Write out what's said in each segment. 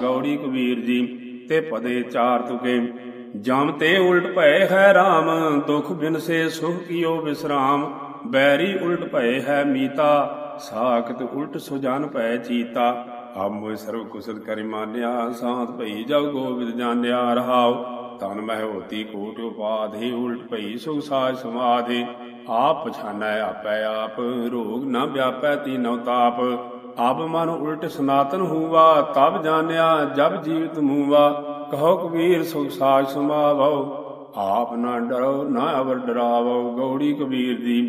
ਗੌੜੀ ਕਬੀਰ ਜੀ, ਤੇ ਪਦੇ ਚਾਰ ਤੁਕੇ। ਜਮ ਤੇ ਉਲਟ ਭਏ ਹੈ RAM ਦੁਖ ਬਿਨ ਸੇ ਸੁਖ ਕੀਓ ਵਿਸਰਾਮ ਬੈਰੀ ਉਲਟ ਭਏ ਹੈ ਮੀਤਾ, ਸਾਖਤ ਉਲਟ ਸੁਜਾਨ ਭੈ ਚੀਤਾ। ਆਪ ਮੋਇ ਸਰਵ ਕੁਸਲ ਕਰਿ ਮਾਨਿਆ ਸਾਥ ਭਈ ਜਗ ਗੋਬਿੰਦ ਜਾਣਿਆ ਰਹਾਉ। ਤਨ ਮਹਿ ਹੋਤੀ ਕੋਟ ਉਪਾਧੀ, ਉਲਟ ਭਈ ਸੁਖ ਸਾਜ ਸਮਾਧੀ। ਆਪ ਪਛਾਨੈ ਆਪੈ ਆਪ, ਰੋਗ ਨ ਵਿਆਪੈ ਤੀਨੋ ਤਾਪ। ਆਪ ਮਨ ਉਲਟ ਸਨਾਤਨ ਹੂਵਾ ਤਬ ਜਾਣਿਆ ਜਬ ਜੀਵਤ ਮੂਵਾ ਕਹੋ ਕਬੀਰ, ਸੁਖ ਸਾਜ ਸਮਾਵੋ। ਆਪ ਨਾ ਡਰੋ, ਨਾ ਅਵਰ ਡਰਾਵੋ। ਗੌੜੀ ਕਬੀਰ ਦੀ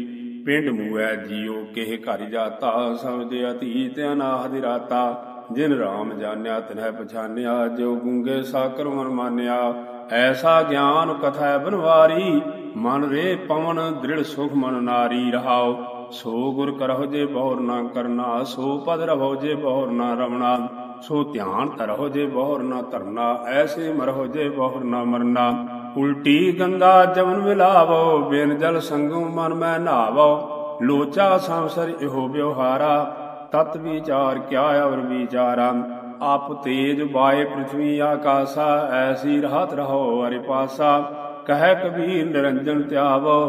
ਪਿੰਡ ਮੂਐ ਜੀਉ ਕਿਹ ਘਰ ਜਾਤਾ ਸਬਦ ਅਤੀਤ ਅਨਾਹਦ ਰਾਤਾ। ਜਿਨ ਰਾਮ ਜਾਣਿਆ ਤਿਨੈ ਪਛਾਨਿਆ ਜੋ ਗੁੰਗੇ ਸਾਕਰ ਮਨ ਮਾਨਿਆ। ਐਸਾ ਗਿਆਨ ਕਥਾ ਬਨਵਾਰੀ, ਮਨ ਰੇ ਪਵਨ ਦ੍ਰਿੜ ਸੁਖ ਮਨ ਨਾਰੀ। ਰਹਾਓ ਸੋ ਗੁਰ ਕਰਹੁ ਜੇ ਬਹੁਰ ਨਾ ਕਰਨਾ, ਸੋ ਪਦ ਰਹੋ ਜੇ ਬਹੁਰ ਨਾ ਰਵਣਾ ਸੋ ਧਿਆਨ ਧਰਹੁ ਜੇ ਬਹੁਰ ਨਾ ਧਰਨਾ, ਐਸੇ ਮਰਹੁ ਜੇ ਬਹੁਰ ਨਾ ਮਰਨਾ। ਉਲਟੀ ਗੰਗਾ ਜਮਨ ਮਿਲਾਵੋ, ਬਿਨ ਜਲ ਸੰਗੂ ਮਨ ਮੈਂ ਨਹਾਵੋ ਲੋਚਾ ਸੰਸਰ ਇਹੋ ਵਿਵਹਾਰਾ, ਤਤ ਵਿਚਾਰ ਕਿਆ ਅਵਰ ਵਿਚਾਰਾ। ਆਪ ਤੇਜ ਬਾਏ ਪ੍ਰਥਵੀ ਆਕਾਸਾ, ਐਸੀ ਰਹਤ ਰਹੋ ਹਰਿ ਪਾਸਾ ਕਹਿ ਕਬੀਰ ਨਿਰੰਜਨ ਧਿਆਵੋ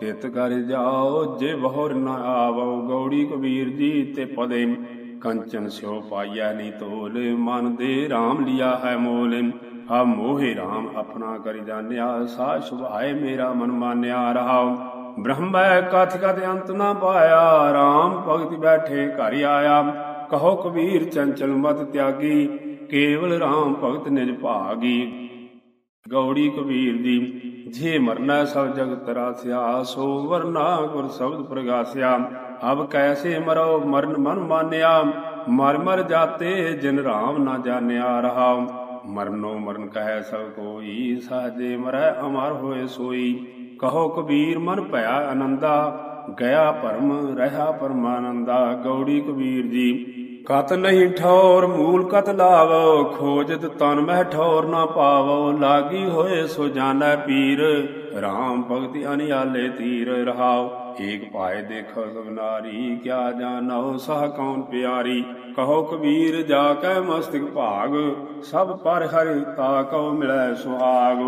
ਤਿਤ ਕਰ ਜਾਓ, ਜੇ ਬਹੁਰ ਨ ਆਵੋ, ਗੌੜੀ ਕਬੀਰ ਜੀ ਤੇ ਪਦੇ। ਕੰਚਨ ਸਿਓ ਪਾਈਐ ਨੀ ਤੋਲ, ਮਨ ਦੇ RAM ਲਿਆ ਹੈ ਮੋਲ। ਆ ਮੋਹਿ RAM ਆਪਣਾ ਕਰਿ ਜਾਣਿਆ, ਸਾ ਸੁਭਾਏ ਮੇਰਾ ਮਨ ਮਾਨਿਆ ਰਹਾਉ। ਬ੍ਰਹਮੈ ਕਥ ਕਥ ਅੰਤ ਨਾ ਪਾਇਆ RAM ਭਗਤ ਬੈਠੇ ਘਰ ਆਇਆ। ਕਹੋ ਕਬੀਰ ਚੰਚਲ ਮਤ ਤਿਆਗੀ, ਕੇਵਲ RAM ਭਗਤ ਨਿਜ ਭਾਗੀ। ਗੌੜੀ ਕਬੀਰ ਦੀ, ਜੇ ਮਰਨਾ ਸਭ ਜਗਤ ਰਾਸਿਆ, ਸੋ ਵਰਨਾ ਗੁਰ ਸ਼ਬਦ ਪ੍ਰਗਾਸਿਆ। ਅਬ ਕੈਸੇ ਮਰੋ ਮਰਨ ਮਨ ਮਾਨਿਆ, ਮਰ ਮਰ ਜਾਤੇ ਜਿਨ ਰਾਮ ਨਾ ਜਾਣਿਆ ਰਹਾ। ਮਰਨੋ ਮਰਨ ਕਹੈ ਸਭ ਕੋਈ, ਸਾਜੇ ਮਰੈ ਅਮਰ ਹੋਏ ਸੋਈ। ਕਹੋ ਕਬੀਰ ਮਨ ਭਇਆ ਆਨੰਦਾ ਗਿਆ ਭਰਮ ਰਹਾ ਪਰਮਾਨੰਦਾ। ਗੌੜੀ ਕਬੀਰ ਜੀ ਕਤ ਨਹੀਂ ਠੌਰ, ਮੂਲ ਕਤ ਲਾਵੋ, ਖੋਜਤ ਤਨ ਮਹਿ ਠੌਰ ਨਾ ਪਾਵੋ, ਲਾਗੀ ਹੋਏ ਸੋ ਜਾਣੈ ਪੀਰ RAM ਭਗਤੀ ਅਨਿਆਲੇ ਤੀਰ, ਰਹਾਉ, ਏਕ ਪਾਏ ਦੇਖੋ ਸਭ ਕਿਆ ਜਾਣੋ ਸਹ ਕੌਣ ਪਿਆਰੀ, ਕਹੋ ਕਬੀਰ ਜਾ ਕੈ ਮਸਤਿਕ ਭਾਗ, ਸਭ ਪਰ ਹਰਿ ਤਾ ਕਉ ਮਿਲੈ ਸੁਹਾਗ।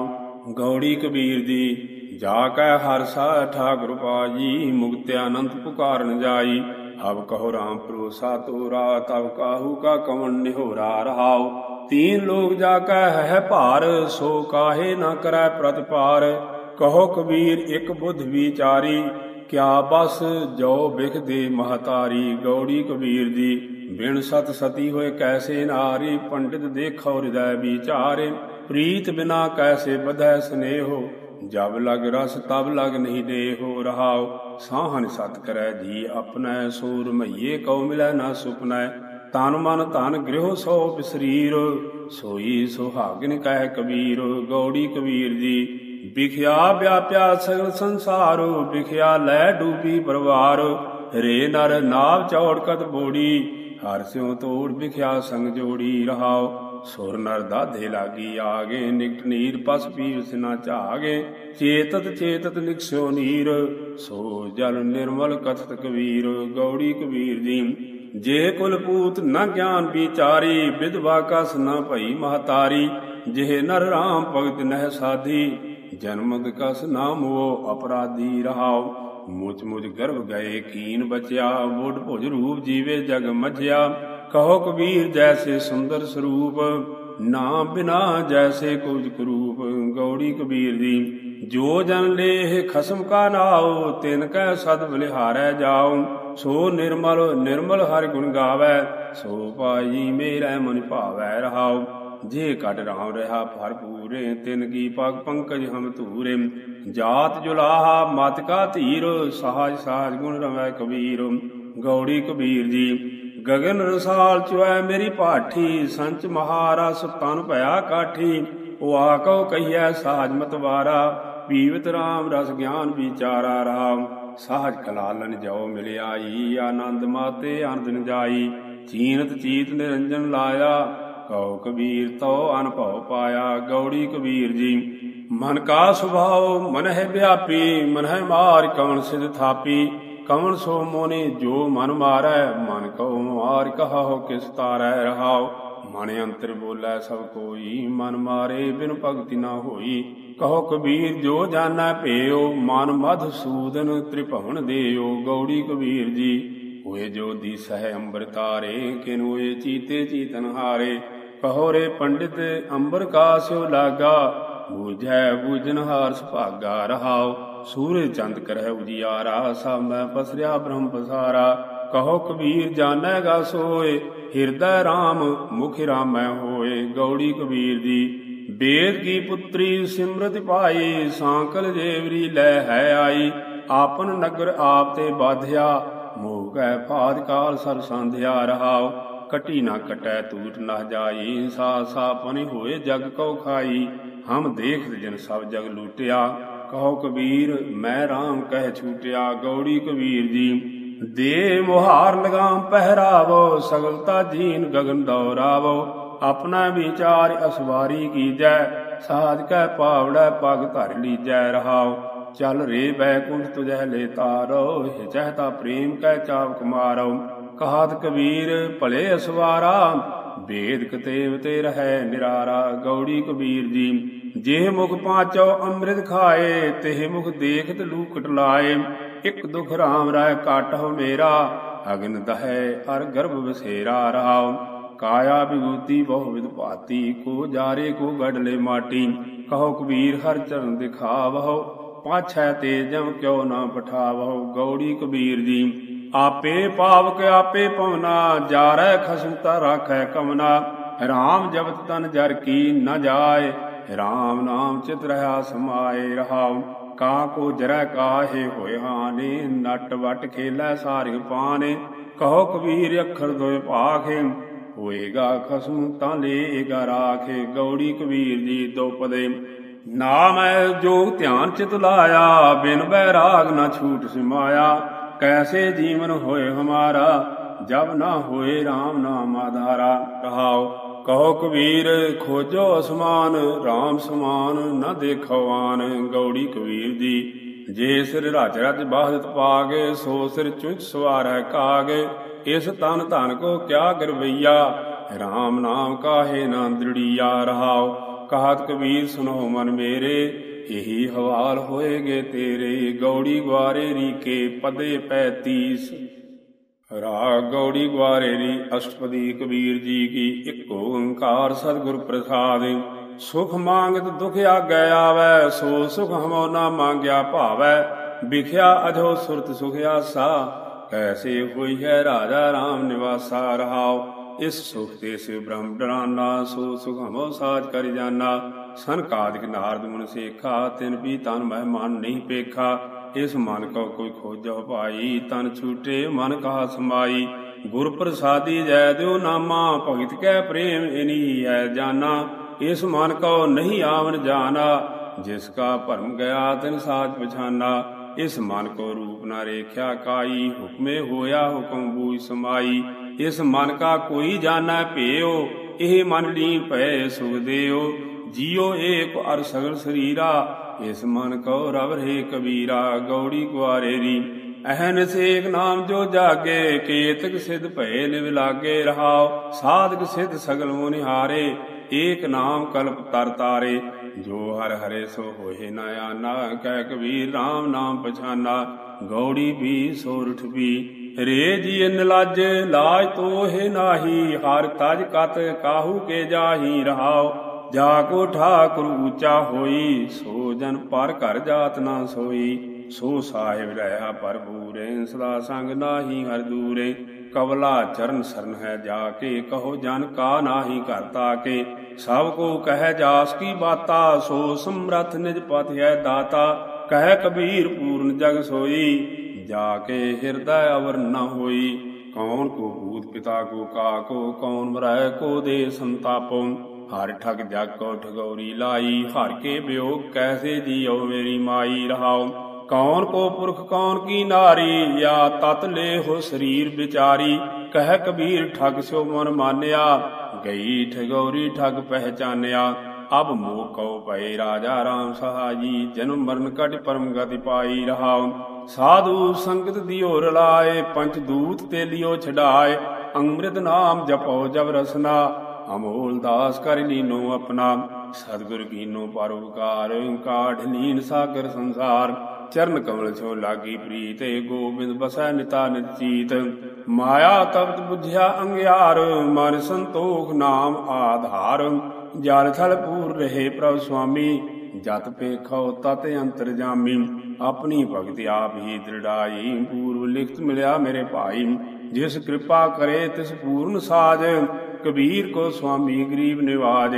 ਗੌੜੀ ਕਬੀਰ ਦੀ ਜਾ ਕੈ ਹਰ ਸਾ ਠਾਕੁਰ ਪਾਜੀ ਮੁਕਤਿ ਅਨੰਤ ਪੁਕਾਰਨ ਜਾਈ ਅਬ ਕਹੋ ਰਾਮ ਭਰੋਸਾ ਤੋਰਾ ਤਬ ਕਾਹੂ ਕਾ ਕਵਣ ਨਿਹੋਰਾ ਰਹਾਉ? ਤੀਨ ਲੋਕ ਜਾ ਕੈ ਹੈ ਭਾਰ, ਸੋ ਕਾਹੇ ਨਾ ਕਰੈ ਪ੍ਰਤਪਾਰ ਕਹੋ ਕਬੀਰ, ਇੱਕ ਬੁੱਧ ਵਿਚਾਰੀ, ਕਿਆ ਬਸ ਜੋ ਬਿਖਦੇ ਮਹਤਾਰੀ? ਗੌੜੀ ਕਬੀਰ ਦੀ ਬਿਨ ਸਤ ਸਤੀ ਹੋਏ ਕੈਸੇ ਨਾਰੀ? ਪੰਡਿਤ ਦੇਖੋ ਹਿਰਦੈ ਵਿਚਾਰੇ, ਪ੍ਰੀਤ ਬਿਨਾ ਕੈਸੇ ਬਧੈ ਸਨੇਹੋ? ਜਬ ਲਗ ਰਸ ਤਬ ਲਗ ਨਹੀਂ ਦੇ ਹੋ ਰਹਾਉ, ਸਾਹਨ ਸਤ ਕਰੈ ਜੀ ਆਪਣੈ, ਸੂਰ ਮਈਏ ਕਉ ਮਿਲੈ ਨਾ ਸੁਪਨੈ ਤਨ ਮਨ ਧਨ ਗ੍ਰਹਿ ਸੋ ਬਿਸਰੀਰ, ਸੋਈ ਸੁਹਾਗਨ ਕਹਿ ਕਬੀਰ, ਗੌੜੀ ਕਬੀਰ ਜੀ ਵਿਖਿਆ ਵਿਆਪਿਆ ਸਗਲ ਸੰਸਾਰ, ਵਿਖਿਆ ਲੈ ਡੂਬੀ ਪਰਵਾਰ, ਰੇ ਨਰ ਨਾਵ ਚੌੜ ਕਤ ਬੋੜੀ, ਹਰ ਸਿਉ ਤੋੜ ਵਿਖਿਆ ਸੰਗ ਜੋੜੀ ਰਹਾਓ ਸੁਰ ਨਰ ਦਾਧੇ ਲਾਗੀ ਆਗੇ, ਨਿਕਟ ਨੀਰ ਪਸ ਪੀਵ ਨਾ ਝਾਗੇ। ਚੇਤਤ ਚੇਤਤ ਨਿਕਸਿਓ ਨੀਰ, ਸੋ ਜਲ ਨਿਰਮਲ ਕਥਤ ਕਬੀਰ, ਗੌੜੀ ਕਬੀਰ ਜੀ। ਜੇ ਕੁਲ ਪੂਤ ਨਾ ਗਿਆਨ ਵਿਚਾਰੀ, ਵਿਧਵਾ ਕਸ ਨਾ ਭਈ ਮਹਤਾਰੀ। ਜਿਹ ਨਰ ਰਾਮ ਭਗਤ ਨਹਿ ਸਾਧੀ, ਜਨਮਦ ਕਸ ਨਾਮ ਉਹ ਅਪਰਾਧੀ ਰਹਾਉ। ਮੁਚ ਮੁਚ ਗਰਭ ਗਏ, ਕੀਨ ਬਚਿਆ, ਬੁੱਢ ਭੁਜ ਰੂਪ ਜੀਵੇ ਜਗ ਮਝਿਆ। ਕਹੋ ਕਬੀਰ ਜੈਸੇ ਸੁੰਦਰ ਸਰੂਪ, ਨਾ ਬਿਨਾ ਜੈਸੇ ਕੁਝ ਕਰੂਪ ਗੌੜੀ ਕਬੀਰ ਦੀ ਜੋ ਜਨ ਲੇਹ ਖਸਮ ਕਾ ਨਾਉ, ਤਿਨ ਕੈ ਸਦ ਬਲਿਹਾਰੈ ਜਾਉ। ਸੋ ਨਿਰਮਲ ਨਿਰਮਲ ਹਰਿ ਗੁਣ ਗਾਵੈ, ਸੋ ਪਾਈ ਮੇਰਾ ਮਨ ਭਾਵੈ ਰਹਾਉ। ਜੇ ਕਟ ਰਾਮ ਰਹਾ ਭਰਪੂਰੇ ਤਿਨ ਕੀ ਪਗ ਪੰਕਜ ਹਮ ਧੂਰੇ। ਜਾਤ ਜੁਲਾਹਾ ਮਤ ਕਾ ਧੀਰ ਸਹਾਜ ਸਾਜ ਗੁਣ ਰਵੈ ਕਬੀਰ। ਗੌੜੀ ਕਬੀਰ ਜੀ ਗਗਨ ਰਸਾਲ ਚੁਐ ਮੇਰੀ ਪਾਠੀ ਸੰਚ ਮਹਾਰਸ ਤਨ ਭਇਆ ਕਾਠੀ। ਉਹ ਆਕੋ ਕਹੀਐ, ਸਾਜ ਮਤਵਾਰਾ ਪੀਵਤ ਰਾਮ, ਰਸ ਗਿਆਨ ਵਿਚਾਰਾ ਰਾਮ। ਸਾਜ ਕਲਾਲਨ ਜੋ ਮਿਲ ਆਈ ਆਨੰਦ ਮਾਤੇ ਆਨੰਦ ਜਾਈ ਚੀਨਤ ਚੀਤ ਨਿਰੰਜਨ ਲਾਇਆ, ਕਉ ਕਬੀਰ ਤੋ ਅਨਭਉ ਪਾਇਆ, ਗੌੜੀ ਕਬੀਰ ਜੀ। ਮਨ ਕਾ ਸੁਭਾਉ, ਮਨ ਹੈ ਵਿਆਪੀ, ਮਨ ਹੈ ਮਾਰ ਕਵਣ ਸਿਧ ਥਾਪੀ। ਕਵਣ ਸੋ ਮੋਨੇ ਜੋ ਮਨ ਮਾਰੈ, ਮਨ ਕਉ ਮਾਰ ਕਹਾਉ, ਕਿਸ ਤਾਰੈ ਰਹਾਉ। ਮਨ ਅੰਤਰ ਬੋਲੇ ਸਭ ਕੋਈ, ਮਨ ਮਾਰੇ ਬਿਨ ਭਗਤੀ ਨਾ ਹੋਈ। ਕਹੋ ਕਬੀਰ ਜੋ ਜਾਣੈ ਭੇਓ ਮਨ ਮਧ ਸੂਦਨ ਤ੍ਰਿਭਵਨ ਦੇਓ ਗੌੜੀ ਕਬੀਰ ਜੀ, ਹੋਏ ਜੋ ਦੀਸਹਿ ਅੰਬਰ ਤਾਰੇ, ਕਿਨੂ ਏ ਚੀਤੇ ਚੀਤਨ ਹਾਰੇ। ਕਹੋ ਰੇ ਪੰਡਿਤ, ਅੰਬਰ ਕਾ ਸਿਓ ਲਾਗਾ, ਬੂਝੈ ਬੂਝਨ ਹਾਰ ਸੁਭਾਗਾ ਰਹਾਓ ਸੂਰਜ ਚੰਦ ਕਰਹਿ ਉਜਿਆਰਾ ਸਭ ਮੈਂ ਪਸਰਿਆ ਬ੍ਰਹਮ ਪਸਾਰਾ। ਕਹੋ ਕਬੀਰ ਜਾਣੈਗਾ ਸੋਏ, ਹਿਰਦੈ RAM ਮੁਖ ਰਾਮੈ ਹੋਏ। ਗੌੜੀ ਕਬੀਰ ਦੀ, ਬੇਦ ਕੀ ਪੁੱਤਰੀ ਸਿਮਰਤ ਪਾਈ ਸਾਂਕਲ ਜੇਵਰੀ ਲੈ ਹੈ ਆਈ। ਆਪਨ ਨਗਰ ਆਪ ਤੇ ਬਾਧਿਆ ਮੋਹ ਕੈ ਫਾਦ ਕਾਲ ਸਰ ਸੰਧਿਆ ਰਹਾਉ। ਕਟੀ ਨਾ ਕਟੈ ਤੂਟ ਨਾ ਜਾਈ ਸਾ ਸਾ ਪਨਿ ਹੋਏ ਜਗ ਕਉ ਖਾਈ। ਹਮ ਦੇਖਤ ਜਨ ਸਭ ਜਗ ਲੂਟਿਆ ਕਹੋ ਕਬੀਰ, ਮੈਂ ਰਾਮ ਕਹਿ ਛੂਟਿਆ ਗੌੜੀ ਕਬੀਰ ਜੀ। ਦੇ ਮੁਹਾਰ ਲਗਾਮ ਪਹਿਰਾਵੋ, ਸਗਲਤਾ ਜੀਨ ਗਗਨ ਦੌਰਾਵੋ। ਆਪਣਾ ਵਿਚਾਰ ਅਸਵਾਰੀ ਕੀਜੈ ਸਾਧ ਕੈ ਪਾਵੜਾ, ਪਗ ਧਰ ਲੀਜੈ ਰਹਾਉ ਚਲ ਰੇ ਬੈਕੁੰਠ ਤੁਝੈ ਲੈ ਤਾਰੋ ਹਿਚਹਿਤਾ ਪ੍ਰੇਮ ਕੈ ਚਾਵਕ ਕੁਮਾਰੋ ਕਹਾਤ ਕਬੀਰ, ਭਲੇ ਅਸਵਾਰਾ ਬੇਦ ਕਤੇਵ ਤੇ ਰਹੈ ਨਿਰਾਰਾ। ਗੌੜੀ ਕਬੀਰ ਜੀ ਜੇ ਮੁਖ ਪਾਚੋ ਅੰਮ੍ਰਿਤ ਖਾਏ ਤੇ ਮੁਖ ਦੇਖਤ ਲੂਕਟ ਲਾਏ। ਇਕ ਦੁਖ ਰਾਮ ਰਾਇ ਕਾਟਹੁ ਮੇਰਾ, ਅਗਨ ਦਹੈ ਅਰ ਗਰਭ ਬਸੇਰਾ ਰਹਾਉ ਕਾਇਆ ਵਿਗੂਤੀ ਬਹੁ ਵਿਦ ਭਾਤੀ, ਕੋ ਜਾਰੇ ਕੋ ਗੜਲੇ ਮਾਟੀ। ਕਹੋ ਕਬੀਰ ਹਰ ਚਰਨ ਦਿਖਾਵਹੁ, ਪਾਛੈ ਤੇ ਜਮ ਕਿਉ ਨਾ ਪਠਾਵਹੁ। ਗੌੜੀ ਕਬੀਰ ਜੀ, ਆਪੇ ਪਾਵਕ ਆਪੇ ਪਵਨਾ ਜਾਰੈ ਖਸਮ ਤਾ ਰਾਖੈ ਕਮਨਾ। RAM ਜਪਤ ਤਨ ਜਰ ਕੀ ਨ ਜਾਏ RAM ਨਾਮ ਚਿਤ ਰਹਾ ਸਮਾਏ ਰਹਾਉ, ਕਾ ਕੋ ਜਰੈ ਕਾਹੇ ਹੋਏ ਹਾਨੇ, ਨਟ ਵਟ ਖੇਲੈ ਸਾਰਿ ਪਾਨੇ, ਕਹੋ ਕਬੀਰ ਅੱਖਰ ਦੋਇ ਭਾਖੇ ਹੋਏਗਾ ਖਸਮ ਤਾਂ ਲੇਗਾ ਰਾਖੇ, ਗੌੜੀ ਕਬੀਰ ਜੀ ਦੁਪਦੇ ਨਾਮ ਹੈ ਜੋਗ ਧਿਆਨ ਚਿਤ ਲਾਇਆ, ਬਿਨ ਬੈਰਾਗ ਨਾ ਛੂਟ ਸਿਮਾਇਆ, ਕੈਸੇ ਜੀਵਨ ਹੋਏ ਹਮਾਰਾ, ਜਬ ਨਾ ਹੋਏ RAM ਨਾਮ ਆਧਾਰਾ ਕਹਾਓ ਕਹੋ ਕਬੀਰ, ਖੋਜੋ ਅਸਮਾਨ RAM ਸਮਾਨ, ਨ ਦੇਖੋ ਆਨ, ਗੌੜੀ ਕਬੀਰ ਜੀ ਜੇ ਸਿਰ ਰਜ ਰਜ ਬਾਹਦਤ ਪਾਗੇ, ਸੋ ਸਿਰ ਚੁੰਚ ਸਵਾਰੈ ਕਾਗੇ। ਇਸ ਤਨ ਧਨ ਕੋ ਕਿਆ ਗਰਵਈਆ RAM ਨਾਮ ਕਾਹੇ ਨਾ ਦ੍ਰਿੜੀਆ ਰਹਾਓ ਕਹਾਤ ਕਬੀਰ ਸੁਨੋ ਮਨ ਮੇਰੇ, ਇਹੀ ਹਵਾਲ ਹੋਏਗੇ ਤੇਰੇ। ਗੌੜੀ ਗਵਾਰੇ ਰੀਕੇ ਪਦੇ 35 ਰਾਗ ਗੌੜੀ ਗਵਾਰੇ ਰੀ ਅਸ਼ਟਪਦੀ ਕਬੀਰ ਜੀ ਕੀ ਓੰਕਾਰ ਸਤਿਗੁਰ ਪ੍ਰਸਾਦਿ, ਸੁਖ ਮੰਗਤ ਦੁਖ ਆਗੈ ਆਵੈ, ਸੋ ਸੁਖ ਹਮੋ ਨਾ ਮੰਗਿਆ ਭਾਵੈ, ਵਿਖਿਆ ਅਜੋ ਸੁਰਤ ਸੁਖ ਆਸਾ, ਐਸੇ ਹੋਈ ਹੈ ਰਾਜਾ RAM ਨਿਵਾਸਾ ਰਹਾਉ, ਇਸ ਸੁਖ ਤੇ ਸੇ ਬ੍ਰਹਮ ਡਰਾਨਾ, ਸੋ ਸੁਖ ਹਮੋ ਸਾਜ ਕਰ ਜਾਨਾ ਸੰਕਾਦਿਕ ਨਾਰਦ ਮੁਨ ਸੇਖਾ, ਤਿਨ ਵੀ ਤਨ ਮਹਿਮਾਨ ਨਹੀਂ ਪੇਖਾ, ਇਸ ਮਨ ਕੋ ਕੋਈ ਖੋਜੋ ਭਾਈ ਤਨ ਛੂਟੇ ਮਨ ਕਹਾ ਸਮਾਈ ਗੁਰ ਪ੍ਰਸਾਦੀ ਜੈ ਦਿਓ ਨਾਮਾ, ਭਗਤ ਕੈ ਪ੍ਰੇਮ ਇਨੀ ਐ ਜਾਨਾ। ਇਸ ਮਨ ਕੋ ਨਹੀਂ ਆਵਨ ਜਾਣਾ ਜਿਸ ਕਾ ਭਰਮ ਗਿਆ ਤਿਨ ਸਾਚ ਪਛਾਨਾ। ਇਸ ਮਨ ਕੋ ਰੂਪ ਨਾ ਰੇਖਿਆ ਕਾਈ, ਹੁਕਮੇ ਹੋਇਆ ਹੁਕਮ ਬੂਝ ਸਮਾਈ। ਇਸ ਮਨ ਕਾ ਕੋਈ ਜਾਣੈ ਭੇਓ ਇਹ ਮਨ ਲੀਨ ਭੈ ਸੁਖ ਦੇਓ ਜੀਉ ਏਕ ਅਰ ਸਗਲ ਸਰੀਰਾ, ਇਸ ਮਨ ਕੋ ਰਵ ਰੇ ਕਬੀਰਾ, ਗੌੜੀ ਕੁਆਰੇ ਰੀ ਅਹਨ ਸੇਖ ਨਾਮ ਜੋ ਜਾਗੇ, ਕੇਤਕ ਸਿਧ ਭਏ ਨਿਵਲਾਗੇ ਰਹਾਉ ਸਾਧਕ ਸਿਧ ਸਗਲ ਮੁਨਿਹਾਰੇ ਏਕ ਨਾਮ ਕਲਪ ਤਰ ਤਾਰੇ। ਜੋ ਹਰ ਹਰੇ ਸੋ ਹੋਏ ਨਾ ਆਨਾ ਕਹਿ ਕਬੀਰ RAM ਨਾਮ ਪਛਾਨਾ, ਗੌੜੀ ਵੀ ਸੋਰਠ ਵੀ। ਰੇ ਜੀ ਨਿਲਾਜ ਲਾਜ ਤੋਹਿ ਨਾਹੀ, ਹਰ ਤਜ ਕਤ ਕਾਹੂ ਕੇ ਜਾਹੀ ਰਹਾਉ ਜਾ ਕੋ ਠਾਕੁਰ ਉੱਚਾ ਹੋਈ, ਸੋ ਜਨ ਪਰ ਘਰ ਜਾਤ ਨਾ ਸੋਈ। ਸੋ ਸਾਹਿਬ ਰਹਾ ਪਰ ਬੂਰੇ ਸਦਾ ਸੰਗ ਨਾਹੀ ਹਰ ਦੂਰੇ। ਕਵਲਾ ਚਰਨ ਸਰਨ ਹੈ ਜਾ ਕੇ, ਕਹੋ ਜਨ ਕਾ ਨਾਹੀ ਕਰਤਾ ਕੇ। ਸਭ ਕੋ ਕਹਿ ਜਾਸ ਕੀ ਬਾਤਾ, ਸੋ ਸਮਰਥ ਨਿਜ ਪਤ ਹੈ ਦਾਤਾ। ਕਹਿ ਕਬੀਰ ਪੂਰਨ ਜਗ ਸੋਈ, ਜਾ ਕੇ ਹਿਰਦਾ ਅਵਰ ਨ ਹੋਈ। ਕੌਣ ਕੋ ਭੂਤ ਪਿਤਾ ਕੋ ਕਾ ਕੋ, ਕੌਣ ਮਰੈ ਕੋ ਦੇ ਸੰਤਾਪੋ। ਹਰ ਠਗ ਜਗ ਕੋ ਠਗੌਰੀ ਲਾਈ, ਹਰ ਕੇ ਬਿਯੋਗ ਕੈਸੇ ਜੀਉ ਮੇਰੀ ਮਾਈ ਰਹਾਓ ਕੌਣ ਕੋ ਪੁਰਖ, ਕੌਣ ਕੀ ਨਾਰੀ? ਯਾ ਤਤ ਲੈ ਹੋ ਸਰੀਰ ਵਿਚਾਰੀ? ਕਹਿ ਕਬੀਰ, ਠਗ ਸਿਓ ਮਨ ਮਾਨਿਆ। ਗਈ ਠਗੌਰੀ, ਠਗ ਪਹਿਚਾਨਿਆ। ਅਬ ਮੋਹ ਕਉ ਭਏ ਰਾਜਾ RAM ਸਹਾਜੀ ਜਨਮ ਮਰਨ ਕਟ ਪਰਮ ਗਤੀ ਪਾਈ ਰਹਾਉ। ਸਾਧੂ ਸੰਗਤ ਦਿਓ ਰਲਾਏ। ਪੰਚ ਦੂਤ ਤੇ ਲਿਓ ਛਡਾਏ। ਅੰਮ੍ਰਿਤ ਨਾਮ ਜਪੋ ਜਬ ਰਸਨਾ। ਅਮੋਲ ਦਾਸ ਕਰ ਲੀਨੋ ਆਪਣਾ। ਸਤਿਗੁਰ ਕੀਨੋ ਪਰਉਪਕਾਰ ਕਾਢ ਲੀਨ ਸਾਗਰ ਸੰਸਾਰ। ਚਰਨ ਕਮਲ ਛੋ ਲਾਗੀ ਪ੍ਰੀਤ ਗੋਬਿੰਦ ਬਸੈ ਨਿਤਾ ਨਿਚੀਤ ਮਾਇਆ ਤਪਤ ਬੁਝਿਆ ਅੰਗਿਆਰ, ਮਨ ਸੰਤੋਖ ਨਾਮ ਆਧਾਰ। ਜਲ ਥਲ ਪੂਰ ਰਹੇ ਪ੍ਰਭ ਸੁਆਮੀ, ਜਤ ਪੇਖੋ ਤਤ ਅੰਤਰ ਜਾਮੀ। ਆਪਣੀ ਭਗਤੀ ਆਪ ਹੀ ਦ੍ਰਿੜਾਈ, ਪੂਰਵ ਲਿਖਤ ਮਿਲਿਆ ਮੇਰੇ ਭਾਈ। ਜਿਸ ਕਿਰਪਾ ਕਰੇ ਤਿਸ ਪੂਰਨ ਸਾਜ, ਕਬੀਰ ਕੋ ਸੁਆਮੀ ਗਰੀਬ ਨਿਵਾਜ।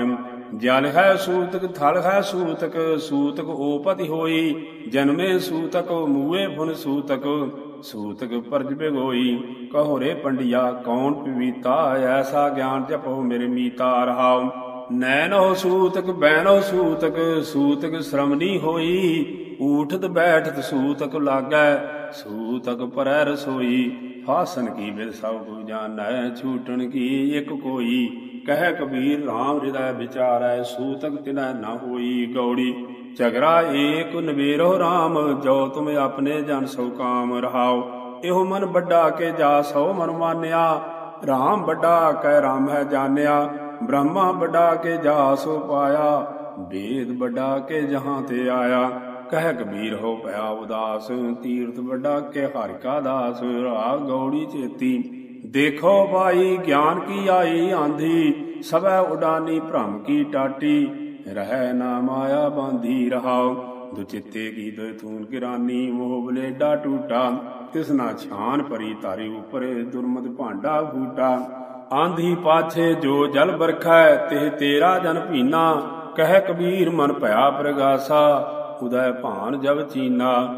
ਜਲ ਹੈ ਸੂਤਕ, ਥਲ ਹੈ ਸੂਤਕ ਸੂਤਕ ਓਪਤੀ ਹੋਈ। ਜਨਮੇ ਸੂਤਕ ਮੂਏ ਫੁਨ ਸੂਤਕ ਸੂਤਕ ਪਰਜ ਬਿਗੋਈ। ਕਹੋ ਰੇ ਪੰਡਿਆ, ਕੌਣ ਪਵੀਤਾ, ਐਸਾ ਗਿਆਨ ਜਪੋ ਮੇਰੇ ਮੀਤਾ ਰਹਾਉ। ਨੈਨੋ ਸੂਤਕ ਬੈਨੋ ਸੂਤਕ ਸੂਤਕ ਸ਼ਰਮਨੀ ਹੋਈ। ਊਠਤ ਬੈਠਤ ਸੂਤਕ ਲਾਗੈ, ਸੂਤਕ ਪਰੈ ਰਸੋਈ। ਫਾਸਨ ਕੀ ਬਿਦ ਸਭ ਕੋ ਜਾਣੈ, ਛੂਟਣ ਕੀ ਇਕ ਕੋਈ। ਕਹਿ ਕਬੀਰ RAM ਹਿਰਦੈ ਵਿਚਾਰੈ, ਸੂਤਕ ਤਿਨੈ ਨਾ ਹੋਈ ਗੌੜੀ। ਝਗਰਾ ਏਕ ਨਵੇਰੋ RAM ਜੋ ਤੁਮ ਆਪਣੇ ਜਨ ਸੋ ਕਾਮ ਰਹਾਓ। ਇਹੋ ਮਨ ਵੱਡਾ ਕੇ ਜਾ ਸੋ ਮਨ ਮਾਨਿਆ। RAM ਵੱਡਾ ਕਹਿ RAM ਹੈ ਜਾਣਿਆ। ਬ੍ਰਹਮਾ ਵੱਡਾ ਕੇ ਜਾ ਸੋ ਪਾਇਆ। ਵੇਦ ਵੱਡਾ ਕੇ ਜਹਾਂ ਤੇ ਆਇਆ। ਕਹਿ ਕਬੀਰ, ਹੋ ਪਿਆ ਉਦਾਸ। ਤੀਰਥ ਵੱਡਾ ਕੇ ਹਰਿ ਕਾ ਦਾਸ। ਰਾ ਗੌੜੀ ਚੇਤੀ। ਦੇਖੋ ਭਾਈ, ਗਿਆਨ ਕੀ ਆਈ ਆਂਧੀ? ਸਭੈ ਉਡਾਨੀ ਭ੍ਰਮ ਕੀ ਟਾਟੀ? ਰਹਿ ਨਾ ਮਾਇਆ ਬਾਂਧੀ ਰਹਾਉ। ਦੁਚਿੱਤੇ ਕੀ ਦੋਇ ਥੂਨ ਕਿਰਾਨੀ ਮੋਹ ਬਲੇਡਾ ਟੂਟਾ। ਤਿਸਨਾ ਛਾਨ ਪਰੀ ਤਾਰੀ ਉਪਰ ਦੁਰਮਤ ਭਾਂਡਾ ਫੂਟਾ ਆਂਧੀ ਪਾਛੇ ਜੋ ਜਲ ਬਰਖੈ ਤੇ ਤੇਰਾ ਜਨ ਭੀਨਾ। ਕਹਿ ਕਬੀਰ ਮਨ ਭਇਆ ਪ੍ਰਗਾਸਾ, ਉਦੈ ਭਾਨ ਜਬ ਚੀਨਾ।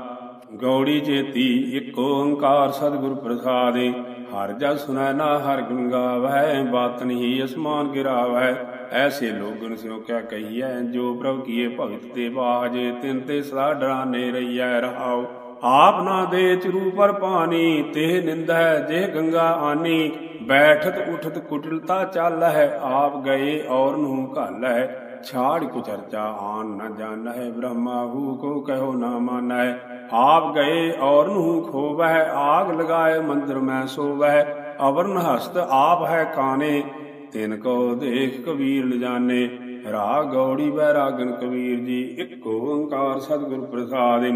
ਗੌੜੀ ਚੇਤੀ ਇੱਕ ਓੰਕਾਰ ਸਤਿਗੁਰ ਪ੍ਰਸਾਦਿ। ਹਰ ਜਸ ਸੁਨੈ ਨਾ ਹਰ ਗੁਣ ਗਾਵੈ ਬਾਤਨ ਹੀ ਅਸਮਾਨ ਗਿਰਾਵੈ। ਐਸੇ ਲੋਗਨ ਸਿਓ ਕਿਆ ਕਹੀਐ, ਜੋ ਪ੍ਰਭ ਕੀਏ ਭਗਤ ਤੇ ਬਾਜੇ, ਤਿਨ ਤੇ ਸਦਾ ਡਰਾਨੇ ਰਹੀਐ ਰਹਾਉ। ਆਪ ਨਾ ਦੇ ਚਰੂ ਪਰ ਪਾਣੀ, ਤੇ ਨਿੰਦੈ ਜੇ ਗੰਗਾ ਆਨੀ। ਬੈਠਤ ਉਠਤ ਕੁਟਲਤਾ ਚੱਲ ਹੈ ਆਪ ਗਏ ਔਰ ਨੂੰ ਘੱਲ ਹੈ ਛਾੜ ਕੁ ਚਰਚਾ ਆਨ ਨ ਜਾਣੈ ਬ੍ਰਹਮਾ ਹੂ ਕੋ ਕਹੋ ਨਾ ਮਾਨੈ ਆਪ ਗਏ ਔਰ ਨੂੰ ਖੋਵਹਿ, ਆਗ ਲਗਾਏ ਮੰਦਰ ਮੈਂ ਸੋਵਹਿ। ਅਵਰਨ ਹਸਤ ਆਪ ਹੈ ਕਾਨੇ, ਤਿਨ ਕੋ ਦੇਖ ਕਬੀਰ ਲਜਾਨੇ। ਰਾ ਗੌੜੀ ਬੈਰਾਗਨ ਕਬੀਰ ਜੀ, ਇੱਕ ਓੰਕਾਰ ਸਤਿਗੁਰ ਪ੍ਰਸਾਦਿ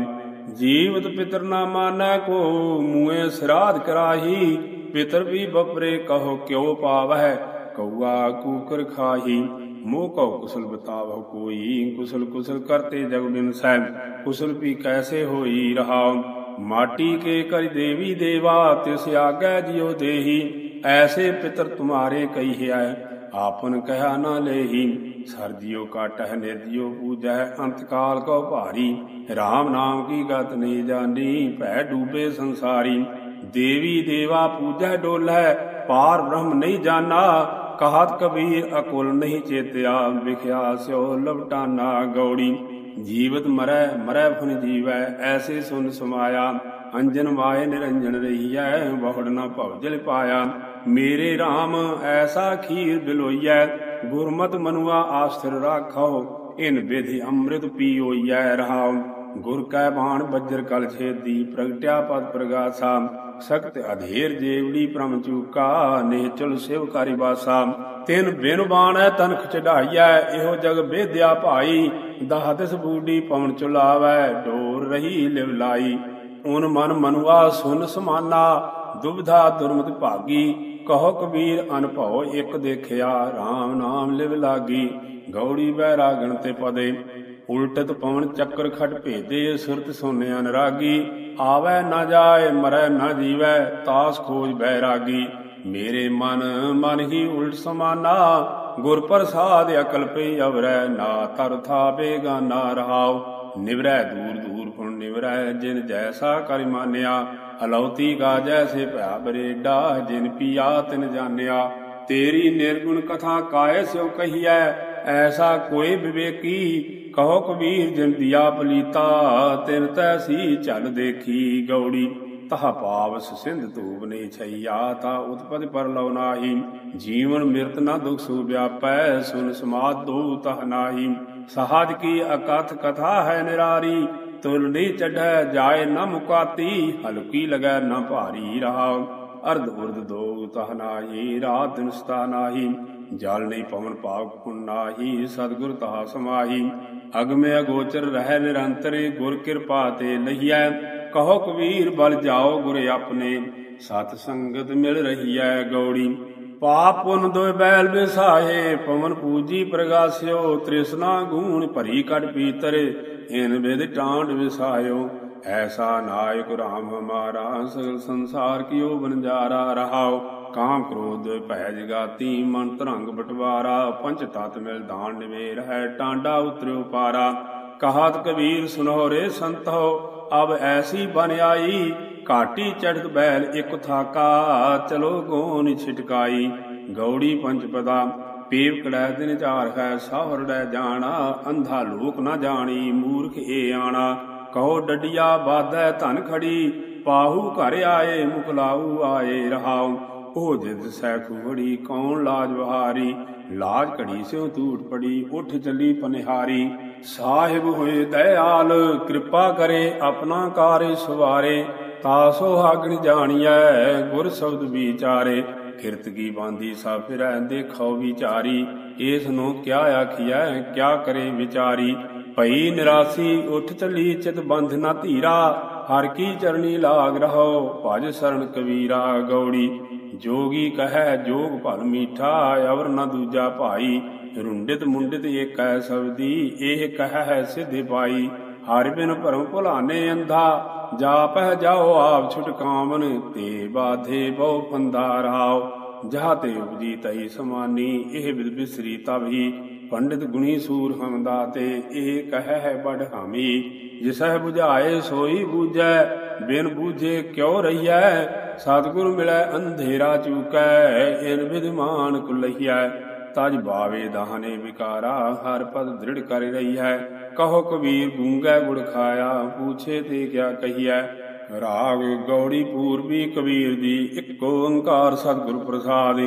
ਜੀਵਤ ਪਿਤਰ ਨਾ ਮਾਨੈ ਕੋ ਮੂਏ ਸਰਾਧ ਕਰਾਹੀ, ਪਿਤਰ ਵੀ ਬਪਰੇ ਕਹੋ ਕਿਉ ਪਾਵਹਿ, ਕਉਆ ਕੂਕਰ ਖਾਹੀ। ਮੋਹ ਕਉ ਕੁਸਲ ਬਤਾਵਹੁ ਕੋਈ, ਕੁਸਲ ਕੁਸਲ ਕਰਤੇ ਜਗ ਬਿਨ ਸੈ ਕੁਸਲ ਵੀ ਕੈਸੇ ਹੋਈ ਰਹਾਉ? ਮਾਟੀ ਕੇ ਕਰ ਦੇਵੀ ਦੇਵਾ, ਤਿਸ ਆਗੈ ਜਿਉ ਦੇਹੀ, ਐਸੇ ਪਿਤਰ ਤੁਮਾਰੇ ਕਹੀਐ ਆਪਨ ਕਹਿਆ ਨਾ ਲੇਹੀ। ਸਰਜਿਓ ਕਾਟਹਿ ਨਿਰਜਿਓ ਪੂਜੈ ਅੰਤ ਕਾਲ ਕੋ ਭਾਰੀ। RAM ਨਾਮ ਕੀ ਗਤ ਨਹੀਂ ਜਾਣੀ, ਭੈ ਡੂਬੇ ਸੰਸਾਰੀ। ਦੇਵੀ ਦੇਵਾ ਪੂਜੈ ਡੋਲੈ, ਪਾਰ ਬ੍ਰਹਮ ਨਹੀਂ ਜਾਣਾ ਕਹਾਤ ਕਬੀਰ ਅਕੁਲ ਨਹੀਂ ਚੇਤਿਆ, ਵਿਖਿਆ ਸਿਓ ਲਵਟਾਨਾ ਗੌੜੀ। ਜੀਵਤ ਮਰੈ ਮਰੈ ਫੁਨ ਜੀਵੈ, ਐਸੇ ਸੁਨ ਸਮਾਇਆ। ਅੰਜਨ ਮਾਏ ਨਿਰੰਜਨ ਰਹੀਐ ਬਹੁੜ ਨਾ ਭਵਜਲ ਪਾਇਆ। ਮੇਰੇ RAM ਐਸਾ ਖੀਰ ਬਿਲੋਈਐ, ਗੁਰਮਤ ਮਨੁਆ ਆਸਥਿਰ ਰਾਖੋ, ਇਨ ਵਿਧਿ ਅੰਮ੍ਰਿਤ ਪੀਓਈਐ ਰਹਾਉ। ਗੁਰ ਕੈ ਬਾਣ, ਬੱਜਰ ਕਲ ਛੇਦੀ ਪ੍ਰਗਟਿਆ ਪਦ ਪ੍ਰਗਾਸਾ। ਸਖਤ ਅਧੇਰ ਜੇਵੜੀ ਪ੍ਰਮ ਚੂਕਾ ਨੇਚਲ ਸਿਵ ਬਾਸਾ। ਤਿਨ ਬਿਨ ਬਾਣੈ ਤਨਖ ਚੜਾਈਐ, ਇਹੋ ਜਗ ਬੇਦਿਆ ਭਾਈ। ਦਾਹ ਦਿਸ ਬੂਡੀ ਪਵਨ ਚੁਲਾਵੈ, ਡੋਰ ਰਹੀ ਲਿਵ ਲਾਈ। ਉਨ ਮਨ ਮਨੁਆ ਸੁਨ ਸਮਾਨਾ, ਦੁਬਧਾ ਦੁਰਮਤ ਭਾਗੀ। ਕਹੋ ਕਬੀਰ ਅਨਭਉ ਇੱਕ ਦੇਖਿਆ RAM ਨਾਮ ਲਿਵ ਲਾਗੀ। ਗੌੜੀ ਬੈਰਾਗਣ ਤੇ ਪਦੇ। ਉਲਟਤ ਪਵਨ ਚੱਕਰ ਖਟ ਭੇਦੇ, ਸੁਰਤ ਸੋਨਿਆ ਨਰਾਗੀ। ਆਵੈ ਨਾ ਜਾਏ, ਮਰੈ ਨਾ ਜੀਵੈ, ਤਾਸ ਖੋਜ ਬੈਰਾਗੀ ਮੇਰੇ ਮਨ ਮਨ ਹੀ ਉਲਟ ਸਮਾਨਾ। ਗੁਰ ਪ੍ਰਸਾਦ ਅਕਲ ਪੇ ਅਵਰੈ, ਨਾ ਤਰ ਥਾ ਬੇਗਾਨਾ ਰਹਾਉ। ਨਿਵਰੈ ਦੂਰ ਦੂਰ ਪੁਣ ਨਿਵਰੈ, ਜਿਨ ਜੈਸਾ ਕਰ ਮਾਨਿਆ। ਅਲੌਤੀ ਗਾ ਜੈਸੇ ਭਇਆ ਬਰੇਡਾ, ਜਿਨ ਪੀਆ ਤਿਨ ਜਾਣਿਆ। ਤੇਰੀ ਨਿਰਗੁਣ ਕਥਾ ਕਾਇ ਸਿਓ ਕਹੀਐ, ਐਸਾ ਕੋਈ ਵਿਵੇਕੀ। ਕਹੋ ਕਬੀਰ ਜਿਨ ਦਿਆ ਪਲੀਤਾ ਤਿਨ ਤੈਸੀ ਝਲ ਦੇਖੀ ਗੌੜੀ। ਤਹ ਪਾਵਸ ਸਿੰਧ ਧੂਪ ਨੇ ਛਈਆ, ਤਾ ਉਤਪਦ ਪਰ ਲਉ ਨਾਹੀ। ਜੀਵਨ ਮਿਰਤ ਨਾ ਦੁਖ ਸੁ ਵਿਆਪੈ, ਸੁਨ ਸਮਾਦ ਦੋ ਤਹ ਨਾਹੀ। ਸਹਾਜ ਕੀ ਅਕਥ ਕਥਾ ਹੈ ਨਿਰਾਰੀ ਤੁਲ ਨਹੀਂ ਚੜੈ ਜਾਏ ਨ ਮੁਕਾਤੀ। ਹਲਕੀ ਲਗੈ ਨ ਭਾਰੀ ਰਹਾ, ਅਰਧ ਉਰਧ ਦੋ ਤਹ ਨਾਹੀ, ਰਾਤ ਦਿਨ ਸਤਾ ਨਾਹੀ। ਜਲ ਨਹੀਂ ਪਵਨ ਪਾਪ ਪੁਨਾਹੀ ਸਤਿਗੁਰ ਤਹਾ ਸਮਾਹੀ। ਅਗਮੇ ਅਗੋਚਰ ਰਹਿ ਨਿਰੰਤਰ, ਗੁਰ ਕਿਰਪਾ ਤੇ ਲਈਐ ਕਹੋ ਕਬੀਰ, ਬਲ ਜਾਓ ਗੁਰ ਆਪਣੇ, ਸਤ ਸੰਗਤ ਮਿਲ ਰਹੀਐ ਗੌੜੀ। ਪਾਪ ਪੁਨ ਦੋਇ ਬੈਲ ਬਿਸਾਹੇ ਪਵਨ ਪੂਜੀ ਪ੍ਰਗਾਸਿਓ। ਤ੍ਰਿਸ਼ਨਾ ਗੂਣ ਭਰੀ ਕਟ ਪੀਤਰ ਇਨ ਬਿਦ ਟਾਂਡ ਵਿਸਾਇਓ। ਐਸਾ ਨਾਇਕ ਰਾਮ ਹਮਾਰਾ, ਸਗਲ ਸੰਸਾਰ ਕੀਓ ਬਨਜਾਰਾ ਰਹਾਓ। ਕਾਮ ਕ੍ਰੋਧ ਭੈ ਜਗਾਤੀ ਮਨ ਤਰੰਗ ਬਟਵਾਰਾ ਪੰਚ ਤਤ ਮਿਲ ਦਾਨ ਨਿਵੇਰ ਹੈ, ਟਾਂਡਾ ਉਤਰਿਓ ਪਾਰਾ। ਕਹਾਤ ਕਬੀਰ ਸੁਨੋ ਰੇ ਸੰਤੋ, ਅਬ ਐਸੀ ਬਨ ਆਈ। ਘਾਟੀ ਚੜਤ ਬੈਲ ਇਕ ਥਾਕਾ, ਚਲੋ ਗੋਨ ਛਿਟਕਾਈ। ਗੌੜੀ ਪੰਚਪਦਾ ਪੀਵ ਕੜੈ ਦਿਨ ਚਾਰ ਹੈ ਸਾਵਰੜੈ ਜਾਣਾ, ਅੰਧਾ ਲੋਕ ਨਾ ਜਾਣੀ, ਮੂਰਖ ਏ ਆਣਾ। ਕਹੋ ਡੱਡੀਆ ਬਾਧੈ ਧਨ ਖੜੀ, ਪਾਹੂ ਘਰ ਆਏ, ਮੁਕਲਾਊ ਆਏ ਰਹਾਉ। ਉਹ ਜਿਦ ਸੈ ਖੁੜੀ ਕੌਣ ਲਾਜ ਵਹਾਰੀ? ਲਾਜ ਘੜੀ ਸਿਉ ਟੂਟ ਪੜੀ, ਉੱਠ ਚੱਲੀ ਪਨਿਹਾਰੀ। ਸਾਹਿਬ ਹੋਏ ਦਇਆਲ, ਕਿਰਪਾ ਕਰੇ ਆਪਣਾ ਕਾਰੇ ਸਵਾਰੇ। ਤਾਸੋ ਹਾਗਣ ਜਾਣੀਐ, ਗੁਰ ਸ਼ਬਦ ਵਿਚਾਰੇ। ਕਿਰਤ ਕੀ ਬਾਂਦੀ ਸਾ ਫਿਰੈ ਦੇਖੋ ਵਿਚਾਰੀ। ਏਸ ਨੂੰ ਕਿਆ ਆਖੀਐ, ਕਿਆ ਕਰੇ ਵਿਚਾਰੀ? ਭਈ ਨਿਰਾਸੀ, ਉਠ ਚੱਲੀ ਚਿਤ ਬੰਧ ਨਾ ਧੀਰਾ। ਹਰ ਕੀ ਚਰਣੀ ਲਾਗ ਰਹੋ, ਭਜ ਸਰਣ ਕਬੀਰਾ ਗੌੜੀ। ਜੋਗੀ ਕਹੈ, ਜੋਗ ਭਲ ਮੀਠਾ, ਅਵਰ ਨ ਦੂਜਾ ਭਾਈ। ਰੁੰਡਿਤ ਮੁੰਡਿਤ ਏਕੈ ਸਬਦੀ ਇਹ ਕਹੈ ਸਿਧ ਪਾਈ ਹਰਿ ਬਿਨ ਭਰਮ ਭੁਲਾਨੇ ਅੰਧਾ, ਜਾਪਹਿ ਜਾਓ ਆਪ ਛੁਟਕਾਵਨ ਤੇ ਬਾਧੇ ਬਹੁ ਪੰਦਾ ਰਾਓ ਜਹਾ ਤੇ ਉਪਜੀ ਤਈ ਸਮਾਨੀ, ਇਹ ਵਿਦ ਬਿਸਰੀ ਤਬਹੀ ਪੰਡਿਤ ਗੁਣੀ ਸੂਰ ਹਮਦਾ ਤੇ ਇਹ ਕਹਿ ਹੈ ਬੜ ਹਾਮੀ ਜਿਸਹਿ 부ਝਾਏ ਸੋਈ ਬੂਝੈ, ਬਿਨ ਬੂਝੇ ਕਿਉ ਰਹੀਐ? ਸਤਿਗੁਰ ਮਿਲੈ ਅੰਧੇਰਾ ਚੂਕੈ, ਇਨ ਵਿਦਮਾਨ ਕੁਲਹੀਐ। ਤਜ ਬਾਵੇ ਦਾਹਨੇ ਵਿਕਾਰਾ, ਹਰ ਪਦ ਦ੍ਰਿੜ ਕਰ ਰਹੀ ਹੈ ਕਹੋ ਕਬੀਰ ਗੂੰਗਾ ਗੁੜ ਖਾਇਆ, ਪੂਛੇ ਤੇ ਕਿਆ ਕਹੀਐ? ਰਾਗ ਗੌੜੀ ਪੂਰਬੀ ਕਬੀਰ ਦੀ, ਇੱਕੋ ਓੰਕਾਰ ਸਤਿਗੁਰ ਪ੍ਰਸਾਦ।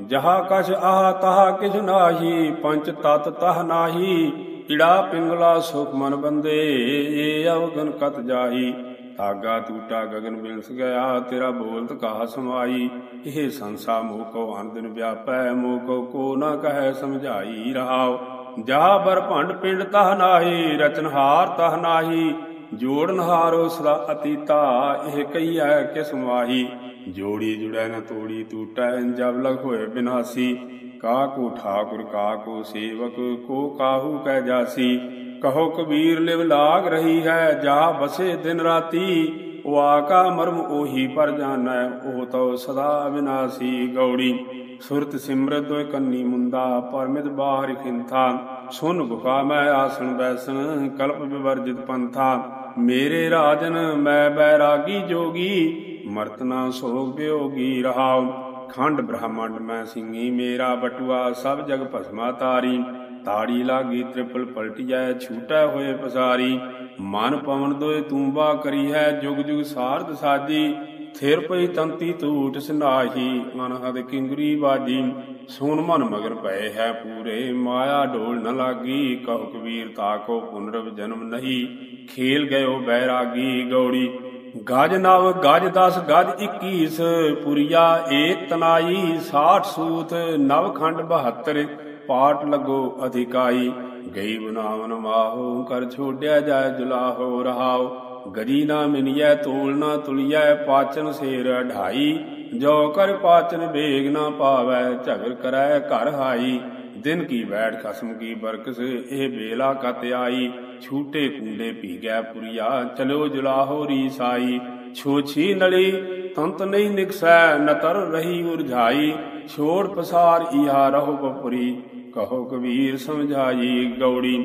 ਜਹਾ ਕਛ ਆਹ ਤਹਾ ਕਿਛ ਨਾਹੀ, ਪੰਚ ਤਤ ਤਹ ਨਾਹੀ ਇੜਾ ਪਿੰਗਲਾ ਸੁਖ ਮਨ ਬੰਦੇ, ਏ ਅਵਗਨ ਕਤ ਜਾਹੀ। ਤਾਗਾ ਟੂਟਾ ਗਗਨ ਬਿਨਸ ਗਿਆ, ਤੇਰਾ ਬੋਲਤ ਕਹਾ ਸਮਾਈ ਇਹ ਸੰਸਾ ਮੋਹ ਕੋ ਅਨੰਦਨ ਵਿਆਪੈ, ਮੋਹ ਕੋ ਕੋ ਨਾ ਕਹੈ ਸਮਝਾਈ ਰਹਾਉ। ਜਾ ਬਰ ਭੰਡ ਪਿੰਡ ਤਹ ਨਾਹੀ ਰਚਨਹਾਰ ਤਹ ਨਾਹੀ। ਜੋੜਨਹਾਰੋ ਸਦਾ ਅਤੀਤਾ, ਇਹ ਕਈਐ ਕਿਸ ਮਾਹੀ। ਜੋੜੀ ਜੁੜੈ ਨ ਤੋੜੀ, ਟੂਟੈ ਜਬ ਲਗ ਹੋਏ ਬਿਨਾਸੀ। ਕਾ ਕੋ ਠਾਕੁਰ ਕਾ ਕੋ ਸੇਵਕ, ਕੋ ਕਾਹੂ ਕਹਿ ਜਾਸੀ। ਕਹੋ ਕਬੀਰ ਲਿਵ ਲਾਗ ਰਹੀ ਹੈ, ਜਾ ਬਸੇ ਦਿਨ ਰਾਤੀ। ਉਹ ਆਕਾ ਮਰਮ ਉਹੀ ਪਰ ਜਾਣੈ, ਉਹ ਤਉ ਸਦਾ ਵਿਨਾਸੀ ਗੌੜੀ। ਸੁਰਤ ਸਿਮਰਤ ਦੋਇ ਕੰਨੀ ਮੁੰਦਾ ਪਰਮਿਤ ਬਾਹਰ ਖਿੰਥਾ। ਸੁਨ ਬੁਖਾ ਮੈਂ ਆਸਣ ਬੈਸਣ, ਕਲਪ ਵਿਵਰਜਿਤ ਪੰਥਾ। ਮੇਰੇ ਰਾਜਨ ਮੈਂ ਬੈਰਾਗੀ ਜੋਗੀ ਮਰਤਨਾ ਸੋਗ ਬਿਯੋਗੀ ਰਹਾਉ। ਖੰਡ ਬ੍ਰਹਮੰਡ ਮੈਂ ਸਿੰਘੀ ਮੇਰਾ ਬਟੂਆ ਸਭ ਜਗ ਭਸਮਾ ਤਾਰੀ। ਤਾੜੀ ਲਾਗੀ ਤ੍ਰਿਪਲ ਪਲਟਿਐ ਛੂਟੈ ਹੋਏ ਪਸਾਰੀ। ਮਨ ਪਵਨ ਦੋਏ ਤੂੰਬਾ ਕਰੀ ਹੈ, ਜੁਗ ਜੁਗ ਸਾਰਦ ਸਾਜੀ। ਥਿਰ ਪਈ ਤੰਤੀ ਟੂਟ ਸੰਨਾਹੀ ਅਨਹਦ ਕਿੰਗਰੀ ਬਾਜੀ। ਸੂਨ ਮਨ ਮਗਰ ਪਏ ਹੈ ਪੂਰੇ, ਮਾਇਆ ਢੋਲ ਨ ਲਾਗੀ। ਕਹੁ ਕਬੀਰ ਤਾਕੋ ਪੁਨਰਵ ਜਨਮ ਨਹੀਂ, ਖੇਲ ਗਇਓ ਬੈਰਾਗੀ ਗੌੜੀ। ਗਜ ਨਵ, ਗਜ 10 ਗਜ 21 ਪੁਰੀਆ ਏਕ ਤਨਾਈ 60 ਸੂਤ, ਨਵ ਖੰਡ 72 ਪਾਠ ਲਗੋ ਅਧਿਕਾਈ। ਗਈ ਬਨਾਵਨ ਮਾਹੋ, ਕਰ ਛੋੜਿਆ ਜਾਏ ਜੁਲਾਹੋ ਰਹਾਓ ਗਰੀ ਨਾ ਮਿਨਿਐ ਤੋਲ ਨਾ ਤੁਲਿਐ, ਪਾਚਨ ਸੇਰ ਢਾਈ ਜੋ ਕਰ ਪਾਚਨ ਬੇਗ ਨਾ ਪਾਵੈ, ਝਗਰ ਕਰੈ ਘਰ ਹਾਈ। ਦਿਨ ਕੀ ਬੈਠ ਖਸਮ ਕੀ ਬਰਕਸ ਇਹ ਬੇਲਾ ਕਤ ਆਈ ਛੂਟੇ ਕੁੰਡੇ ਪੀ ਗਿਆ ਪੁਰੀਆ ਚਲੋ ਜੁਲਾਹੋ ਰੀਸਾਈ ਛੋਛੀ ਨਲੀ ਤੰਤ ਨਹੀਂ ਨਿਕਸੈ ਨਤਰ ਰਹੀ ਉਰਝਾਈ ਛੋੜ ਪਸਾਰ ਇਹਾ ਰਹੋ ਬਪੁਰੀ ਕਹੋ ਕਬੀਰ ਸਮਝਾਈ ਗੌੜੀ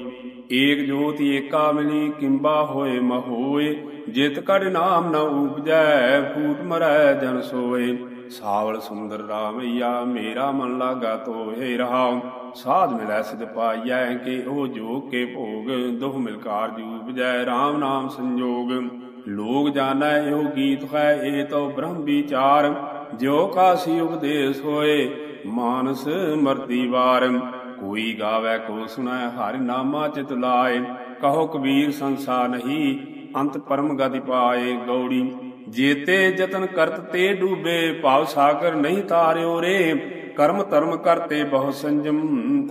ਏਕ ਜੋਤ ਏਕਾ ਮਿਲੀ ਕਿੰਬਾ ਹੋਏ ਮਹੋਏ ਜਿਤ ਕੜ ਨਾਮ ਨ ਉਪਜੈ ਫੂਟ ਮਰੈ ਜਨ ਸੋਏ ਸਾਵਲ ਸੁੰਦਰ ਰਾਮਈਆ ਮੇਰਾ ਮਨ ਲਾਗਾ ਤੋਏ ਰਹਾਉ ਸਾਧ ਮਿਲੈ ਸਿਧ ਪਾਈਐ ਕਿ ਉਹ ਜੋਗ ਕੇ ਭੋਗ, ਦੁਖ ਮਿਲਕਾਰ ਜੂਪ ਜੈ RAM ਨਾਮ ਸੰਜੋਗ। ਲੋਗ ਜਾਣੈ ਇਹੋ ਗੀਤ ਹੈ, ਇਹ ਤੋ ਬ੍ਰਹਮ ਵਿਚਾਰ। ਜਿਉ ਕਾਸੀ ਉਪਦੇਸ਼ ਹੋਏ, ਮਾਨਸ ਮਰਦੀ ਵਾਰ। ਕੋਈ ਗਾਵੇ, ਕੋ ਸੁਣੈ, ਹਰਿ ਨਾਮਾ ਚਿਤ ਲਾਏ। ਕਹੋ ਕਬੀਰ, ਸੰਸਾ ਨਹੀਂ, ਅੰਤ ਪਰਮ ਗਤਿ ਪਾਏ ਗੌੜੀ। ਜੇਤੇ ਜਤਨ ਕਰਤ, ਤੇ ਡੂਬੇ, ਭਾਵ ਸਾਗਰ ਨਹੀਂ ਤਾਰਿਓ ਰੇ। ਕਰਮ ਧਰਮ ਕਰਤੇ ਬਹੁ ਸੰਜਮ,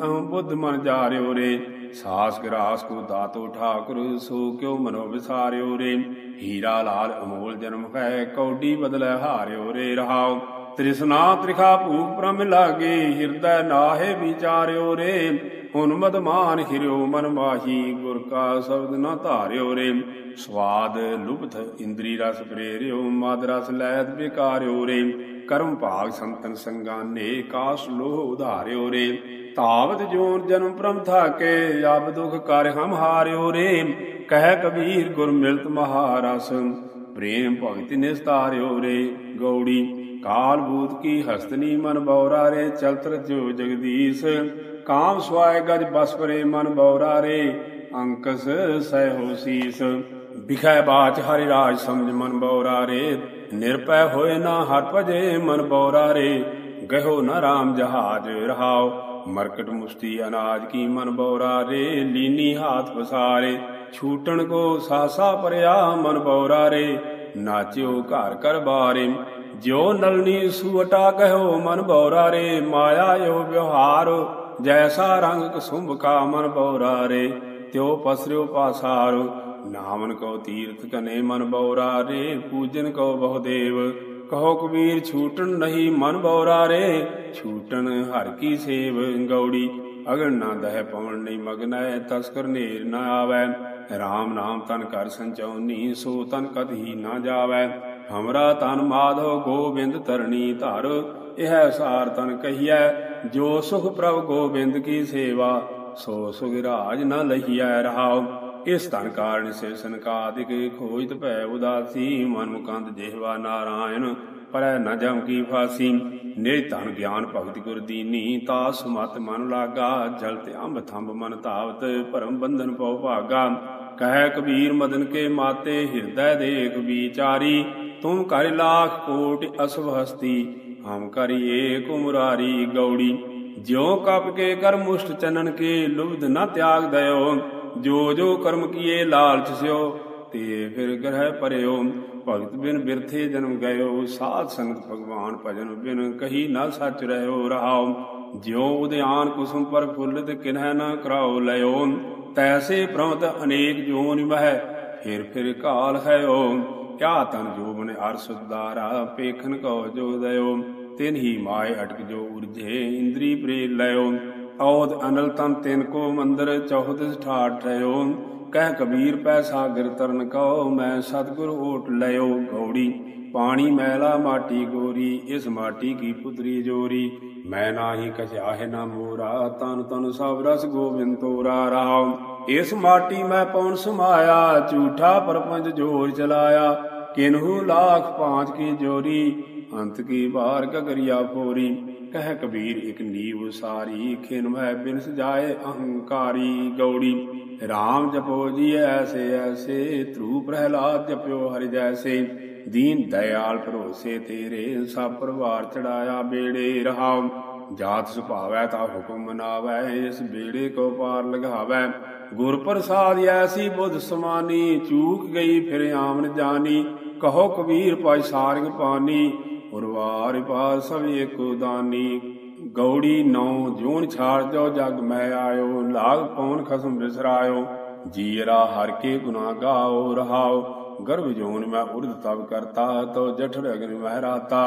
ਅਹੰ ਬੁੱਧ ਮਨ ਜਾਰਿਓ ਰੇ। ਸਾਸ ਗਰਾਸ ਕੋ ਦਾਤੋ ਠਾਕੁਰ, ਸੋ ਕਿਉ ਮਨੋ ਵਿਸਾਰਿਓ ਰੇ। ਹੀਰਾ ਲਾਲ ਅਮੋਲ ਜਨਮ ਹੈ, ਕੌਡੀ ਬਦਲੇ ਹਾਰਿਓ ਰੇ। ਰਹਾਉ ਤ੍ਰਿਸ਼ਨਾ ਤ੍ਰਿਖਾ ਭੂਖ ਪ੍ਰਮ ਲਾਗੇ, ਹਿਰਦੈ ਨਾਹੇ ਵਿਚਾਰਿਓ ਰੇ। ਹੁਨ ਮਦ ਹਿਰਿਓ, ਮਨ ਮਾਹੀ, ਗੁਰ ਕਾ ਸ਼ਬਦ ਨਾ ਧਾਰਿਓ ਰੇ। ਸਵਾਦ ਲੁਭਤ ਇੰਦਰੀ ਰਸ ਪ੍ਰੇਰਿਓ, ਮਦ ਰਸ ਲੈਤ ਬਿਕਾਰਿਓ ਰੇ। ਕਰਮ ਭਾਗ ਸੰਤਨ ਸੰਗਾਨੇ, ਕਾਸ ਲੋਹ ਉਧਾਰਿਓ ਰੇ। ਤਾਵਤ ਜੋਨ ਜਨਮ ਪ੍ਰਮ ਥਾਕੇ ਅਬ ਦੁਖ ਕਰ ਹਮ ਹਾਰਿਓ ਰੇ। ਕਹਿ ਕਬੀਰ ਗੁਰ ਮਿਲਤ ਮਹਾਰਸ, ਪ੍ਰੇਮ ਭਗਤਿ ਨਿਸਤਾਰਿਓ ਰੇ। ਗੌੜੀ ਕਾਲ ਬੂਤ ਕੀ ਹਸਤਨੀ ਮਨ ਬੌਰਾ ਰੇ ਚਲਤਰ ਜੋ ਜਗਦੀਸ਼। ਕਾਮ ਸਵਾਇ ਗਜ ਬਸ ਪਰੇ ਮਨ ਬੌਰਾ ਰੇ ਅੰਕਸ ਸਹਿ ਸੀਸ। ਬਿਖੈ ਬਾਚ ਹਰਿ ਰਾਜ ਸਮਝ ਮਨ ਬੌਰਾ ਰੇ ਨਿਰਪੈ ਹੋਏ ਨਾ ਹਰ ਭਜੇ ਮਨ ਬੌਰਾ ਰੇ ਗਹਿਓ ਨਾ ਰਾਮ ਜਹਾਜ ਰਹਾਓ ਮਰਕਟ ਮੁਸਤੀ ਅਨਾਜ ਕੀ ਮਨ ਬੌਰਾ ਰੇ ਲੀਨੀ ਹਾਥ ਪਸਾਰੇ, ਛੂਟਣ ਕੋ ਸਾਸਾ ਪਰਿਆ ਮਨ ਬੌਰਾ ਰੇ ਨਾਚਿਓ ਘਰ ਕਰ ਬਾਰੇ ਜਿਉ ਨਲਨੀ ਸੂਟਾ ਕਹਿਓ ਮਨ ਬੌਰਾ ਰੇ, ਮਾਇਆ ਇਹੋ ਵਿਵਹਾਰ। ਜੈਸਾ ਰੰਗ ਕਸੁੰਭ ਕਾ ਮਨ ਬੌਰਾ ਰੇ, ਤਿਉ ਪਸਰਿਓ ਪਾਸਾਰ। ਨਾਮਨ ਕੋ ਤੀਰਥ ਕਨੇ ਮਨ ਬੌਰਾ ਰੇ, ਪੂਜਨ ਕੋ ਬਹੁਦੇਵ ਕਹੋ ਕਬੀਰ ਛੂਟਣ ਨਹੀਂ ਮਨ ਬੌਰਾ ਰੇ, ਛੂਟਣ ਹਰ ਕੀ ਸੇਵ। ਗੌੜੀ ਅਗਨ ਨਾ ਦਹਿ ਪਵਨ ਨਹੀਂ ਮਗਨੈ ਤਸਕਰ ਨੇਰ ਨਾ ਆਵੈ। RAM ਨਾਮ ਤਨ ਕਰ ਸੰਚਉਨੀ, ਸੋ ਤਨ ਕਦ ਹੀ ਨਾ ਜਾਵੈ। ਹਮਰਾ ਤਨ ਮਾਧੋ ਗੋਬਿੰਦ ਤਰਣੀ ਧਰ, ਇਹ ਸਾਰ ਤਨ ਕਹੀਐ, ਜੋ ਸੁਖ ਪ੍ਰਭ ਗੋਬਿੰਦ ਕੀ ਸੇਵਾ, ਸੋ ਸੁਖ ਰਾਜ ਨ ਲਹੀਐ ਰਹਾਉ। ਇਸ ਧਨ ਕਾਰਨ ਸੇ ਸੰਕਾਦਿਕ ਖੋਜਤ ਭੈ ਉਦਾਸੀ, ਮਨ ਮੁਕੰਦ ਜਿਹਵਾ ਨਾਰਾਇਣ, ਪਰੈ ਨ ਜਮ ਕੀ ਫਾਸੀ। ਨੇ ਧਨ ਗਿਆਨ ਭਗਤ ਗੁਰ ਦੀਨੀ ਤਾ ਸੁਮਤ ਮਨ ਲਾਗਾ, ਜਲ ਤੇ ਅੰਬ ਥੰਬ ਮਨ ਧਾਵਤ, ਭਰਮ ਬੰਧਨ ਪਉ ਭਾਗਾ। ਕਹਿ ਕਬੀਰ ਮਦਨ ਕੇ ਮਾਤੇ, ਹਿਰਦੈ ਦੇਖ ਵਿਚਾਰੀ ਤੂੰ ਕਰ ਲਾਖ ਕੋਟ ਅਸਵ ਹਸਤੀ, ਹਮ ਕਰਿਏ ਕੁਮਰਾਰੀ ਗੌੜੀ। ਜਿਉ ਕਪ ਕੇ ਕਰ ਮੁਸ਼ਟ ਚਨਨ ਕੇ ਲੁਬਧ ਨ ਤਿਆਗ ਦਇਓ। ਜੋ ਜੋ ਕਰਮ ਕੀਏ ਲਾਲਚ ਸਿਓ, ਤੇ ਫਿਰ ਗ੍ਰਹਿ ਪਰਿਓ ਭਗਤ ਬਿਨ ਬਿਰਥੇ ਜਨਮ ਗਇਓ, ਸਾਧ ਸੰਗਤ ਭਗਵਾਨ ਭਜਨ ਬਿਨ ਕਹੀ ਨਾ ਸੱਚ ਰਹਿਓ ਰਹਾਉ ਜਿਉ ਉਦਿਆਨ ਕੁਸਮ ਪਰ ਫੁੱਲਤ ਕਿਨਹਿ ਨਾ ਕਰਾਓ ਲਿਓ ਤੈਸੇ ਪ੍ਰਮਤ ਅਨੇਕ ਜੋਨ ਮਹਿ, ਫਿਰ ਫਿਰ ਕਾਲ ਹੈਓ ਕਿਆ ਤਨ ਜੋਬਨ ਹਰ ਸੁਦਾਰਾ ਪੇਖਨ ਕੋ ਜੋ ਦਇਓ, ਤਿਨ ਹੀ ਮਾਏ ਅਟਕ ਜੋ ਉਰਜੇ, ਇੰਦਰੀ ਪ੍ਰੇ ਲਿਓ ਔਦ ਅਨਲ ਤਨ ਤਿਨ ਕੋ ਮੰਦਰ ਚੌਹਦਿਸ ਠਾਠ ਠਇਓ। ਕਹਿ ਕਬੀਰ ਪੈ ਸਾਗਰ ਤਰਨ ਕਉ, ਮੈਂ ਸਤਗੁਰ ਓਟ ਲਇਓ ਗੌੜੀ। ਪਾਣੀ ਮੈਲਾ ਮਾਟੀ ਗੋਰੀ, ਇਸ ਮਾਟੀ ਕੀ ਪੁਤਰੀ ਜੋਰੀ। ਮੈਂ ਨਾਹੀ ਕਛਾਹਿ ਨਾ ਮੋਰਾ, ਤਨ ਤਨ ਸਭ ਰਸ ਗੋਬਿੰਦ ਤੋਰਾ ਰਾਮ ਇਸ ਮਾਟੀ ਮੈਂ ਪਉਣ ਸਮਾਇਆ, ਝੂਠਾ ਪਰਪੰਚ ਜੋਰ ਚਲਾਇਆ। ਕਿਨਹੂ ਲਾਖ ਪਾਂਚ ਕੀ ਜੋਰੀ, ਅੰਤ ਕੀ ਬਾਰ ਕਗਰਿਆ ਫੋਰੀ ਕਹਿ ਕਬੀਰ ਇਕ ਨੀਵ ਸਾਰੀ, ਖਿਨ ਮੈਂ ਬਿਨ ਸਜਾਏ ਅਹੰਕਾਰੀ ਗੌੜੀ। RAM ਜਪੋ ਜੀ ਐਸੇ ਐਸੇ, ਧਰੂ ਪ੍ਰਹਿਲਾਦ ਜਪਿਓ ਹਰਿ ਜੈਸੇ। ਦੀਨ ਦਇਆਲ ਭਰੋਸੇ ਤੇਰੇ, ਸਭ ਪਰਿਵਾਰ ਚੜਾਇਆ ਬੇੜੇ ਰਹਾਉ। ਜਾਤ ਸੁਭਾਵੈ ਤਾ ਹੁਕਮ ਮਨਾਵੈ, ਇਸ ਬੇੜੇ ਕੋ ਪਾਰ ਲਗਾਵੈ। ਗੁਰ ਪ੍ਰਸਾਦ ਐਸੀ ਬੁੱਧ ਸਮਾਨੀ, ਚੂਕ ਗਈ ਫਿਰ ਆਮਨ ਜਾਣੀ ਕਹੋ ਕਬੀਰ ਪਾਈ ਸਾਰਗ ਪਾਨੀ ਉਰਵਾਰ ਪਾਰ ਸਭ ਏਕੋ ਦਾਨੀ। ਗੌੜੀ ਨੌ ਜੂਨ ਛਾੜ ਜੋ ਜਗ ਮੈਂ ਆਇਓ, ਲਾਗ ਪਉਨ ਖਸਮ ਬਿਸਰਾਇਓ। ਜੀਰਾ ਹਰ ਕੇ ਗੁਨਾ ਗਾਓ, ਰਹਾਓ। ਗਰਭ ਜੋਨ ਮੈਂ ਉਰਦ ਤਬ ਕਰਤਾ ਤੋ ਜਠੜ ਅਗਨ ਮਹਿਰਾਤਾ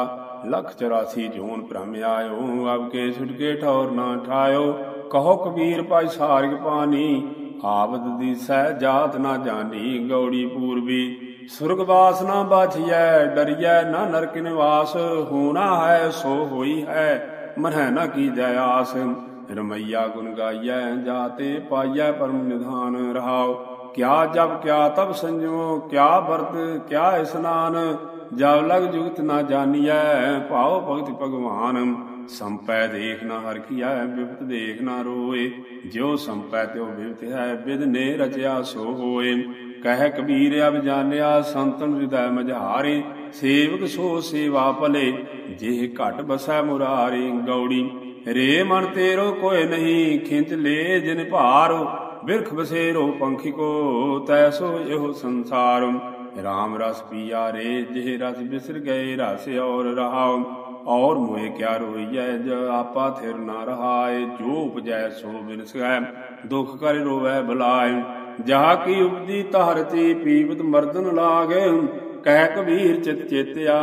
ਲਖ 84 ਜੂਨ ਭ੍ਰਮ ਆਇਓ, ਅਬ ਕੇ ਛੁਟਕੇ ਠੌਰ ਨਾ ਠਾਇਓ। ਕਹੋ ਕਬੀਰ ਭਾਈ ਸਾਰਗ ਪਾਣੀ ਆਵਦ ਦੀ ਸਹਿ ਜਾਤ ਨਾ ਜਾਣੀ, ਗੌੜੀ ਪੂਰਬੀ। ਸੁਰਗ ਨਾ ਬਾਝਿਐ, ਡਰਿਐ ਨਾ ਨਰਕ ਨਿਵਾਸ। ਹੋਣਾ ਹੈ, ਸੋ ਹੋਈ ਹੈ ਮਨਹਿ ਨਾ ਕੀਜੈ ਆਸ। ਰਮਈਆ ਗੁਣ ਗਾਈਐ ਜਾਤੇ ਪਾਈਐ ਪਰਮ ਨਿਧਾਨ। ਰਹਾਉ, ਕਿਆ ਜਬ ਕਿਆ ਤਬ ਸੰਜੋ, ਕਿਆ ਵਰਤ, ਕਿਆ ਇਸਨਾਨ। ਜਬ ਲਗ ਜੁਗਤ ਨਾ ਜਾਣੀਐ ਭਾਉ ਭਗਤ ਭਗਵਾਨ। ਸੰਪੈ ਦੇਖ ਨਾ ਹਰ ਕੀਆ ਬਿਪਤ ਦੇਖ ਨਾ ਰੋਏ। ਜਿਉ ਸੰਪੈ ਤਿਉ ਬਿਪਤ ਹੈ ਬਿਦ ਨੇ ਰਚਿਆ ਸੋ ਹੋਏ। ਕਹਿ ਕਬੀਰ ਅਬ ਜਾਣਿਆ ਸੰਤਨ ਹਿਰਦੈ ਮਝਾਰੇ। ਸੇਵਕ ਸੋ ਸੇਵਾ ਭਲੇ, ਜਿਹ ਘਟ ਬਸੈ ਮੁਰਾਰੀ ਗੌੜੀ। ਰੇ ਮਨ ਤੇਰੋ ਕੋਇ ਨਹੀਂ, ਖਿੰਚ ਲੇ ਜਿਨ ਭਾਰੋ। ਬਿਰਖ ਬਸੇਰੋ ਪੰਖੀ ਕੋ ਤੈਸੋ ਇਹੋ ਸੰਸਾਰ। RAM ਰਸ ਪੀਆ ਰੇ, ਜਿਹ ਰਸ ਬਿਸਰ ਗਏ, ਰਸ ਔਰ ਰਹਾਉ। ਔਰ ਮੋਏ ਕਿਆ ਰੋਈਐ ਜ ਆਪਾ ਥਿਰ ਨਾ ਰਹਾਏ, ਜੋ ਉਪਜੈ ਸੋ ਬਿਨਸੈ ਦੁਖ ਕਰ ਰੋਵੈ ਬੁਲਾਏ। ਜਹਾ ਕੀ ਉਪਜੀ ਤਹਰਤੀ ਪੀਵਤ ਮਰਦਨ ਲਾਗੇ ਕਹਿ ਕਬੀਰ ਚਿਤ ਚੇਤਿਆ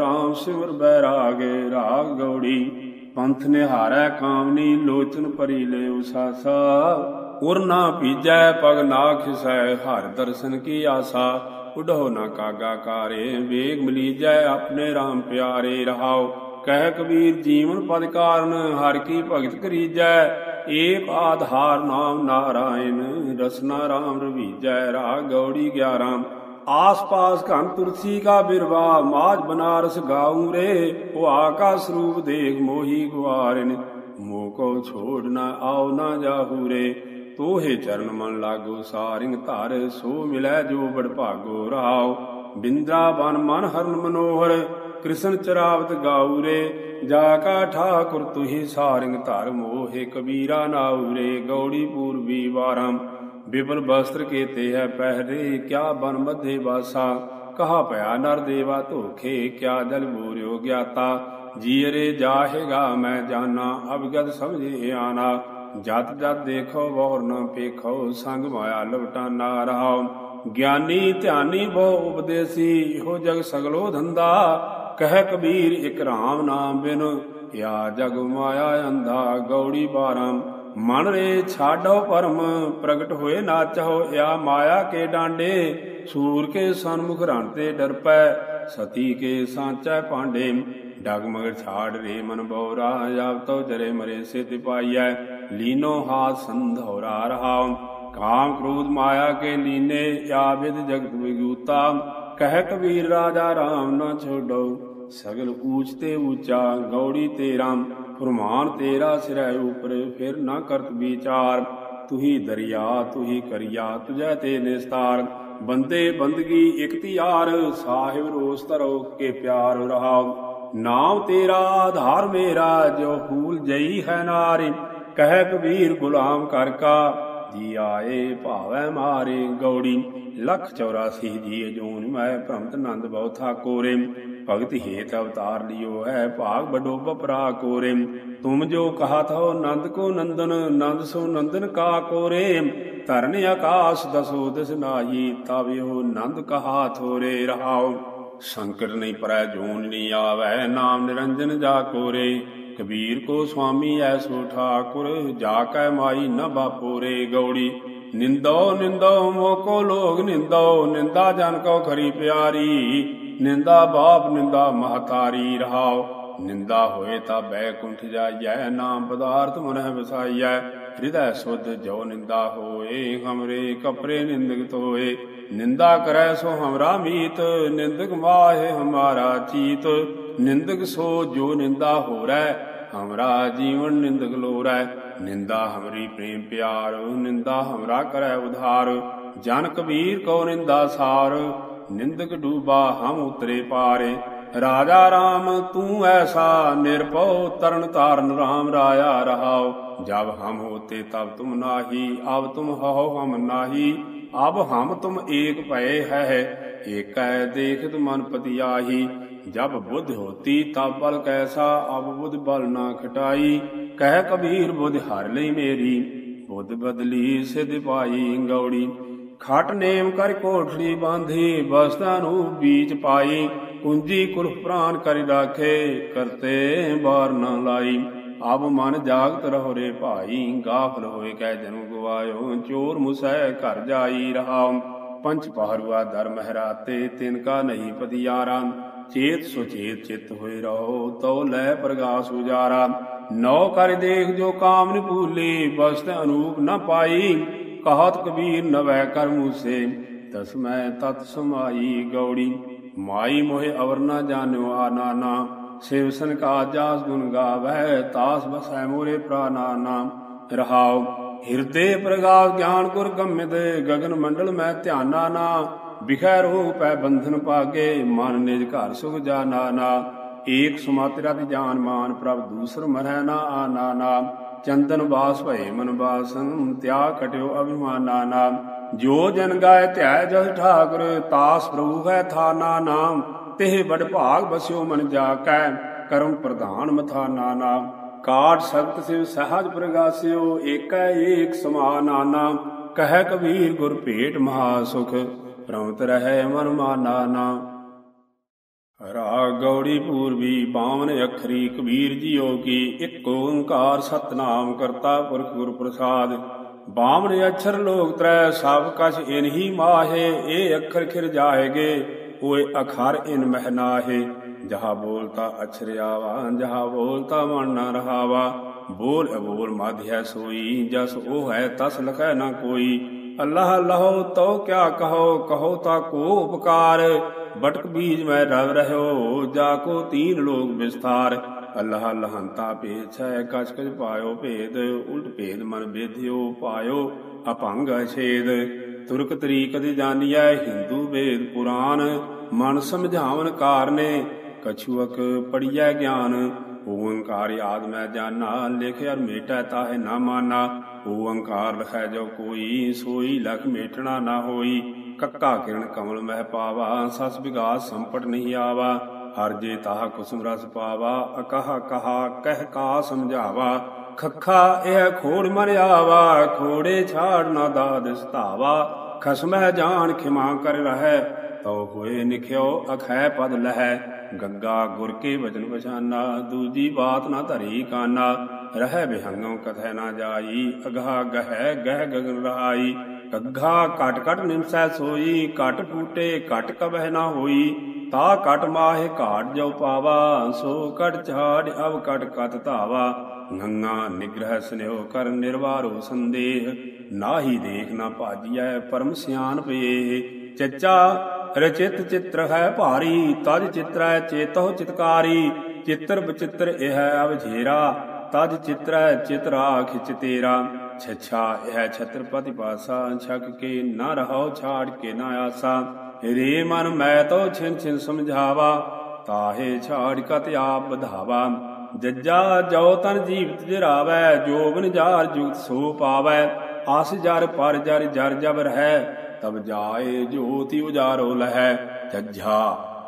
RAM ਸਿਮਰ ਬੈਰਾਗੇ, ਰਾਗ ਗੌੜੀ। ਪੰਥ ਨਿਹਾਰੈ ਕਾਮਨੀ, ਲੋਚਨ ਭਰੀ ਲੈ ਉਸਾਸਾ। ਉਰ ਨਾ ਪੀਜੈ, ਪਗ ਨਾ ਖਿਸੈ, ਹਰ ਦਰਸ਼ਨ ਕੀ ਆਸਾ। ਉਡੋ ਨਾ ਕਾਗਾ ਕਾਰੇ, ਵੇਗ ਮਲੀਜੈ ਆਪਣੇ RAM ਪਿਆਰੇ ਰਹਾਉ। ਕਹਿ ਕਬੀਰ, ਜੀਵਨ ਪਦ ਕਾਰਨ ਹਰ ਕੀ ਭਗਤ ਕਰੀਜੈ। ਏਕ ਆਧਾਰ ਨਾਮ ਨਾਰਾਇਣ, ਰਸਨਾ RAM ਰਵੀਜੈ, ਰਾਗ ਗੌੜੀ 11 ਆਸ ਪਾਸ ਘਨ ਤੁਰਸੀ ਕਾ ਬਿਰਵਾ ਮਾਜ ਬਨਾਰਸ ਗਾਉ ਰੇ। ਉਹ ਆਕਾਸ ਸਰੂਪ ਦੇਖ ਮੋਹੀ ਗੁਆਰਿਨ। ਮੋਹ ਕੋ ਛੋੜ ਨਾ ਆਉ ਨਾ ਜਾਹੂ ਰੇ। ਤੋਹੇ ਚਰਨ ਮਨ ਲਾਗੋ, ਸਾਰਿੰਗ ਧਾਰ ਸੋ ਮਿਲੈ ਜੋ ਬੜ ਭਾਗੋ ਰਾਉ ਬਿੰਦਰਾ ਬਨ ਮਨ ਹਰਨ ਮਨੋਹਰ, ਕ੍ਰਿਸ਼ਨ ਚਰਾਵਤ ਗਾਉ ਜਾ ਕਾ ਠਾਕੁਰ ਤੁਹੀ ਸਾਰਿੰਗ ਧਰ ਮੋਹੇ, ਕਬੀਰਾ ਨਾਉ ਗੌੜੀ ਪੂਰਬੀ ਵਾਰਮ ਬਿਪਲ ਬਸਤਰ ਕੇਤੇ ਹੈ ਪਹਿਰੇ, ਕਿਆ ਬਨ ਮਧੇ ਵਾਸਾ। ਕਹਾ ਭਇਆ ਨਰ ਦੇਵਾ ਧੋਖੇ, ਕਿਆ ਜਲ ਬੋਰਿਓ ਗਿਆਤਾ। ਜੀਰੇ ਜਾਹੇਗਾ ਮੈਂ ਜਾਣਾ ਅਬਗਤ ਸਮਝੇ ਆਨਾ। ਜਤ ਜਤ ਦੇਖੋ ਵੋਰ ਨ ਪੇਖੋ, ਸੰਗ ਮਾਇਆ ਲਵਟਾ ਨਾ ਰਹਾਉ ਗਿਆਨੀ ਧਿਆਨੀ ਬਹੁ ਉਪਦੇਸੀ ਹੋ ਜਗ ਸਗਲੋ ਧੰਦਾ। ਕਹਿ ਕਬੀਰ, ਇਕ ਰਾਮ ਨਾਮ ਬਿਨ ਯਾ ਜਗ ਮਾਇਆ ਅੰਧਾ, ਗੌੜੀ ਬਾਰਮ ਮਨ ਰੇ ਛਾਡੋ ਪਰਮ, ਪ੍ਰਗਟ ਹੋਏ ਨਾਚੋ ਯਾ ਮਾਇਆ ਕੇ ਡਾਂਡੇ। ਸੂਰ ਕੇ ਸਨਮੁਖ ਰਣਤੇ ਡਰ ਪੈ ਸਤੀ ਕੇ ਸਾਚੈ ਪਾਂਡੇ ਡਗਮਗ ਛਾੜ ਰੇ ਮਨ ਬੋਰਾ ਜਾਪ ਤੋ ਜਰੇ ਮਰੇ ਸਿਧ ਪਾਈਐ। ਲੀਨੋ ਹਾਥ ਸੰਧੋਰਾ ਰਹਾਉ ਕਾਮ ਕ੍ਰੋਧ ਮਾਇਆ ਕੇ ਲੀਨੇ ਯਾ ਵਿਦ ਜਗਤ ਵਿਗੂਤਾ। ਕਹਿ ਕਬੀਰ ਰਾਜਾ RAM ਨਾ ਛੋਡੋ, ਸਗਲ ਊਚ ਤੇ ਊਚਾ, ਗੌੜੀ ਤੇਰਾ। ਫਰਮਾਨ ਤੇਰਾ ਸਿਰੈ ਉਪਰ, ਫਿਰ ਨਾ ਕਰਤ ਵਿਚਾਰ। ਤੁਹੀ ਦਰਿਆ, ਤੁਹੀ ਕਰਿਆ ਤੁਜੈ ਤੇ ਨਿਸਤਾਰ। ਬੰਦੇ ਬੰਦਗੀ ਇਕਤਿਆਰ, ਸਾਹਿਬ ਰੋਸ ਧਰੋ ਕੇ ਪਿਆਰ ਰਹਾਓ ਨਾਮ ਤੇਰਾ ਆਧਾਰ ਮੇਰਾ, ਜੋ ਫੂਲ ਜਈ ਹੈ ਨਾਰੀ, ਕਹਿ ਕਬੀਰ ਗੁਲਾਮ ਕਰ ਕਾ, ਜੀ ਆਏ ਭਾਵੈ ਮਾਰੇ ਗੌੜੀ, ਲੱਖ 84 ਜੀ ਜੂਨ ਮੈਂ ਭ੍ਰਮਤ ਨੰਦ ਬਹੁਥਾ ਕੋਰੇ ਭਗਤ ਹੇਤ ਅਵਤਾਰ ਲਿਓ ਹੈ ਭਾਗ ਬਡੋ ਬਪਰਾ ਕੋਰੇ, ਤੁਮ ਜੋ ਕਹਾ ਥੋ ਨੰਦ ਕੋ ਨੰਦਨ, ਨੰਦ ਸੋ ਨੰਦਨ ਕਾ ਕੋਰੇ, ਧਰਨ ਆਕਾਸ਼ ਦਸੋ ਦਿਸ ਨਾਹੀ, ਤਵਿਓ ਨੰਦ ਕਹਾ ਥੋਰੇ ਰਹਾਉ ਸੰਕਟ ਨਹੀਂ ਪਰੈ ਜੂਨ ਨਹੀਂ ਆਵੈ, ਨਾਮ ਨਿਰੰਜਨ ਜਾ ਕੋਰੇ। ਕਬੀਰ ਕੋ ਸੁਆਮੀ ਐਸੋ ਠਾਕੁਰ, ਜਾ ਕੈ ਮਾਈ ਨ ਬਾਪੋਰੇ ਗੌੜੀ। ਨਿੰਦੋ ਨਿੰਦੋ, ਮੋਕੋ ਲੋਗ ਨਿੰਦੋ, ਨਿੰਦਾ ਜਨ ਕੋ ਖਰੀ ਪਿਆਰੀ। ਨਿੰਦਾ ਬਾਪ, ਨਿੰਦਾ ਮਹਤਾਰੀ ਰਹਾਓ। ਨਿੰਦਾ ਹੋਏ ਤਾਂ ਬੈਕੁੰਠ ਜਾਈਐ, ਨਾਮ ਪਦਾਰਥ ਮਨਹਿ ਵਸਾਈਐ। ਹਿਰਦੈ ਸੁਧ ਜੋ ਨਿੰਦਾ ਹੋਏ, ਹਮਰੇ ਕਪਰੇ ਨਿੰਦਕ ਤੋਏ ਨਿੰਦਾ ਕਰੈ ਸੋ ਹਮਰਾ ਮੀਤ ਨਿੰਦਕ ਮਾਹੇ ਹਮਾਰਾ ਚੀਤ। ਨਿੰਦਕ ਸੋ ਜੋ ਨਿੰਦਾ ਹੋਰੈ, ਹਮਰਾ ਜੀਵਨ ਨਿੰਦਕ ਲੋਰੈ। ਨਿੰਦਾ ਹਮਰੀ ਪ੍ਰੇਮ ਪਿਆਰ, ਨਿੰਦਾ ਹਮਰਾ ਕਰੈ ਉਧਾਰ। ਜਨ ਕਬੀਰ ਕੋ ਨਿੰਦਾ ਸਾਰ ਨਿੰਦਕ ਡੂਬਾ ਹਮ ਉਤਰੇ ਪਾਰੇ। ਰਾਜਾ RAM ਤੂੰ ਐਸਾ ਨਿਰਭਉ, ਤਰਨ ਤਾਰਨ RAM ਰਾਇਆ ਰਹਾਉ। ਜਬ ਹਮ ਹੋਤੇ, ਤਬ ਤੁਮ ਨਾਹੀ, ਅਬ ਤੁਮ ਹੋ ਹਮ ਨਾਹੀ। ਅਬ ਹਮ ਤੁਮ ਏਕ ਭਏ ਹੈ, ਏਕੈ ਦੇਖਤ ਮਨ ਪਤੀ ਆਹੀ ਜਬ ਬੁੱਧ ਹੋਤੀ, ਤਬ ਬਲ ਕੈਸਾ, ਅਬ ਬੁੱਧ ਬਲ ਨਾ ਖਟਾਈ। ਕਹਿ ਕਬੀਰ, ਬੁੱਧ ਹਰ ਲਈ ਮੇਰੀ। ਬੁੱਧ ਬਦਲੀ ਸਿਧ ਪਾਈ ਗੌੜੀ। ਖਟ ਨੇਮ ਕਰ ਕੋਠੜੀ ਬਾਂਧੀ, ਬਸਤਾਂ ਨੂੰ ਬੀਚ ਪਾਈ, ਕੁੰਜੀ ਕੁਲਫ ਪ੍ਰਾਨ ਕਰਿ ਰਾਖੇ ਕਰਤੇ ਬਾਰ ਨਾ ਲਾਈ। ਅਬ ਮਨ ਜਾਗਤ ਰਹੋ ਰੇ ਭਾਈ, ਗਾਫਲ ਹੋਏ ਕਹਿ ਜਨਮ ਗਵਾਇਓ, ਚੋਰ ਮੁਸੈ ਘਰ ਜਾਈ ਰਹਾ ਪੰਚ ਪਹਰੁਆ ਦਰ ਮਹਿਰਾਤੇ, ਤਿਨ ਕਾ ਨਹੀਂ ਪਤਿਆਰਾ ਚੇਤ ਸੁਚੇਤ ਚਿਤ ਹੋਏ ਰਹੋ, ਤਉ ਲੈ ਪ੍ਰਗਾਸ ਉਜਾਰਾ। ਨੌ ਕਰ ਦੇਖ ਜੋ ਕਾਮ ਨ ਭੂਲੇ, ਬਸਤ ਅਨੂਪ ਨਾ ਪਾਈ। ਕਹਤ ਕਬੀਰ ਨਵੈ ਕਰ ਮੂਸੇ ਤਸਮੈ ਤਤ ਸਮਾਈ ਗੌੜੀ। ਮਾਈ ਮੋਹਿ ਅਵਰ ਨਾ ਜਾਣਿਓ ਆ ਨਾਨਾ, ਸਿਵ ਜਾਸ ਗੁਣ ਗਾਵੈ, ਤਾਸ ਬਸੈ ਮੋਰੇ ਪ੍ਰਾਨਾ ਰਹਾਉ ਹਿਰਦੇ ਪ੍ਰਗਾਵ ਗਿਆਨ ਗੁਰ ਗੰਮਿਤ, ਗਗਨ ਮੰਡਲ ਮੈਂ ਧਿਆਨਾ ਨਾ ਬਿਖੈ ਰੋ ਪੈ ਬੰਧਨ ਪਾਗੇ ਮਨ ਨਿਜ ਘਰ ਸੁਖ ਜਾਨਾ ਨਾ। ਏਕ ਸੁਮਾਤਰਾ ਤੇ ਜਾਨ ਮਾਨ ਪ੍ਰਭ ਦੂਸਰ ਮਰੈ ਨਾ ਆਨਾ ਨਾ ਚੰਦਨ ਬਾਸ ਭਏ ਮਨ ਬਾਸਨ ਤਿਆਗ ਕਟਿਓ ਅਭਿਮਾਨਾ ਨਾਮ। ਜੋ ਜਨ ਗਾਏ ਧਿਆਇ ਜਸ ਠਾਕੁਰ, ਤਾਸ ਪ੍ਰਭੂ ਹੈ ਥਾਨਾ ਨਾਮ। ਤਿਹ ਬੜ ਭਾਗ ਬਸਿਓ ਮਨ ਜਾ ਕੈ ਕਰਮ ਪ੍ਰਧਾਨ ਮਥਾਨਾ ਨਾਮ। ਕਾਟ ਸਖਤ ਸਿਵ ਸਹਜ ਪ੍ਰਗਾਸਿਓ, ਏਕੈ ਏਕ ਸਮਾਨਾ ਆਨਾ ਕਹਿ ਕਬੀਰ ਗੁਰ ਭੇਟ ਮਹਾ ਸੁਖ, ਪ੍ਰਮਤ ਰਹਿ ਮਨ ਮਾਨਾ ਨਾ ਰਾਗ ਗੌੜੀ ਪੂਰਬੀ ਬਾਵਨ ਅਖਰੀ ਕਬੀਰ ਜੀਓ ਕੀ, ਇੱਕ ਓੰਕਾਰ ਸਤਨਾਮ ਕਰਤਾ ਪੁਰਖ ਗੁਰ ਪ੍ਰਸਾਦ ਬਾਵਨ ਅਛਰ ਲੋਕ ਤ੍ਰੈ, ਸਭ ਕਛ ਇਨਹੀ ਮਾਹੇ, ਇਹ ਅੱਖਰ ਖਿਰ ਜਾਏਗੇ ਓਏ ਅਖਰ ਇਨ ਮਹਿ ਨਾਹੇ। ਜਹਾ ਬੋਲਤਾ ਅਛਰ ਆਵਾ ਜਹਾ ਬੋਲਤਾ ਮਨ ਨਾ ਰਹਾਵਾ। ਬੋਲ ਅਬੋਲ ਮਾਧਿਆ ਸੋਈ, ਜਸ ਉਹ ਹੈ ਤਸ ਲਖੈ ਨਾ ਕੋਈ। ਅੱਲਾਹ ਲਹੋ ਤੋ ਕਿਆ ਕਹੋ ਕਹੋ ਤਾ ਕੋ ਉਪਕਾਰ। ਬਟਕ ਬੀਜ ਮੈਂ ਰਵ ਰਹਿਓ, ਜਾ ਕੋ ਤੀਨ ਲੋਕ ਵਿਸਥਾਰ। ਅੱਲਾਹ ਲਹੰਤਾ ਪੇਛੈ ਕਛ ਕਛ ਪਾਇਓ ਭੇਦ, ਉਲਟ ਭੇਦ ਮਨ ਬੇਧਿਓ ਪਾਇਓ ਅਭੰਗ ਛੇਦ ਤੁਰਕ ਤਰੀਕ ਦੇ ਜਾਣੀਐ ਹਿੰਦੂ ਵੇਦ ਪੁਰਾਨ ਮਨ ਸਮਝਾਵਨ ਕਾਰਨੇ, ਕਛੁਅਕ ਪੜੀਐ ਗਿਆਨ। ਓੰਕਾਰ ਆਦ ਮੈਂ ਜਾਣਾ ਲਿਖ ਅਰ ਮੇਟੈ ਤਾਹੇ ਨਾ ਮਾਨਾ। ਓੰਕਾਰ ਲਖੈ ਜੋ ਕੋਈ, ਸੋਈ ਲਖ ਮੇਟਣਾ ਨਾ ਹੋਈ। ਕੱਕਾ ਕਿਰਨ ਕਮਲ ਮਹਿ ਪਾਵਾ, ਸਸ ਵਿਗਾਸ ਸੰਪਟ ਨਹੀਂ ਆਵਾ, ਹਰ ਜੇ ਤਾਹ ਕੁਸਮ ਰਸ ਪਾਵਾ, ਅਕਹ ਕਹਾ ਕਹਿ ਕਾ ਸਮਝਾਵਾ, ਖੱਖਾ ਇਹ ਖੋੜ ਮਰ ਆਵਾ, ਖੋੜੇ ਛਾੜ ਨਾ ਦਾਦ ਸਤਾਵਾ ਖਸਮਹਿ ਜਾਣ ਖਿਮਾ ਕਰ ਰਹੈ, ਤਉ ਹੋਏ ਨਿਖਿਓ ਅਖੈ ਪਦ ਲਹੈ, ਗੱਗਾ ਗੁਰ ਕੇ ਵਚਨ ਪਛਾਨਾ, ਦੂਜੀ ਬਾਤ ਨਾ ਧਰੀ ਕਾਨਾ, ਰਹਿ ਬਿਹੰਗੋਂ ਕਥੈ ਨਾ ਜਾਈ, ਅਗਹਾ ਗਹਿ ਗਹਿ ਗਗਨ ਰਹਾਈ ਗੱਗਾ ਕਟ ਕਟ ਨਿਮਸੈ ਸੋਈ ਕਟ ਟੂਟੇ ਕਟ ਕਬਹਿ ਨਾ ਹੋਈ, ਤਾ ਕਟ ਮਾਹੇ ਘਾਟ ਜੋ ਪਾਵਾ, ਸੋ ਕਟ ਝਾੜ ਅਬ ਕਟ ਕਤ ਧਾਵਾ। ਗੰਗਾ ਨਿਗ੍ਰਹ ਸਨੇਹ ਕਰ ਨਿਰਵਾਰੋ ਸੰਦੇਹ, ਨਾਹੀ ਦੇਖ ਨਾ ਭਾਜੀਐ ਪਰਮ ਸਿਆਨ ਪਏ ਚੱਚਾ ਰਚਿਤ ਚਿੱਤਰ ਹੈ ਭਾਰੀ, ਤਜ ਚਿਤਰੈ ਚੇਤੋ ਚਿਤਕਾਰੀ, ਚਿੱਤਰ ਬਚਿੱਤਰ ਇਹ ਅਵਝੇਰਾ ਤਜ ਚਿਤਰੈ ਚਿਤਰਾ ਖਿਚ ਤੇਰਾ, ਛਛਾ ਇਹ ਛਤਰਪਤੀ ਪਾਸਾ, ਛਕ ਕੇ ਨਾ ਰਹੋ ਛਾੜ ਕੇ ਨਾ ਆਸਾ। ਰੇ ਮਨ ਮੈਂ ਤੋ ਛਿਨ ਛਿਨ ਸਮਝਾਵਾ, ਤਾਹੇ ਛਾੜ ਕਤ ਆਪ ਵਧਾਵਾ। ਜੱਜਾ ਜੋ ਤਨ ਜੀਵਤ ਜਰਾਵੈ ਜੋਬਨ ਜਾਰ ਜੁਗਤ ਸੋ ਪਾਵੈ। ਆਸ ਜਰ ਪਰ ਜਰ ਜਰ ਜਬ ਰਹਿ, ਤਬ ਜਾਏ ਜੋਤੀ ਉਜਾਰੋ ਲਹੈ। ਜੱਜਾ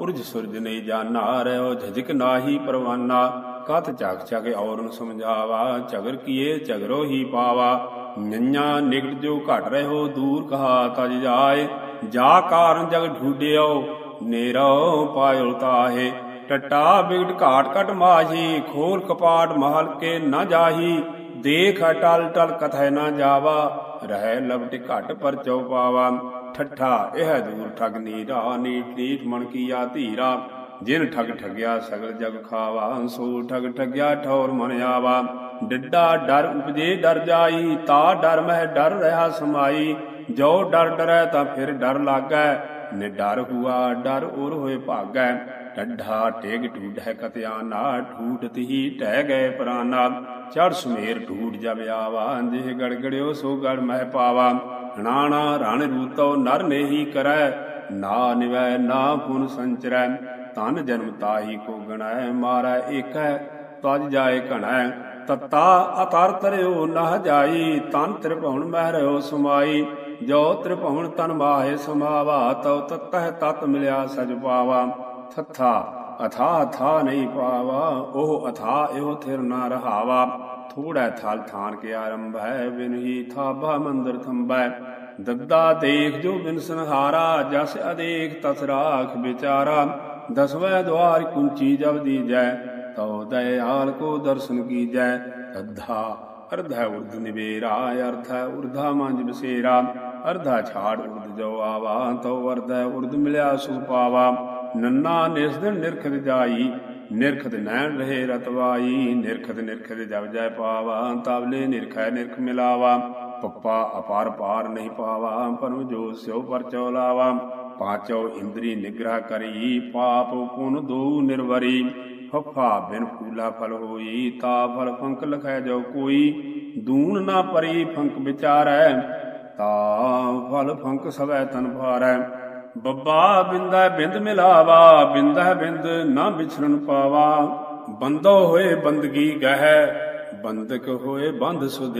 ਉਰਜ ਸੁਰਜ ਨਹੀਂ ਜਾਣਾ ਰਿਓ ਝਜਕ ਨਾਹੀ ਪਰਵਾਨਾ। ਕਤ ਚੱਕ ਚੱਕ ਔਰਨ ਸਮਝਾਵਾ, ਝਗਰ ਕੀਏ, ਝਗਰੋ ਹੀ ਪਾਵਾ। ਨੰਨਾ ਨਿਕਟ ਜੋ ਘਟ ਰਹਿਓ, ਦੂਰ ਕਹਾ ਤਜ ਜਾਏ। ਜਾ ਕਾਰਨ ਜਗ ਢੂਡਿਓ ਨੇਰੋ ਪਾਇਲ ਤਾਹੇ ਟਟਾ ਬਿਗਟ ਘਾਟ ਕਟ ਮਾਹੀ, ਖੋਲ ਕਪਾਟ ਮਹਲ ਕੇ ਨਾ ਜਾਹੀ। ਦੇਖ ਟਲ ਟਲ ਕਥੈ ਨਾ ਜਾਵਾ, ਰਹਿ ਲਬਟ ਘਟ ਪਰ ਚਉਪਾਵਾ ਠੱਠਾ, ਇਹ ਦੂਰ ਠਗ ਨੀਰਾ, ਨੀਟ ਨੀਟ ਮਨ ਕੀਆ ਧੀਰਾ। ਜਿਨ ਠਗ ਠਗਿਆ ਸਗਲ ਜਗ ਖਾਵਾ, ਸੋ ਠਗ ਠਗਿਆ ਠੌਰ ਮਨ ਆਵਾ। ਡੱਡਾ ਡਰ ਉਪਜੇ ਡਰ ਜਾਈ, ਤਾ ਡਰ ਮਹਿ ਡਰ ਰਹਾ ਸਮਾਈ। ਜੋ ਡਰ ਡਰੈ ਤਾਂ ਫਿਰ ਡਰ ਲਾਗੈ, ਨੇ ਡਰ ਹੁਆ ਡਰ ਉਰ ਹੋਏ ਭਾਗੈ। ਡੱਢਾ ਟੇਗ ਢੂਢੈ ਕਤਿਆ ਨਾ ਢੂਢਤ ਹੀ ਟਹਿ ਗਏ ਪ੍ਰਾਨਾ। ਚੜ ਸੁਮੇਰ ਢੂਢ ਜਬ ਆਵਾ, ਜਿਹ ਗੜਗੜਿਓ ਸੋ ਗੜ ਮਹਿ ਪਾਵਾ। ਹਣਾਣਾ ਰਣ ਰੂਤੋ ਨਰ ਨੇਹੀ ਕਰੈ, ਨਾ ਨਿਵੈ ਨਾ ਪੁਨ ਸੰਚਰੈ। ਤਨ ਜਨਮ ਤਾਹੀ ਕੋ ਗਣੈ, ਮਾਰੈ ਏਕੈ, ਤਜ ਜਾਏ ਘਣੈ। ਤਤਾ ਅਤਰ ਤਰਿਓ ਨਹ ਜਾਈ, ਤਨ ਤ੍ਰਿਭਵਨ ਮਹਿ ਸਮਾਈ। ਜੋ ਤ੍ਰਿਭਵਨ ਤਨ ਮਾਹੇ ਸਮਾਵਾ, ਤਉ ਤਤਹਿ ਤਤ ਮਿਲਿਆ ਸਜ ਪਾਵਾ। ਥਥਾ ਅਥਾ ਥਾ ਨਹੀਂ ਪਾਵਾ, ਉਹ ਅਥਾ ਇਹੋ ਥਿਰ ਨਾ ਰਹਾਵਾ। ਥੋੜਾ ਥਲ ਥਾਨ ਕੇ ਆਰੰਭ ਹੈ, ਬਿਨ ਹੀ ਥਾਬਾ ਮੰਦਰ ਥੰਬੈ ਦੱਦਾ ਦੇਖ ਜੋ ਬਿਨ ਸੰਹਾਰਾ, ਜਸ ਅਦੇਖ ਤਸ ਰਾਖ ਵਿਚਾਰਾ। ਦਸਵੇਂ ਦਵਾਰ ਕੁੰਚੀ ਜਬ ਦੀਜੈ ਤਉ ਦਇਆਲ ਕੋ ਦਰਸ਼ਨ ਕੀਜੈ। ਅੱਧਾ ਅਰਧਾ ਉਰਧ ਨਿਵੇਰਾ ਅਰਥਾ ਉਰਧਾ ਮੰਜ ਬਸੇਰਾ। ਅਰਧਾ ਛਾੜ ਉਰਧ ਜੋ ਆਵਾ, ਤਉ ਅਰਧਾ ਉਰਧ ਮਿਲਿਆ ਸੁ ਪਾਵਾ। ਨੰਨਾ ਨਿਸ ਦਿਨ ਨਿਰਖਤ ਜਾਈ, ਨਿਰਖਤ ਨੈਣ ਰਹੇ ਰਤਵਾਈ। ਨਿਰਖਤ ਨਿਰਖਤ ਜਬ ਜੈ ਪਾਵਾ ਤਬਲੇ ਨਿਰਖੈ ਨਿਰਖ ਮਿਲਾਵਾ। ਪੱਪਾ ਅਪਾਰ ਪਾਰ ਨਹੀਂ ਪਾਵਾ, ਪਰਮ ਜੋ ਸਿਉ ਪਰ ਚੋਲਾਵਾ ਪਾਚੋ ਇੰਦਰੀ ਨਿਗ੍ਰਹ ਕਰੀ, ਪਾਪ ਪੁਨ ਦੋ ਨਿਰਵਰੀ। ਫਫਾ ਬਿਨ ਫੂਲਾ ਫਲ ਹੋਈ, ਤਾ ਫਲ ਫੰਕ ਲਖੈ ਜੋ ਕੋਈ। ਦੂਨ ਨਾ ਪਰੀ ਫੰਕ ਵਿਚਾਰੈ, ਤਾ ਫਲ ਫੰਕ ਸਵੈ ਤਨ ਭਾਰੈ। ਬੱਬਾ ਬਿੰਦਾ ਬਿੰਦ ਮਿਲਾਵਾ, ਬਿੰਦਾ ਬਿੰਦ ਨਾ ਵਿਛੜਨ ਪਾਵਾ। ਬੰਦੋ ਹੋਏ ਬੰਦਗੀ ਗਹਿ, ਬੰਦਕ ਹੋਏ ਬੰਦ ਸੁਧ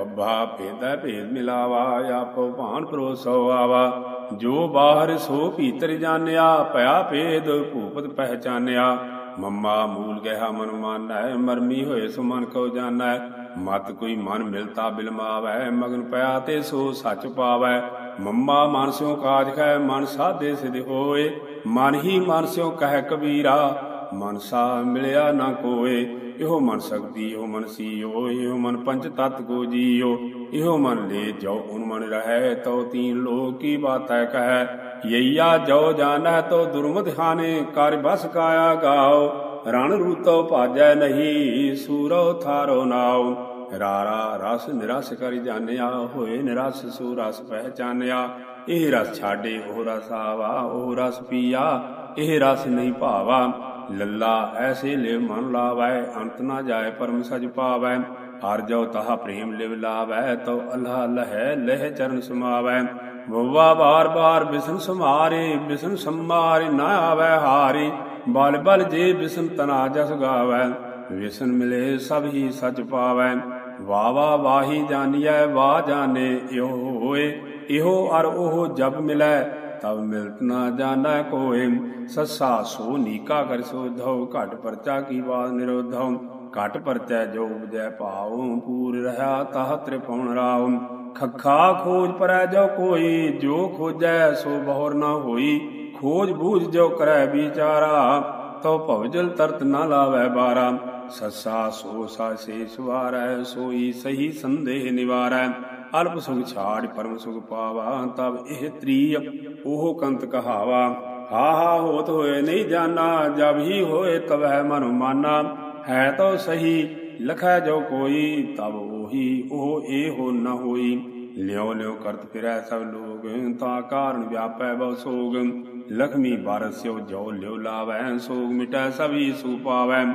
ਲਹਿ ਭੇਦਾ ਭੇਦ ਮਿਲਾਵਾ, ਆਪੋ ਭਾਨ ਪਰੋਸੋ ਆਵਾ। ਜੋ ਬਾਹਰ ਸੋ ਭੀਤਰ ਜਾਣਿਆ, ਭਇਆ ਭੇਦ ਭੂਪਤ ਪਹਿਚਾਨਿਆ। ਮੰਮਾ ਮੂਲ ਗਹਿਆ ਮਨ ਮਾਨੈ, ਮਰਮੀ ਹੋਏ ਸੋ ਮਨ ਕੋ ਜਾਣੈ। ਮਤ ਕੋਈ ਮਨ ਮਿਲਤਾ ਬਿਲਮਾਵੈ ਮਗਨ ਪਿਆ ਤੇ ਸੋ ਸੱਚ ਪਾਵੈ। ਮੰਮਾ ਮਨ ਸਿਓ ਕਾਜ ਖੈ, ਮਨ ਸਾਧੇ ਸਿਧ ਹੋਏ। ਮਨ ਹੀ ਮਨ ਸਿਓ ਕਹਿ ਕਬੀਰਾ, ਮਨ ਸਾ ਮਿਲਿਆ ਨਾ ਕੋਏ। ਇਹੋ ਮਨ ਸਕਦੀ, ਇਹੋ ਮਨ ਸੀਓ, ਇਹੋ ਮਨ ਪੰਚ ਤਤ ਕੋ ਜੀਓ। ਇਹੋ ਮਨ ਲੈ ਜੋ ਉਨ ਮਨ ਰਹੈ, ਤਉ ਤੀਨ ਲੋਕ ਕੀ ਬਾਤੈ ਕਹੈ। ਯਈਆ ਜੋ ਜਾਣੈ ਤੋ ਦੁਰਮਤ ਹਾਨੇ ਕਰ ਬਸ ਕਾਇਆ ਗਾਓ। ਰਣ ਰੂਤੋ ਭਾਜੈ ਨਹੀਂ, ਸੂਰੋ ਥਾਰੋ ਨਾਉ ਰਾਰਾ ਰਸ ਨਿਰਸ ਕਰਿ ਜਾਣਿਆ, ਹੋਏ ਨਿਰਸ ਸੂ ਰਸ ਪਹਿਚਾਨਿਆ। ਇਹ ਰਸ ਛਾੜੇ ਉਹ ਰਸ ਆਵਾ, ਉਹ ਰਸ ਪੀਆ, ਇਹ ਰਸ ਨਹੀਂ ਭਾਵਾ। ਲੱਲਾ ਐਸੇ ਲਿਵ ਮਨ ਲਾਵੈ, ਅੰਤ ਨਾ ਜਾਏ ਪਰਮ ਸਜ ਪਾਵੈ। ਹਰ ਜੋ ਤਹਾ ਪ੍ਰੇਮ ਲਿਵ ਲਾਵੈ ਤੋ ਅੱਲਾ ਲਹਿ ਲਹਿ ਚਰਨ ਸਮਾਵੈ। ਵਵਾ ਬਾਰ ਬਾਰ ਬਿਸਨ ਸਮਾਰੇ ਬਿਸਨ ਸਮਾਰੇ ਨਾ ਆਵੈ ਹਾਰੀ। ਬਲ ਬਲ ਜੇ ਬਿਸਨ ਤਨਾ ਜਸ ਗਾਵੈ ਵਿਸਨ ਮਿਲੇ ਸਭ ਹੀ ਸਚ ਪਾਵੈ। ਵਾਵਾ ਵਾਹੀ ਜਾਣੀਐ ਵਾ ਜਾਣੇ ਇਹੋ ਹੋਏ, ਇਹੋ ਅਰ ਉਹ ਜਬ ਮਿਲੈ। ਤਬ ਮਿਲਤ ਨਾ ਜਾਣੈ ਕੋਇ, ਸੱਸਾ ਸੋ ਨੀਕਾ ਕਰ ਸੋ ਘਟ ਪਰਚਾ ਕੀ ਬਾਤ ਨਿਰੋਧਉ, ਘਟ ਪਰਚੈ ਜੋ ਉਪਜੈ ਭਾਉ, ਪੂਰ ਰਹਾ ਤਹ ਤ੍ਰਿਪਉਣ ਰਾਉ। ਖੱਖਾ ਖੋਜ ਪਰੈ ਜੋ ਕੋਈ, ਜੋ ਖੋਜੈ ਸੋ ਬਹੁਰ ਨਾ ਹੋਈ। ਖੋਜ ਬੂਝ ਜੋ ਕਰੈ ਵਿਚਾਰਾ, ਤਉ ਭਵਜਲ ਤਰਤ ਨਾ ਲਾਵੈ ਬਾਰਾ। ਸੱਸਾ ਸੋ ਸਾਸੇ ਸਵਾਰੈ, ਸੋਈ ਸਹੀ ਸੰਦੇਹ ਨਿਵਾਰੈ। ਅਲਪ ਸੁਖ ਛਾੜ ਪਰਮ ਸੁਖ ਪਾਵਾ, ਤਬ ਇਹ ਤ੍ਰੀ ਉਹ ਕੰਤ ਕਹਾਵਾ। ਹਾ ਹਾ ਹੋਤ ਹੋਏ ਨਹੀਂ ਜਾਣਾ, ਜਬ ਹੀ ਹੋਏ ਤਬ ਹੈ ਮਨ ਮਾਨਾ। ਹੈ ਤੋ ਸਹੀ, ਲਖੈ ਜੋ ਕੋਈ, ਤਬ ਉਹੀ, ਉਹ ਇਹ ਹੋ ਨ ਹੋਈ। ਲਿਓ ਲਿਓ ਕਰਤ ਫਿਰੈ ਸਭ ਲੋਗ ਤਾ ਕਾਰਨ ਵਿਆਪੈ ਬਹੁ ਸੋਗ। ਲਖਮੀ ਬਾਰਸਿਓ ਜੋ ਲਿਓ ਲਾਵੈ, ਸੋਗ ਮਿਟੈ ਸਭੀ ਸੂ ਪਾਵੈ।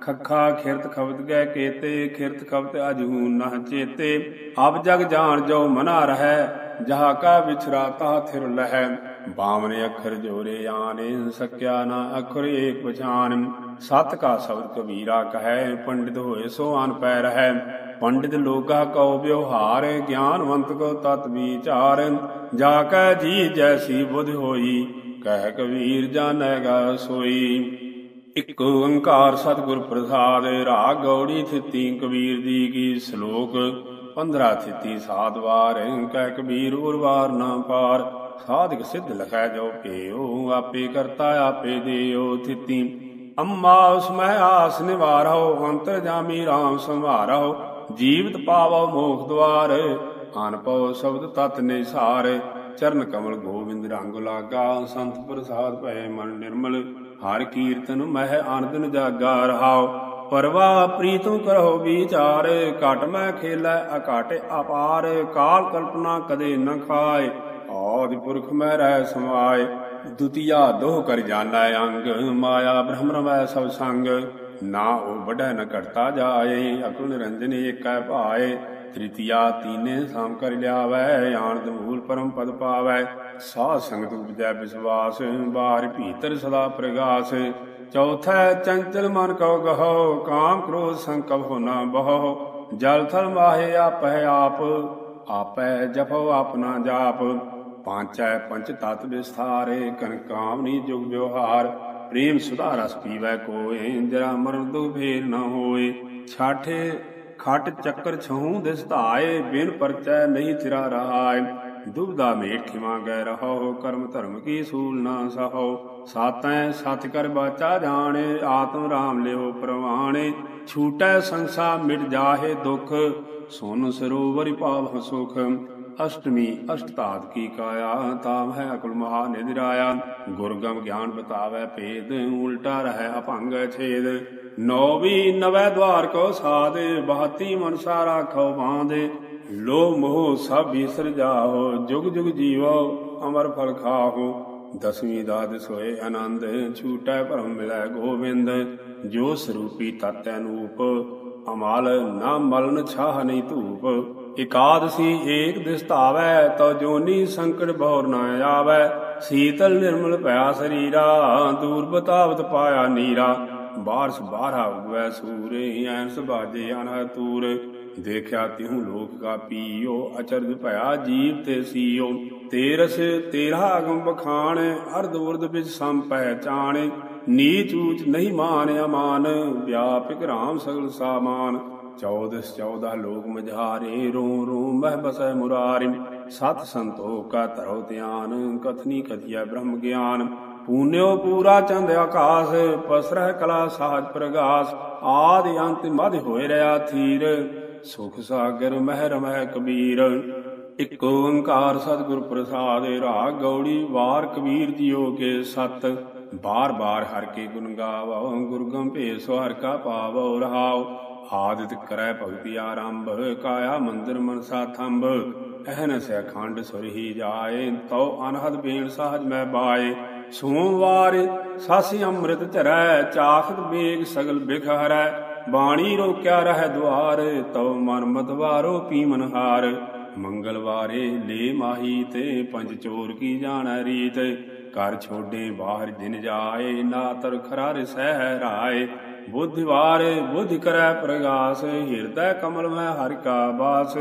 ਖੱਖਾ ਖਿਰਤ ਖਬਤ ਗਏ ਕੇਤੇ, ਖਿਰਤ ਖਬਤ ਅਜੂ ਨਾ ਚੇਤੇ। ਅਬ ਜਗ ਜਾਣ ਜੋ ਮਨਾ ਰਹੈ, ਜਹਾ ਕਾ ਵਿਛਰਾ ਤਾ ਥਿਰ ਲਹੈ। ਬਾਵਨ ਅੱਖਰ ਜੋਰੇ ਆਨੇ, ਸਕਿਆ ਨਾ ਅਖਰ ਏਕ ਪਛਾਨ। ਸਤ ਕਾ ਸ਼ਬਦ ਕਬੀਰਾ ਕਹੈ, ਪੰਡਿਤ ਹੋਏ ਸੋ ਅਨ ਪੈ ਰਹੈ। ਪੰਡਿਤ ਲੋਗਾ ਕਉ ਵਿਵਹਾਰ, ਗਿਆਨਵੰਤ ਕੋ ਤਤ ਵਿਚਾਰ। ਜਾ ਕੈ ਜੀ ਜੈਸੀ ਬੁਧ ਹੋਈ, ਕਹਿ ਕਬੀਰ ਜਾਣੇਗਾ ਸੋਈ। ਇਕ ਓੰਕਾਰ ਸਤਿਗੁਰ ਪ੍ਰਸਾਦ, ਰਾਗ ਗੌੜੀ ਥਿਤੀ, ਕਬੀਰ ਦੀ ਕੀ ਸ਼ਲੋਕ 15 ਥਿਤੀ, ਸਾਧ ਵਾਰ ਕਹਿ ਕਬੀਰ ਉਰਵਾਰ ਨਾ ਪਾਰ। ਸਾਧਕ ਸਿੱਧ ਲਖੈ ਜੋ ਪੇਓ ਆਪੇ ਕਰਤਾ ਆਪੇ ਦੇਓ ਥਿਤੀ। ਅੰਮਾ ਉਸ ਮੈਂ ਆਸ ਨਿਵਾਰੋ ਅੰਤਰ ਜਾਮੀ RAM ਸੰਭਾਰੋ ਜੀਵਤ ਪਾਵੋ ਮੋਖ ਦਵਾਰ ਅਨਪਉ ਸ਼ਬਦ ਤਤ ਨਿਸਾਰ। ਚਰਨ ਕਮਲ ਗੋਬਿੰਦ ਰੰਗ ਲਾਗਾ, ਸੰਤ ਪ੍ਰਸਾਦ ਭੈ ਮਨ ਨਿਰਮਲ। ਹਰ ਕੀਰਤਨ ਮਹਿ ਆਨੰਦਨ ਜਾਗਾ ਰਹਾਉ। ਪਰਵਾ ਪ੍ਰੀਤੁ ਕਰੋ ਵਿਚਾਰ, ਘਟ ਮੈਂ ਖੇਲੇ ਅਕਾਟ ਅਪਾਰ। ਕਾਲ ਕਲਪਨਾ ਕਦੇ ਨ ਖਾਏ, ਆਦਿ ਪੁਰਖ ਮੈਂ ਰਹਿ ਸਮਾਏ। ਦੁਤੀਆ ਦੋਹ ਕਰ ਜਾਣੈ ਅੰਗ, ਮਾਇਆ ਬ੍ਰਹਮ ਰਮੈ ਸਭ ਸੰਗ। ਨਾ ਉਹ ਵਡੈ ਨ ਘਟਤਾ ਜਾਏ, ਅਕਲ ਨਿਰੰਜਨ ਏਕੈ ਭਾਏ। ਤ੍ਰਿਤੀਆ ਤੀਨੇ ਸਾਮ ਕਰ ਲਿਆਵੈ, ਆਨੰਦ ਮੂਲ ਪਰਮ ਪਦ ਪਾਵੈ। ਸਾਧ ਸੰਗਤ ਉਪਜੈ ਵਿਸਵਾਸ ਬਾਹਰ ਭੀਤਰ ਸਦਾ ਪ੍ਰਗਾਸ। ਚੌਥਾ ਚੰਚਲ ਮਨ ਕਉ ਗਹੋ, ਕਾਮ ਕ੍ਰੋਧ ਸੰਕਪ ਹੋ ਨਾ ਬਹੋ। ਜਲ ਥਲ ਮਾਹੇ ਆਪਹਿ ਆਪ ਆਪੈ ਜਪੋ ਆਪਣਾ ਜਾਪ। ਪਾਂਚੈ ਪੰਚ ਤਤ ਵਿਸਥਾਰੇ, ਕਨ ਕਾਮਨੀ ਜੁਗ ਵਿਵਹਾਰ। ਪ੍ਰੇਮ ਸੁਧਾ ਰਸ ਪੀਵੈ ਕੋਏ, ਜਰਾ ਮਰਨ ਦੁ ਫੇਰ ਨ ਹੋਏ। ਛਾਠੇ ਖਟ ਚੱਕਰ ਛਹੂ ਦਿਸ ਧਾਏ ਬਿਨ ਪਰਚੈ ਨਹੀਂ ਥਿਰਾ ਰਹਾਏ ਦੁਬਦਾ ਮੇਠ ਖਿਮਾ ਗੈ ਰਹੋ ਕਰਮ ਧਰਮ ਕੀ ਸੂਲ ਨਾ ਸਹੋ ਸਾਤੈ ਸਤ ਕਰ ਬਾਚਾ ਜਾਣੇ, ਆਤਮ ਰਾਮ ਲਿਓ ਪ੍ਰਵਾਣੇ। ਛੂਟੈ ਸੰਸਾ ਮਿਟ ਜਾਹੇ ਦੁਖ, ਸੋਨ ਸਰੋਵਰਿ ਪਾਵ ਸੁਖ। ਅਸ਼ਟਮੀ ਅਸ਼ਟਤਾਦ ਕੀ ਕਾਇਆ ਤਾਮ ਹੈ ਅਕਲ ਮਹਾ ਨਿਦਰਾਇਆ। ਗੁਰਗਮ ਗਿਆਨ ਬਤਾਵੇ ਭੇਦ, ਉਲਟਾ ਰਹਿ ਅਭੰਗ ਛੇਦ। ਨੌਵੀ ਨਵੈ ਦਵਾਰ ਕੋ ਸਾਦੇ ਬਹਤੀ ਮਨਸਾ ਰਾਖੋ ਬਾਂਦੇ। ਲੋ ਮੋਹ ਸਭ ਵਿਸਰ ਜਾਹੋ, ਜੁਗ ਜੁਗ ਜੀਵੋ, ਅਮਰ ਫਲ ਖਾਹੋ। ਦਸਵੀਂ ਦਾਦ ਸੋਏ ਆਨੰਦ, ਛੂਟੈ ਭਰਮ ਮਿਲੈ ਗੋਬਿੰਦ। ਜੋ ਸਰੂਪੀ ਤਤ ਅਨੂਪ ਅਮਾਲ ਨਾ ਮਲਨ ਛਾਹ ਨਹੀਂ ਧੂਪ। ਇਕਾਦਸੀ ਏਕ ਦਿਸਤਾਵੈ ਤਉ ਜੋਨੀ ਸੰਕਟ ਬਹੁਰ ਨਾ ਆਵੈ। ਸੀਤਲ ਨਿਰਮਲ ਭਇਆ ਸਰੀਰਾ ਦੂਰ ਬਤਾਵਤ ਪਾਇਆ ਨੀਰਾ। ਬਾਰਸ ਬਾਰਾ ਉਗਵੈ ਸੂਰੇ, ਐਨਸ ਬਾਜੇ ਅਨਹ ਦੇਖਿਆ ਤਿਹੂ ਲੋਕ ਕਾ ਪੀਓ, ਅਚਰਜ ਭਇਆ ਜੀਵ ਤੇ ਸੀਓ। ਤੇਰਸ ਤੇਰਾ ਅਗਮ ਬਖਾਣ, ਅਰਧ ਉਰਧ ਵਿੱਚ ਸਮ ਪਹਿਚਾਣ ਨੀਚ ਊਚ ਨਹੀਂ ਮਾਨ ਅਮਾਨ, ਵਿਆਪਿਕ ਰਾਮ ਸਗਲ ਸਾਮਾਨ। ਚੌਦਸ ਚੌਦਾ ਲੋਕ ਮਝਾਰੇ, ਰੋ ਰੋ ਮਹਿ ਬਸੈ ਮੁਰਾਰਿ। ਸਤ ਸੰਤੋਖ ਕਾ ਧਰੋ ਧਿਆਨ, ਕਥਨੀ ਕਥਿਆ ਬ੍ਰਹਮ ਗਿਆਨ। ਪੂਨਿਓ ਪੂਰਾ ਚੰਦ ਆਕਾਸ, ਪਸਰਹਿ ਕਲਾ ਸਾਜ ਪ੍ਰਗਾਸ। ਆਦਿ ਅੰਤ ਮਧ ਹੋਏ ਰਿਆ ਥੀਰ। ਸੁਖ ਸਾਗਰ ਮਹਿ ਰਮੈ ਕਬੀਰ। ਇਕ ਓੰਕਾਰ ਸਤਿਗੁਰ ਪ੍ਰਸਾਦ ਰਾਗ ਗੌੜੀ, ਵਾਰ ਕਬੀਰ ਜੀਓ ਕੇ ਸਤ। ਬਾਰ ਬਾਰ ਹਰ ਕੇ ਗੁਣ ਗਾਵੋ ਗੁਰਗਮ ਭੇਸ ਹਰ ਕਾ ਪਾਵੋ ਰਹਾਉ ਆਦਿਤ ਕਰੈ ਭਗਤੀ ਆਰੰਭ, ਕਾਇਆ ਮੰਦਰ ਮਨਸਾ ਥੰਬ ਅਹਨਸ ਅਖੰਡ ਸੁਰਹੀ ਜਾਏ, ਤਉ ਅਨਹਦ ਬੇਣ ਸਹਜ ਮੈਂ ਬਾਏ। ਸੋਮਵਾਰ, ਸਾਸੀ ਅੰਮ੍ਰਿਤ ਧਰੈ, ਚਾਖਤ ਬੇਗ ਸਗਲ ਬਿਖ ਹਰੈ ਬਾਣੀ ਰੋਕਿਆ ਰਹਿ ਦੁਆਰ, ਤਉ ਮਨ ਮਤਵਾਰੋ ਪੀਮਨ ਹਾਰ। ਮੰਗਲਵਾਰੇ ਲੇ ਮਾਹੀ ਤੇ ਪੰਜ ਚੋਰ ਕੀ ਜਾਣੈ ਰੀਤ। ਘਰ ਛੋਡੇ ਬਾਹਰ ਦਿਨ ਜਾਏ ਨਾ ਤਰ ਖਰਾਰ ਸਹਿ ਰਾਏ ਬੁੱਧਵਾਰ, ਬੁੱਧ ਕਰੈ ਪ੍ਰਗਾਸ, ਹਿਰਦੈ ਕਮਲ ਮੈਂ ਹਰਿ ਕਾ ਬਾਸ।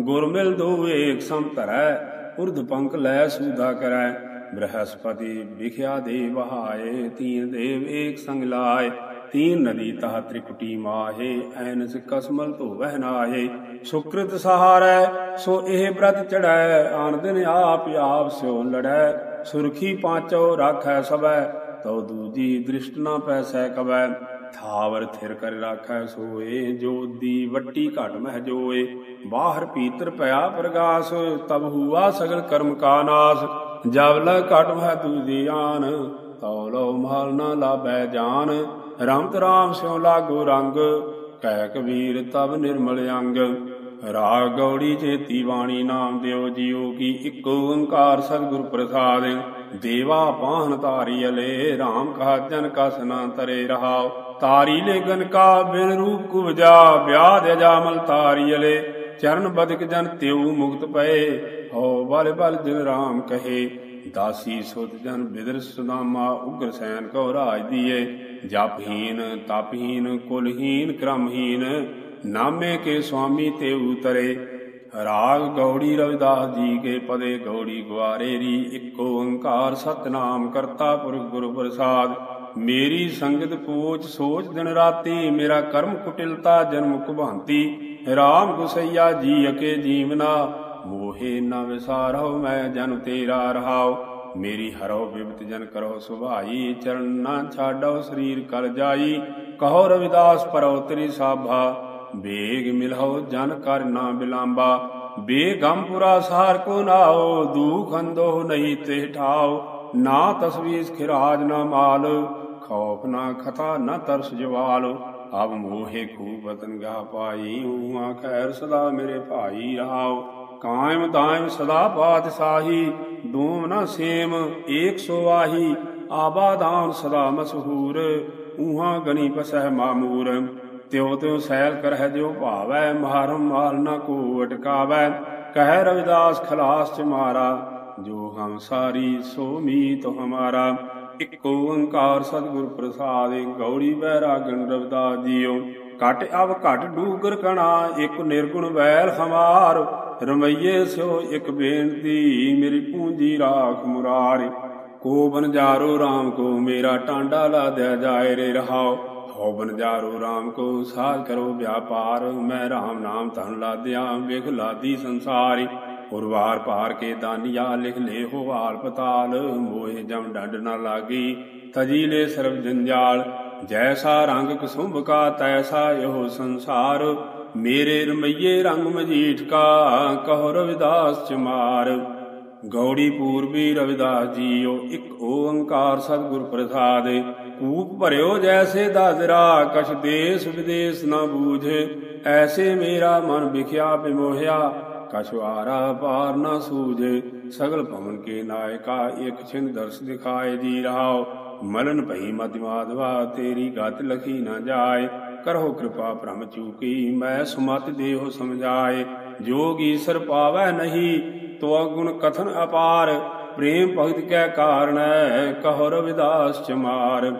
ਗੁਰ ਮਿਲ ਦੋ ਏਕ ਸਮ ਧਰੈ, ਉਰਧ ਪੰਖ ਲੈ ਸੂਦਾ ਕਰੈ। ਬ੍ਰਹਸਪਤੀ ਵਿਖਿਆ ਦੇ ਵਹਾਏ, ਤੀਨ ਦੇਵ ਏਕ ਸੰਗ ਲਾਏ। ਤੀਨ ਨਦੀ ਤਹ ਤ੍ਰਿਕੁਟੀ ਮਾਹੇ, ਐਨਸ ਕਸਮਲ ਧੋਵਹਿ ਨਾਹੇ। ਸੁਕ੍ਰਿਤ ਸਹਾਰੈ, ਸੋ ਇਹ ਬ੍ਰਤ ਚੜੈ ਆਨ ਦਿਨ ਆਪ ਆਪ ਸਿਓ ਲੜੈ। ਸੁਰਖੀ ਪਾਚੋ ਰਾਖੈ ਸਬੈ ਤਉ ਦੂਜੀ ਦ੍ਰਿਸ਼ਟ ਨਾ ਪੈਸੈ ਕਬੈ। ਥਾਵਰ ਥਿਰ ਕਰ ਰਾਖੈ ਸੋਏ ਜੋਦੀ ਵੱਟੀ ਘਟ ਮਹਿ ਜੋਏ। ਬਾਹਰ ਪੀਤਰ ਭਇਆ ਪ੍ਰਗਾਸ, ਤਬ ਹੁਆ ਸਗਲ ਕਰਮ ਕਾ ਨਾਸ। ਜਬ ਲ ਘਟ ਮਹਿ ਦੂਜੀ ਆਨ ਤਉ ਲੋ ਮਹਲ ਨਾ ਲਾਬੈ ਜਾਨ, ਰਮਤ ਰਾਮ ਸਿਉ ਲਾਗੋ ਰੰਗ ਕਹਿ ਕਬੀਰ ਤਬ ਨਿਰਮਲ ਅੰਗ। ਰਾਗ ਗੌੜੀ ਚੇਤੀ ਬਾਣੀ ਨਾਮ ਦਿਓ ਜੀਓ ਕੀ ਇੱਕ ਓੰਕਾਰ ਸਤਿਗੁਰ ਪ੍ਰਸਾਦ। ਦੇਵਾ ਪਾਹਨ ਤਾਰੀ ਅਲੇ RAM ਕਹਾ ਜਨ ਕਸ ਨਾ ਤਰੇ ਰਹਾਉ। ਤਾਰੀ ਲੈ ਗਨ ਕਾ ਬਿਨ ਰੂਪ ਕੁਵਜਾ ਵਿਆਦ ਅਜਾਮਲ ਤਾਰੀ ਅਲੇ। ਚਰਨ ਬਦਕ ਜਨ ਤਿਉ ਮੁਕਤ ਪਏ, ਹੋ ਬਲ ਬਲ ਜਿਨ RAM ਕਹੇ। ਦਾਸੀ ਸੁਤ ਜਨ ਬਿਦਰ ਸੁਦਾਮਾ ਉਗਰ ਸੈਨ ਕੋ ਰਾਜ ਦੀਏ, ਜਪਹੀਨ ਤਪਹੀਨ ਕੁਲਹੀਨ ਕਰਮਹੀਨ, ਨਾਮੇ ਕੇ ਸੁਆਮੀ ਤੇ ਉਤਰੇ। ਰਾਗ ਗੌੜੀ ਰਵਿਦਾਸ ਜੀ ਕੇ ਪਦੇ ਗੌੜੀ ਗਵਾਰੇ ਰੀ, ਇੱਕ ਓੰਕਾਰ ਸਤਨਾਮ ਕਰਤਾ ਪੁਰਖ ਗੁਰੂ ਪ੍ਰਸਾਦ। ਮੇਰੀ ਸੰਗਤ ਪੂਜ ਸੋਚ ਦਿਨ ਰਾਤੀ, ਮੇਰਾ ਕਰਮ ਕੁਟਿਲਤਾ ਜਨਮ ਕੁਭਾਂਤੀ। ਰਾਮ ਗੁਸਈਆ ਜੀ ਅਕੇ ਜੀਵਨਾ ਮੋਹੇ ਨਾ ਵਿਸਾਰੋ ਮੈਂ ਜਨ ਤੇਰਾ ਰਹਾਉ। ਮੇਰੀ ਹਰੋ ਬਿਬਤ ਜਨ ਕਰੋ ਸੁਭਾਈ, ਚਰਨ ਨਾ ਛਾਡੋ ਸਰੀਰ ਕਲ ਜਾਈ। ਕਹੋ ਰਵਿਦਾਸ ਪਰੋ ਤੇਰੀ ਸਾਭਾ, ਬੇਗ ਮਿਲਹੁ ਜਨ ਕਰ ਨਾ ਬਿਲਾਂਬਾ। ਬੇਗੰਪੁਰਾ ਸਾਰ ਕੋ ਨਾਓ ਦੂਖ ਅੰਦੋ ਨਹੀਂ ਤੇ ਠਾਓ ਨਾ ਤਸਵੀਸ ਖਿਰਾਜ ਨਾ ਮਾਲ, ਖੌਫ ਨਾ ਖਤਾ ਨਾ ਤਰਸ ਜਵਾਲ। ਅਬ ਮੋਹੇ ਖੂਬ ਵਤਨ ਗਾ ਪਾਈ ਹੂਆ ਖੈਰ ਸਦਾ ਮੇਰੇ ਭਾਈ ਰਹਾਓ ਕਾਇਮ ਦਾਇਮ ਸਦਾ ਬਾਤ ਸਾਹੀ ਨਾ ਸੇਮ, ਏਕ ਸੋਵਾਹੀ ਆਬਾਦਾਨ ਸਦਾ ਮਸਹੂਰ, ਊਹਾ ਗਣੀ ਪਸਹਿ ਮਾਮੂਰ। ਤਿਉ ਤਿਉ ਸੈਲ ਕਰਹਿ ਜਿਉ ਭਾਵੈ ਮਹਾਰਮ ਮਾਲ ਨ ਕੋ ਅਟਕਾਵੈ। ਕਹਿ ਰਵਿਦਾਸ ਖਲਾਸ ਚ ਮਾਰਾ, ਜੋ ਹਮ ਸਾਰੀ ਸੋ ਮੀਤ ਹਮਾਰਾ। ਇਕ ਓੰਕਾਰ ਸਤਿਗੁਰ ਪ੍ਰਸਾਦ ਗੌੜੀ ਬੈਰਾਗਨ ਰਵਿਦਾਸ ਜੀਓ। ਘਟ ਅਵ ਘਟ ਡੂਗਰ ਕਣਾ, ਇਕ ਨਿਰਗੁਣ ਵੈਲ ਹਮਾਰ। ਰਮਈਏ ਸਿਓ ਇਕ ਬੇਨਤੀ, ਮੇਰੀ ਪੂੰਜੀ ਰਾਖ ਮੁਰਾਰੇ। ਕੋ ਬਨ RAM ਕੋ, ਮੇਰਾ ਟਾਂਡਾ ਲਾ ਦਿਆ ਜਾਏ ਰੇ ਰਹਾਓ। ਹੋ ਬਨ ਜਾਰੋ RAM ਕੋ ਸਾਧ ਕਰੋ ਵਿਆਪਾਰ। ਮੈਂ RAM ਨਾਮ ਧਨ ਲਾਦਿਆ ਵੇਖ ਲਾਦੀ ਸੰਸਾਰੀ। ਉਰਵਾਰ ਪਾਰ ਕੇ ਦਾਨੀਆ, ਲਿਖ ਲੇ ਹੋ ਹਾਲ ਪਤਾਲ। ਮੋਹਿ ਜਮ ਡੰਡ ਨਾ ਲਾਗੀ, ਤਜੀ ਲੈ ਸਰਬ ਜੰਜਾਲ। ਜੈਸਾ ਰੰਗ ਕੁਸੁੰਭ ਕਾ, ਤੈਸਾ ਇਹੋ ਸੰਸਾਰ। ਮੇਰੇ ਰਮਈਏ ਰੰਗ ਮਜੀਠ ਕਾ, ਕਹੋ ਰਵਿਦਾਸ ਚਮਾਰ। ਗੌੜੀ ਪੂਰਬੀ ਰਵਿਦਾਸ ਜੀਓ, ਇੱਕ ਓੰਕਾਰ ਸਤਿਗੁਰ ਪ੍ਰਸਾਦ। ਕੂਪ ਭਰਿਓ ਜੈਸੇ ਦਾਦਰਾ ਕਛ ਦੇਸ ਵਿਦੇਸ ਨਾ ਬੂਝੇ। ਐਸੇ ਮੇਰਾ ਮਨ ਵਿਖਿਆ ਬਿਮੋਹਿਆ ਕਛ ਆਰਾ ਪਾਰ ਨਾ ਸੂਝੇ। ਸਗਲ ਭਵਨ ਕੇ ਨਾਇਕਾ, ਇੱਕ ਛਿਨ ਦਰਸ ਦਿਖਾਏ ਦੀ ਰਹਾਓ। ਮਲਨ ਭਈ ਮਤਿ ਮਾਧਵਾ, ਤੇਰੀ ਗਤ ਲਖੀ ਨਾ ਜਾਏ। ਕਰੋ ਕਿਰਪਾ ਭ੍ਰਮ ਚੂਕੀ, ਮੈਂ ਸੁਮਤ ਦੇਹੁ ਸਮਝਾਏ। ਜੋਗ ਈਸਰ ਪਾਵੈ ਨਹੀਂ, ਤੋ ਗੁਣ ਕਥਨ ਅਪਾਰ। ਪ੍ਰੇਮ ਭਗਤ ਕੈ ਕਾਰਣੈ ਕਹੋ ਰਵਿਦਾਸ ਚਮਾਰ।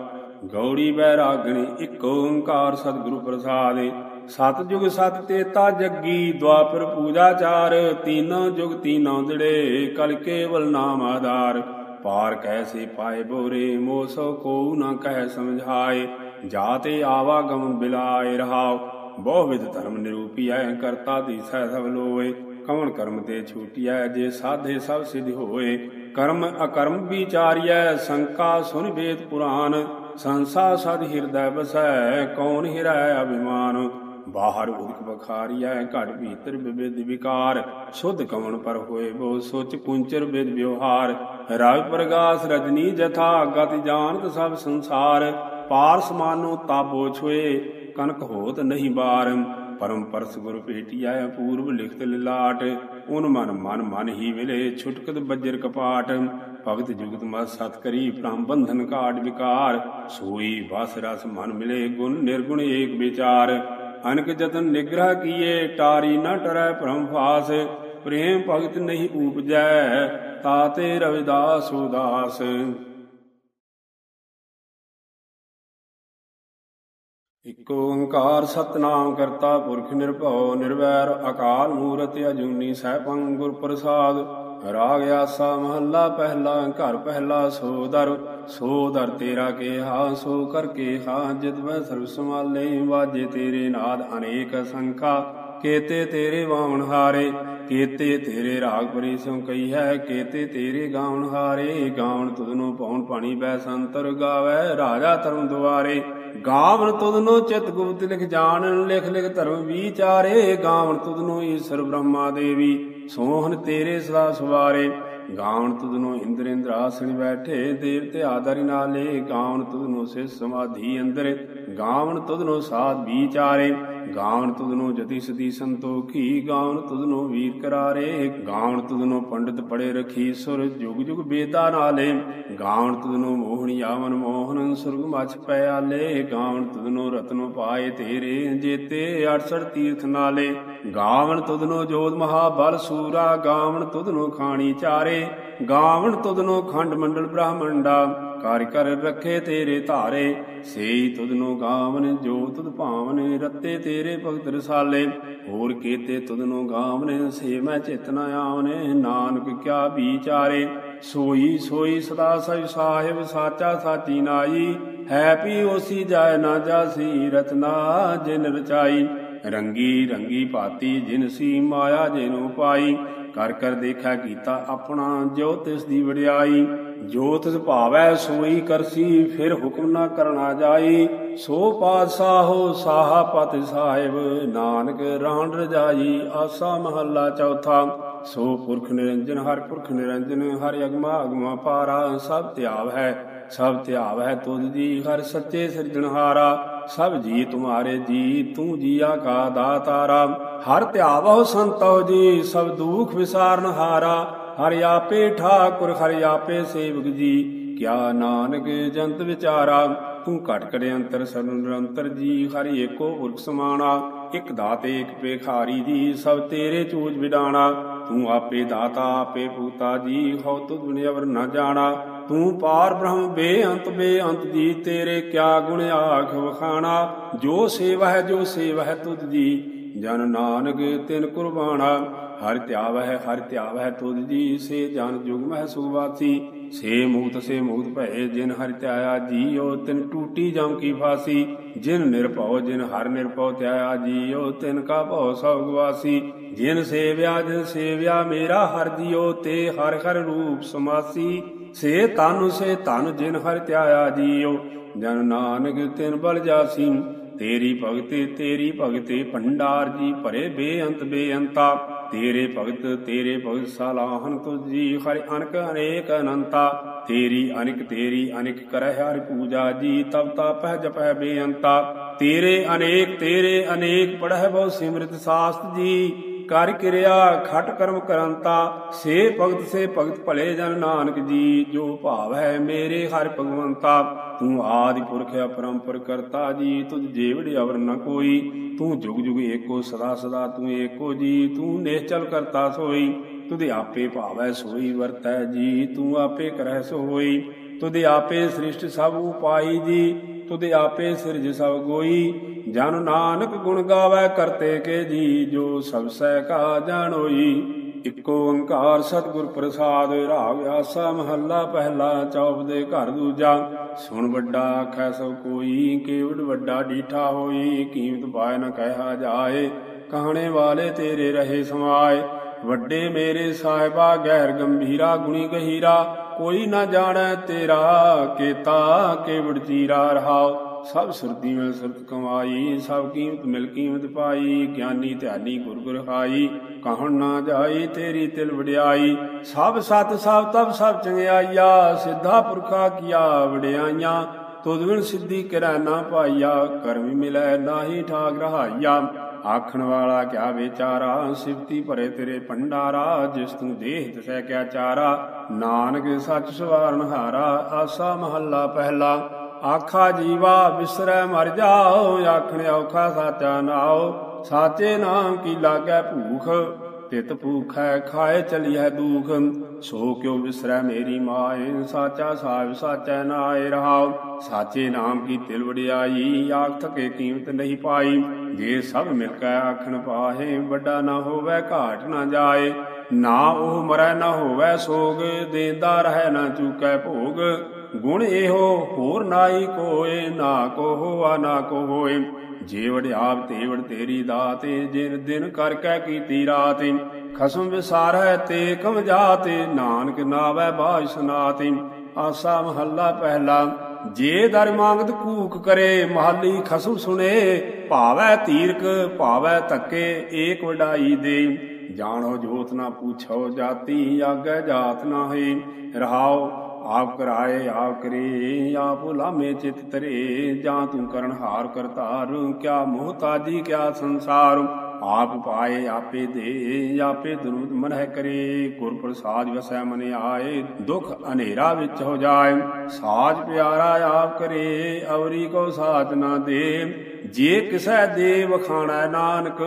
ਗੌੜੀ ਬੈਰਾਗਣੀ, ਇੱਕ ਓੰਕਾਰ ਸਤਿਗੁਰੂ ਪ੍ਰਸਾਦਿ। ਸਤ ਜੁਗ ਸਤ ਤੇਤਾ ਜੱਗੀ ਦੁਆਪਰ ਪੂਜਾ ਚਾਰ। ਤੀਨੋਂ ਜੁਗ ਤੀਨੋਂ ਦਿੜੇ ਕਲ ਕੇਵਲ ਨਾਮ ਆਧਾਰ। ਪਾਰ ਕੈਸੇ ਪਾਏ ਬੋਰੇ, ਮੋਸੋ ਕੋ ਨ ਕਹਿ ਸਮਝਾਏ। ਜਾਤੇ ਆਵਾਗਮ ਬਿਲਾਏ ਰਹਾਉ ਬਹੁ ਵਿਦ ਧਰਮ ਨਿਰੂਪੀਐ ਕਰਤਾ ਦੀਸੈ ਸਭ ਲੋਏ। ਕਵਣ ਕਰਮ ਤੇ ਛੂਟੀਐ ਜੇ ਸਾਧੇ ਸਭ ਸਿਧ ਹੋਏ। ਕਰਮ ਅਕਰਮ ਵਿਚਾਰੀਐ, ਸੰਕਾ ਸੁਨ ਵੇਦ ਪੁਰਾਨ। ਸੰਸਾ ਸਦ ਹਿਰਦੈ ਬਸੈ ਕੌਣ ਹਿਰੈ ਅਭਿਮਾਨ। ਬਾਹਰ ਉਦਕ ਬਖਾਰੀਐ ਘਟ ਭੀਤਰ ਵਿਵਿਧ ਵਿਕਾਰ। ਸੁਧ ਕਵਣ ਪਰ ਹੋਏ ਬੋ ਸੋਚ ਕੁੰਚਰ ਵਿਦ ਵਿਵਹਾਰ। ਰਵਿ ਪ੍ਰਗਾਸ ਰਜਨੀ ਜਥਾ ਗਤ ਜਾਣਤ ਸਭ ਸੰਸਾਰ। ਪਾਰ ਸਮਾਨੋ ਤਾਬੋ ਛੁਏ ਕਨਕ ਹੋਤ ਨਹੀਂ ਬਾਰ। ਪਰਮ ਪਰਸ ਗੁਰ ਭੇਟਿਆ ਪੂਰਬ ਲਿਖਤ ਲਿਲਾਟ। ਓਨ ਮਨ ਮਨ ਮਨ ਹੀ ਮਿਲੇ, ਛੁਟਕਤ ਬੱਜਰ ਕਪਾਟ। ਭਗਤ ਜੁਗਤ ਮਤ ਸਤ ਕਰੀ ਭ੍ਰਮ ਬੰਧਨ ਕਾਟ ਵਿਕਾਰ। ਸੋਈ ਵਸ ਰਸ ਮਨ ਮਿਲੇ, ਗੁਣ ਨਿਰਗੁਣ ਏਕ ਵਿਚਾਰ। ਅਨਕ ਜਤਨ ਨਿਗ੍ਰਹ ਕੀਏ, ਟਾਰੀ ਨ ਟਰੈ ਭ੍ਰਮ ਫਾਸ, ਪ੍ਰੇਮ ਭਗਤ ਨਹੀਂ ਊਪਜੈ ਤਾਤੇ ਰਵਿਦਾਸ ਉਦਾਸ। ਇਕ ਓੰਕਾਰ ਸਤਨਾਮ ਕਰਤਾ ਪੁਰਖ ਨਿਰਭਉ, ਨਿਰਵੈਰ ਅਕਾਲ ਮੂਰਤ ਅਜੂਨੀ ਸੈਭੰ ਗੁਰ ਪ੍ਰਸਾਦ ਰਾਗ ਆਸਾ ਮਹੱਲਾ ਪਹਿਲਾ, ਘਰ ਪਹਿਲਾ, ਸੋ ਦਰ ਸੋ ਦਰ ਤੇਰਾ ਕੇ ਸੋ ਕਰ ਕੇ ਜਿਤ ਮੈਂ ਸਰਬ ਸਮਾਲੇ ਵਾਜੇ ਤੇਰੇ ਨਾਦ ਅਨੇਕ ਸੰਖਾ। ਕੇਤੇ ਤੇਰੇ ਵਾਵਣ ਹਾਰੇ, ਕੇਤੇ ਤੇਰੇ ਰਾਗ ਪਰੀ ਸੋ ਕਈ ਹੈ, ਕੇਤੇ ਤੇਰੇ ਗਾਵਣ ਹਾਰੇ ਗਾਵਣ ਤੁਧਨੋ ਪਉਣ ਪਾਣੀ ਬੈ ਸੰਤਰ ਗਾਵੇ, ਰਾਜਾ ਧਰਮ ਦੁਆਰੇ। ਗਾਵਨ ਤੁਧਨੋ ਚਿਤ ਗੁਪਤ ਲਿਖ ਜਾਣ ਲਿਖ ਲਿਖ ਧਰਮ ਵਿਚਾਰੇ। ਗਾਵਨ ਤੁਧਨੋ ਈਸ਼ਰ ਬ੍ਰਹਮਾ ਦੇਵੀ, ਸੋਹਣ ਤੇਰੇ ਸਦਾ ਸਵਾਰੇ। ਗਾਵਨ ਤੁਧਨੋ ਇੰਦਰ ਇੰਦਰਾਸਣ ਬੈਠੇ, ਦੇਵਤੇ ਆਦਰਿ ਨਾਲੇ। ਗਾਵਨ ਤੁਧਨੋ ਸੇ ਸਮਾਧੀ ਅੰਦਰ, ਗਾਵਨ ਤੁਧਨੋ ਸਾਧ ਵਿਚਾਰੇ। ਗਾਵਨ ਤੁਧਨੋ ਜਤੀ ਸਤੀ ਸੰਤੋਖੀ ਗਾਵਨ ਤੁਧਨੋ ਵੀਰ ਕਰਾਰੇ ਗਾਵਨ ਤੁਧਨੋ ਪੰਡਿਤ ਪੜੇ ਰਖੀ, ਸੁਰ ਜੁਗ ਜੁਗ ਬੇਦਾ ਨਾਲੇ ਗਾਵਨ ਤੁਧਨੋ ਮੋਹਣੀ ਆਵਨ ਮੋਹਨ, ਸੁਰਗ ਮਛ ਪੈ ਆਲੇ ਗਾਵਨ ਤੁਧਨੋ ਰਤਨੋ ਪਾਏ ਤੇਰੇ ਜੇਤੇ 68 ਤੀਰਥ ਨਾਲੇ, ਗਾਵਣ ਤੁਧਨੋ ਜੋਤ ਮਹਾ ਬਲ ਸੂਰਾ ਗਾਵਨ ਤੁਧਨੋ ਖਾਣੀ ਚਾਰੇ, ਗਾਵਣ ਤੁਧਨੋ ਖੰਡ ਮੰਡਲ ਬ੍ਰਹਮੰਡਾ ਕਰ ਕਰ ਰੱਖੇ ਤੇਰੇ ਧਾਰੇ। ਸੇਈ ਤੁਧਨੋ ਗਾਵਨ, ਜੋ ਤੁਧ ਭਾਵਨ, ਰੱਤੇ ਤੇਰੇ ਭਗਤ ਰਸਾਲੇ। ਹੋਰ ਕੀਤੇ ਤੁਧਨੋ ਗਾਵਨ, ਸੇ ਮੈਂ ਚਿਤ ਆਵਨੇ। ਨਾਨਕ ਕਿਆ ਵਿਚਾਰੇ, ਸੋਈ ਸੋਈ ਸਦਾ ਸਹਿ ਸਾਹਿਬ, ਸਾਚਾ ਸਾਚੀ ਨਾਈ। ਹੈ ਪੀ ਓਸੀ ਜਾਇ ਨਾ ਜਾਸੀ, ਰਤਨਾ ਜਿਨ ਰਚਾਈ। ਰੰਗੀ ਰੰਗੀ ਭਾਤੀ ਜਿਨ ਸੀ ਮਾਇਆ, ਜਿਨੂ ਪਾਈ ਕਰ ਕਰ ਦੇਖਿਆ ਕੀਤਾ ਆਪਣਾ ਜੋ ਤਿਸ ਦੀ ਵਡਿਆਈ। ਜੋ ਤਿਸ ਭਾਵੈ ਸੋਈ ਕਰਸੀ, ਫਿਰ ਹੁਕਮ ਨਾ ਕਰਨਾ ਜਾਈ। ਸੋ ਪਾਤਸ਼ਾਹੋ ਸਾਹਾ ਪਤ ਸਾਹਿਬ, ਨਾਨਕ ਰਾਣ ਰਜਾਈ, ਆਸਾ ਮਹੱਲਾ ਚੌਥਾ। ਸੋ ਪੁਰਖ ਨਿਰੰਜਨ, ਹਰ ਪੁਰਖ ਨਿਰੰਜਨ, ਹਰ ਅਗਮਾ ਅਗਮਾ ਪਾਰਾ, ਸਭ ਧਿਆਵ ਹੈ, ਸਭ ਧਿਆਵ ਹੈ ਤੁਧ ਦੀ, ਹਰ ਸੱਚੇ ਸਿਰਜਣਹਾਰਾ। ਸਭ ਜੀ ਤੁਮਾਰੇ ਜੀ, ਤੂੰ ਜੀਆ ਕਾ ਦਾਤਾਰਾ ਹਰ ਧਿਆਵਹੁ ਸੰਤੋ ਜੀ, ਸਭ ਦੁਖ ਵਿਸਾਰਨ ਹਾਰਾ। ਹਰਿ ਆਪੇ ਠਾਕੁਰ, ਹਰਿ ਆਪੇ ਸੇਵਕ ਜੀ। ਕਿਆ ਨਾਨਕ ਜੰਤ ਵਿਚਾਰਾ। ਤੂੰ ਘਟ ਘਟ ਅੰਤਰ ਸਰਨ ਨਿਰੰਤਰ ਜੀ, ਹਰਿ ਏਕੋ ਪੁਰਖ ਸਮਾਣਾ। ਇਕ ਦਾਤੇ ਇਕ ਪੇਖਾਰੀ ਜੀ, ਸਭ ਤੇਰੇ ਚੂਜ ਵਿਡਾਣਾ। ਤੂੰ ਆਪੇ ਦਾਤਾ, ਆਪੇ ਪੂਤਾ ਜੀ, ਹਉ ਤੁਧ ਦੁਨੀਆ ਨਾ ਜਾਣਾ। ਤੂੰ ਪਾਰ ਬ੍ਰਹਮ ਬੇਅੰਤ ਬੇਅੰਤ ਜੀ, ਤੇਰੇ ਕਿਆ ਗੁਣ ਆਖ ਵਖਾਣਾ? ਜੋ ਸੇਵਾ ਹੈ ਜੋ ਸੇਵਾ ਹੈ ਤੁਧ ਜੀ, ਜਨ ਨਾਨਕ ਤਿਨ ਕੁਰਬਾਨਾ ਹਰ ਧਿਆਵ ਹੈ ਹਰ ਧਿਆਵ ਹੈ ਤੁਧ ਜੀ, ਸੇ ਜਨ ਜੁਗ ਮਹਿ ਸੁਵਾਸੀ ਸੇ ਮੂਤ ਸੇ ਮੂਤ ਭਏ, ਜਿਨ ਹਰਿ ਧਿਆਇਆ ਜੀਉ, ਤਿਨ ਟੂਟੀ ਜਮ ਕੀ ਫਾਸੀ। ਜਿਨ ਨਿਰਭਉ ਜਿਨ ਹਰ ਨਿਰਭਉ ਧਿਆਇਆ ਜੀਉ, ਤਿਨ ਕਾ ਭਉ ਸਭ ਗਵਾਸੀ। ਜਿਨ ਸੇਵਿਆ ਜਿਨ ਸੇਵਿਆ, ਮੇਰਾ ਹਰ ਜੀਉ, ਤੇ ਹਰ ਹਰ ਰੂਪ ਸਮਾਸੀ। ਸੇ ਤਨ ਸੇ ਤਨ ਜਿਨ ਹਰਿ ਧਿਆਇਆ ਜੀਉ। ਜਨ ਨਾਨਕ, ਤਿਨ ਬਲ ਜਾਸੀ। ਤੇਰੀ ਭਗਤੀ ਤੇਰੀ ਭਗਤੀ, ਭੰਡਾਰ ਜੀ ਭਰੇ ਬੇਅੰਤ, ਬੇਅੰਤਾ। ਤੇਰੇ ਭਗਤ ਤੇਰੇ ਭਗਤ ਸਲਾਹਨ ਤੁਜੀ ਹਰਿ ਅਨਕ ਅਨੇਕ ਅਨੰਤਾ। ਤੇਰੀ ਅਨਿਕ ਤੇਰੀ ਅਨਿਕ ਕਰਹਿ ਹਰਿ ਪੂਜਾ ਜੀ ਤਬ ਤਾਪਹਿ ਜਪਹਿ ਬੇਅੰਤਾ। ਤੇਰੇ ਅਨੇਕ ਤੇਰੇ ਅਨੇਕ ਪੜਹਿ ਬਹੁ ਸਿਮਰਤ ਸਾਸਤ ਜੀ। ਕਰ ਕਿਰਿਆ, ਖਟ ਕਰਮ ਕਰੰਤਾ, ਸੇ ਭਗਤ ਸੇ ਭਗਤ ਭਲੇ ਜਨ ਨਾਨਕ ਜੀ, ਜੋ ਭਾਵ ਹੈ ਮੇਰੇ ਹਰਿ ਭਗਵੰਤਾ। ਤੂੰ ਆਦਿ ਪੁਰਖ ਅਪਰੰਪਰ ਕਰਤਾ ਜੀ ਤੁਧ ਜੀਵੜ ਅਵਰ ਨ ਕੋਈ। ਤੂੰ ਜੁਗ ਜੁਗ ਏਕੋ ਸਦਾ ਸਦਾ ਤੂੰ ਏਕੋ ਜੀ, ਤੂੰ ਨਿਸ਼ਚਲ ਕਰਤਾ ਸੋਈ। ਤੁਧ ਆਪੇ ਭਾਵੈ ਸੋਈ ਵਰਤੈ ਜੀ, ਤੂੰ ਆਪੇ ਕਰੈ ਸੋ ਹੋਈ ਤੁਧ ਆਪੇ ਸ੍ਰਿਸ਼ਟ ਸਭ ਉਪਾਈ ਜੀ ਤੁਧ ਆਪੇ ਸਿਰਜ ਸਭ ਗੋਈ, ਜਨ ਨਾਨਕ ਗੁਣ ਗਾਵੇ ਕਰਤੇ ਕੇ ਜੀ, ਜੋ ਸਭ ਸਹਿ ਕਾ ਜਾਣੋਈ ਇੱਕੋ ਓੰਕਾਰ ਸਤਿਗੁਰ ਪ੍ਰਸਾਦ, ਰਾਗ ਆਸਾ ਮਹੱਲਾ ਪਹਿਲਾ ਚੌਪ ਦੇ ਘਰ ਦੂਜਾ। ਸੁਣ ਵੱਡਾ ਆਖੈ ਸਭ ਕੋਈ ਕੇਵੜ ਵੱਡਾ ਡੀਠਾ ਹੋਈ, ਕੀਮਤ ਪਾਇ ਨ ਕਹਿਆ ਜਾਏ। ਕਹਾਣੇ ਵਾਲੇ ਤੇਰੇ ਰਹੇ ਸਮਾਏ, ਵੱਡੇ ਮੇਰੇ ਸਾਹਿਬਾ, ਗਹਿਰ ਗੰਭੀਰਾ, ਗੁਣੀ ਗਹੀਰਾ। ਕੋਈ ਨਾ ਜਾਣੈ ਤੇਰਾ, ਕੇਤਾ ਕੇਵੜ ਚੀਰਾ ਰਹਾਓ ਸਭ ਸੁਰਤੀ ਮਿਲ ਸੁਰਤ ਕਮਾਈ, ਸਭ ਕੀਮਤ ਮਿਲ ਕੀਮਤ ਪਾਈ, ਗਿਆਨੀ ਧਿਆਨੀ ਗੁਰ ਗੁਰ ਹਾਈ। ਕਹਣ ਨਾ ਜਾਈ ਤੇਰੀ ਤਿਲ ਵਡਿਆਈ। ਸਭ ਸਤ, ਸਭ ਤਬ ਸਭ ਚੰਗਿਆਈਆ, ਸਿੱਧਾ ਪੁਰਖਾ ਕੀਆ ਵਡਿਆਈਆਂ। ਤੁਧ ਬਿਨ ਸਿੱਧੀ ਕਰੈ ਨਾ ਪਾਈਆ, ਕਰਮ ਮਿਲੈ ਨਾਹੀ ਠਾਕ ਰਹਾਈਆ। ਆਖਣ ਵਾਲਾ, ਕਿਆ ਵਿਚਾਰਾ? ਸਿਫਤੀ ਭਰੇ ਤੇਰੇ ਭੰਡਾਰਾ, ਜਿਸ ਤੂੰ ਦੇਹ ਤਸੈ ਕਿਆ ਚਾਰਾ? ਨਾਨਕ ਸੱਚ ਸਵਾਰਨ ਹਾਰਾ, ਆਸਾ ਮਹੱਲਾ ਪਹਿਲਾ। ਆਖਾ ਜੀਵਾ ਵਿਸਰੈ ਮਰ ਜਾਓ, ਆਖਣ ਔਖਾ ਸਾਚਾ ਨਾਓ ਸਾਚੇ ਨਾਮ ਕੀ ਲਾਗੈ ਭੂਖ? ਤਿਤ ਭੂਖੈ, ਖਾਏ ਚਲੀਐ ਦੂਖ। ਸੋ ਕਿਉ ਵਿਸਰੈ ਮੇਰੀ ਮਾਏ, ਸਾਚਾ ਸਾਹਿਬ ਸਾਚੈ ਨਾਏ ਰਹਾਉ। ਸਾਚੇ ਨਾਮ ਕੀ ਤਿਲ ਵਡਿਆਈ, ਆਖ ਥਕੇ ਕੀਮਤ ਨਹੀਂ ਪਾਈ। ਜੇ ਸਭ ਮਿਲ ਕੇ ਆਖਣ ਪਾਹੇ, ਵੱਡਾ ਨਾ ਹੋਵੇ, ਘਾਟ ਨਾ ਜਾਏ। ਨਾ ਉਹ ਮਰੈ, ਨਾ ਹੋਵੇ ਸੋਗ, ਦੇਂਦਾ ਰਹਿ ਨਾ ਚੁਕੈ ਭੋਗ। ਗੁਣ ਇਹੋ, ਹੋਰ ਨਾਹੀ ਕੋਏ, ਨਾ ਕੋ ਹੋਆ ਨਾ ਕੋ ਹੋਏ ਜੇ ਵਡਿਆਪ ਤੇ ਤੇਰੀ ਦਾਤੇ ਜਿਨ ਦਿਨ ਕਰ ਕੈ ਕੀਤੀ ਰਾਤ ਖਸਮ ਵਿਸਾਰੈ ਤੇ ਕਮ ਜਾਤੇ ਨਾਨਕ ਨਾਵੈ ਬਾਜ ਸੁਨਾਤੇ ਆਸਾ ਮਹੱਲਾ ਪਹਿਲਾ, ਜੇ ਦਰ ਮੰਗਤ ਕੂਕ ਕਰੇ, ਮਹਾਲੀ ਖਸਮ ਸੁਣੇ ਭਾਵੈ ਤੀਰਕ, ਭਾਵੈ ਤੱਕੇ, ਏਕ ਵਡਾਈ ਦੇ। ਜਾਣੋ ਜੋਤ ਨਾ ਪੂਛੋ, ਜਾਤੀ ਆਗੇ ਜਾਤ ਨਾ ਹੈ। ਰਹਾਓ ਆਪ ਕਰਾਏ, ਆਪ ਕਰੇ, ਆਪ ਲਾਮੇ ਚਿਤ ਤਰੇ, ਜਾਂ ਤੂੰ ਕਰਨ ਹਾਰ ਕਰਤਾਰ, ਕਿਆ ਮੋਹਤਾਜੀ ਕਿਆ ਸੰਸਾਰ। ਆਪ ਪਾਏ, ਆਪੇ ਦੇ, ਆਪੇ ਦਰੂਦ ਮਨਹਿ ਕਰੇ, ਗੁਰ ਪ੍ਰਸਾਦ ਵਸੈ ਮਨ ਆਏ, ਦੁਖ ਹਨੇਰਾ ਵਿੱਚ ਹੋ ਜਾਏ। ਸਾਜ ਪਿਆਰਾ ਆਪ ਕਰੇ, ਅਵਰੀ ਕੋ ਸਾਥ ਨਾ ਦੇ। ਜੇ ਕਿਸੈ ਦੇ ਵਖਾਣਾ ਨਾਨਕ,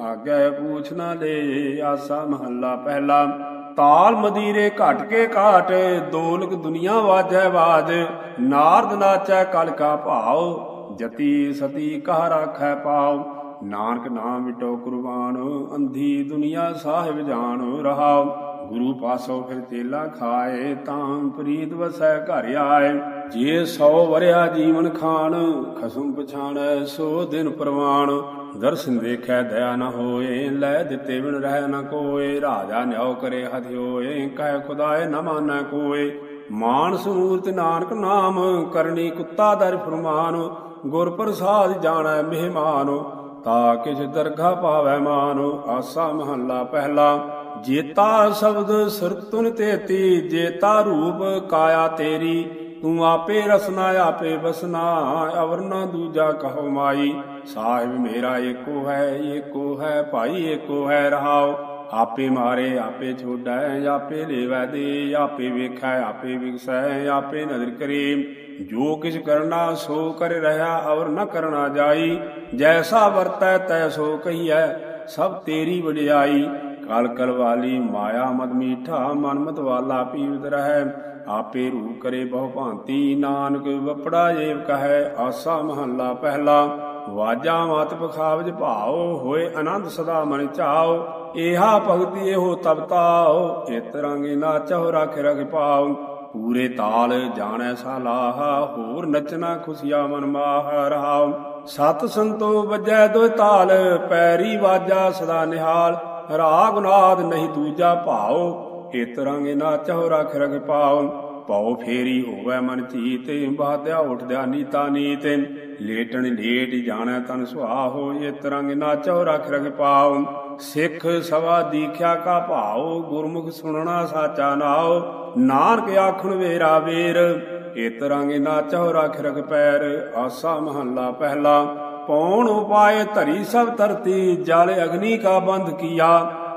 ਆਗੇ ਪੂਛ ਨਾ ਦੇ, ਆਸਾ ਮਹੱਲਾ ਪਹਿਲਾ। ਤਾਲ ਮਦੀਰੇ ਘਟ ਕੇ ਘਾਟ ਦੋਲਕ ਦੁਨੀਆ ਵਾਜੈ ਬਾਜ ਨਾਰਦ ਨਾਚੈ ਕਲ ਕਾ ਭਾਉ, ਜਤੀ ਸਤੀ ਕਹ ਰਾਖੈ ਪਾਉ। ਨਾਨਕ ਨਾਮ ਮਿਟੋ ਕੁਰਬਾਨ, ਅੰਧੀ ਦੁਨੀਆ ਸਾਹਿਬ ਜਾਣ ਰਹਾਉ। ਗੁਰੂ ਪਾਸੋ ਫਿਰ ਤੇਲਾ ਖਾਏ, ਤਾਂ ਪ੍ਰੀਤ ਵਸੈ ਘਰ ਆਏ। ਜੇ ਸੌ ਵਰਿਆ ਜੀਵਨ ਖਾਨ ਖਸਮ ਪਛਾਣੈ ਸੋ ਦਿਨ ਪ੍ਰਵਾਨ ਦਰਸ਼ਨ ਦੇਖੈ ਦਇਆ ਨ ਹੋਏ, ਲੈ ਦਿੱਤੇ ਬਿਨ ਰਹਿ ਨ ਕੋਏ, ਰਾਜਾ ਨਿਉ ਕਰੇ ਹਥਿਓਏ ਕਹਿ ਖੁਦਾਏ ਨ ਮਾਨੈ ਕੋਏ। ਮਾਨਸ ਮੂਰਤ ਨਾਨਕ ਨਾਮ, ਕਰਨੀ ਕੁੱਤਾ ਦਰ ਫਰਮਾਨ, ਗੁਰ ਪ੍ਰਸਾਦ ਜਾਣੈ ਮਹਿਮਾਨ, ਤਾ ਕਿਛ ਦਰਗਾ ਪਾਵੈ ਮਾਨੋ, ਆਸਾ ਮਹੱਲਾ ਪਹਿਲਾ। ਜੇਤਾ ਸ਼ਬਦ ਸੁਰਤੁਨ ਤੇਤੀ, ਜੇਤਾ ਰੂਪ ਕਾਇਆ ਤੇਰੀ। ਤੂੰ ਆਪੇ ਰਸਨਾ, ਆਪੇ ਬਸਨਾ ਅਵਰ ਨਾ ਦੂਜਾ ਕਹੋ ਮਾਈ। ਸਾਹਿਬ ਮੇਰਾ ਏਕੋ ਹੈ ਏਕੋ ਹੈ, ਭਾਈ ਏਕੋ ਹੈ, ਰਹਾਓ। ਆਪੇ ਮਾਰੇ, ਆਪੇ ਛੋੜੈ, ਆਪੇ ਲੇਵੈ ਦੇ, ਆਪੇ ਵੇਖੈ, ਆਪੇ ਵਿਗਸੈ, ਆਪੇ ਨਜ਼ਰ ਕਰੇ ਜੋ ਕਿਛ ਕਰਨਾ ਸੋ ਕਰ ਰਹਾ ਔਰ ਨ ਕਰਨਾ ਜਾਈ। ਜੈਸਾ ਵਰਤੈ ਤੈਸੋ ਕਹੀਐ, ਸਭ ਤੇਰੀ ਵਡਿਆਈ। ਕਲ ਕਲ ਵਾਲੀ ਮਾਇਆ ਮਦ ਮੀਠਾ, ਮਨ ਵਾਲਾ ਪੀਵਤ ਰਹੈ। ਆਪੇ ਰੂਪ ਕਰੇ ਬਹੁ ਭਾਂਤੀ, ਨਾਨਕ ਵਪੜਾ ਜੇਵ ਕਹੈ, ਆਸਾ ਮਹੱਲਾ ਪਹਿਲਾ। ਵਾਜਾ ਮਤ ਪਖਾਵਜ ਭਾਉ, ਹੋਏ ਆਨੰਦ ਸਦਾ ਮਨ ਚਾਓ ਏਹਾ ਭਗਤੀ ਇਹੋ ਤਬ ਤਾਓ ਇਤ ਰੰਗੇ ਨਾਚਹੁ ਰਖ ਰਖ ਪਾਉ। ਪੂਰੇ ਤਾਲ ਜਾਣੈ ਸਾਲਾਹਾ, ਹੋਰ ਨਚਨਾ ਖੁਸ਼ੀਆ ਮਨ ਮਾਹ ਰਹਾਉ। ਸਤ ਸੰਤੋ ਵੱਜੈ ਦੋ ਤਾਲ, ਪੈਰੀ ਵਾਜਾ ਸਦਾ ਨਿਹਾਲ। ਰਾਗ ਨਾਦ ਨਹੀਂ ਦੂਜਾ ਭਾਉ ਇਤ ਰੰਗ ਨਾਚਹੁ ਰਖ ਰਖ ਪਾਉ, ਪਉ ਫੇਰੀ ਹੋਵੇ ਮਨ ਚੀਤ ਬਾਧਿਆ ਉਠਦਿਆ ਨੀਤਾ ਨੀਤ, ਲੇਟਣ ਲੇਟ ਜਾਣੈ ਤਨ ਸੁਆਹੋ ਇਤ ਰੰਗ ਨਾਚਹੁ ਰਖ ਰਖ ਪਾਉ, ਸਿੱਖ ਸਵਾ ਦੀਖਿਆ ਕਾ ਭਾਉ, ਗੁਰਮੁਖ ਸੁਣਨਾ ਸਾਚਾ ਨਾਉ, ਨਾਨਕ ਆਖਣ ਵੇਰਾ ਵੇਰ ਇਤ ਰੰਗ ਨਾਚਹੁ ਰਖ ਰਖ ਪੈਰ, ਆਸਾ ਮਹੱਲਾ ਪਹਿਲਾ, ਪੌਣ ਉਪਾਏ ਧਰੀ ਸਭ ਧਰਤੀ, ਜਲ ਅਗਨੀ ਕਾ ਬੰਧ ਕੀਆ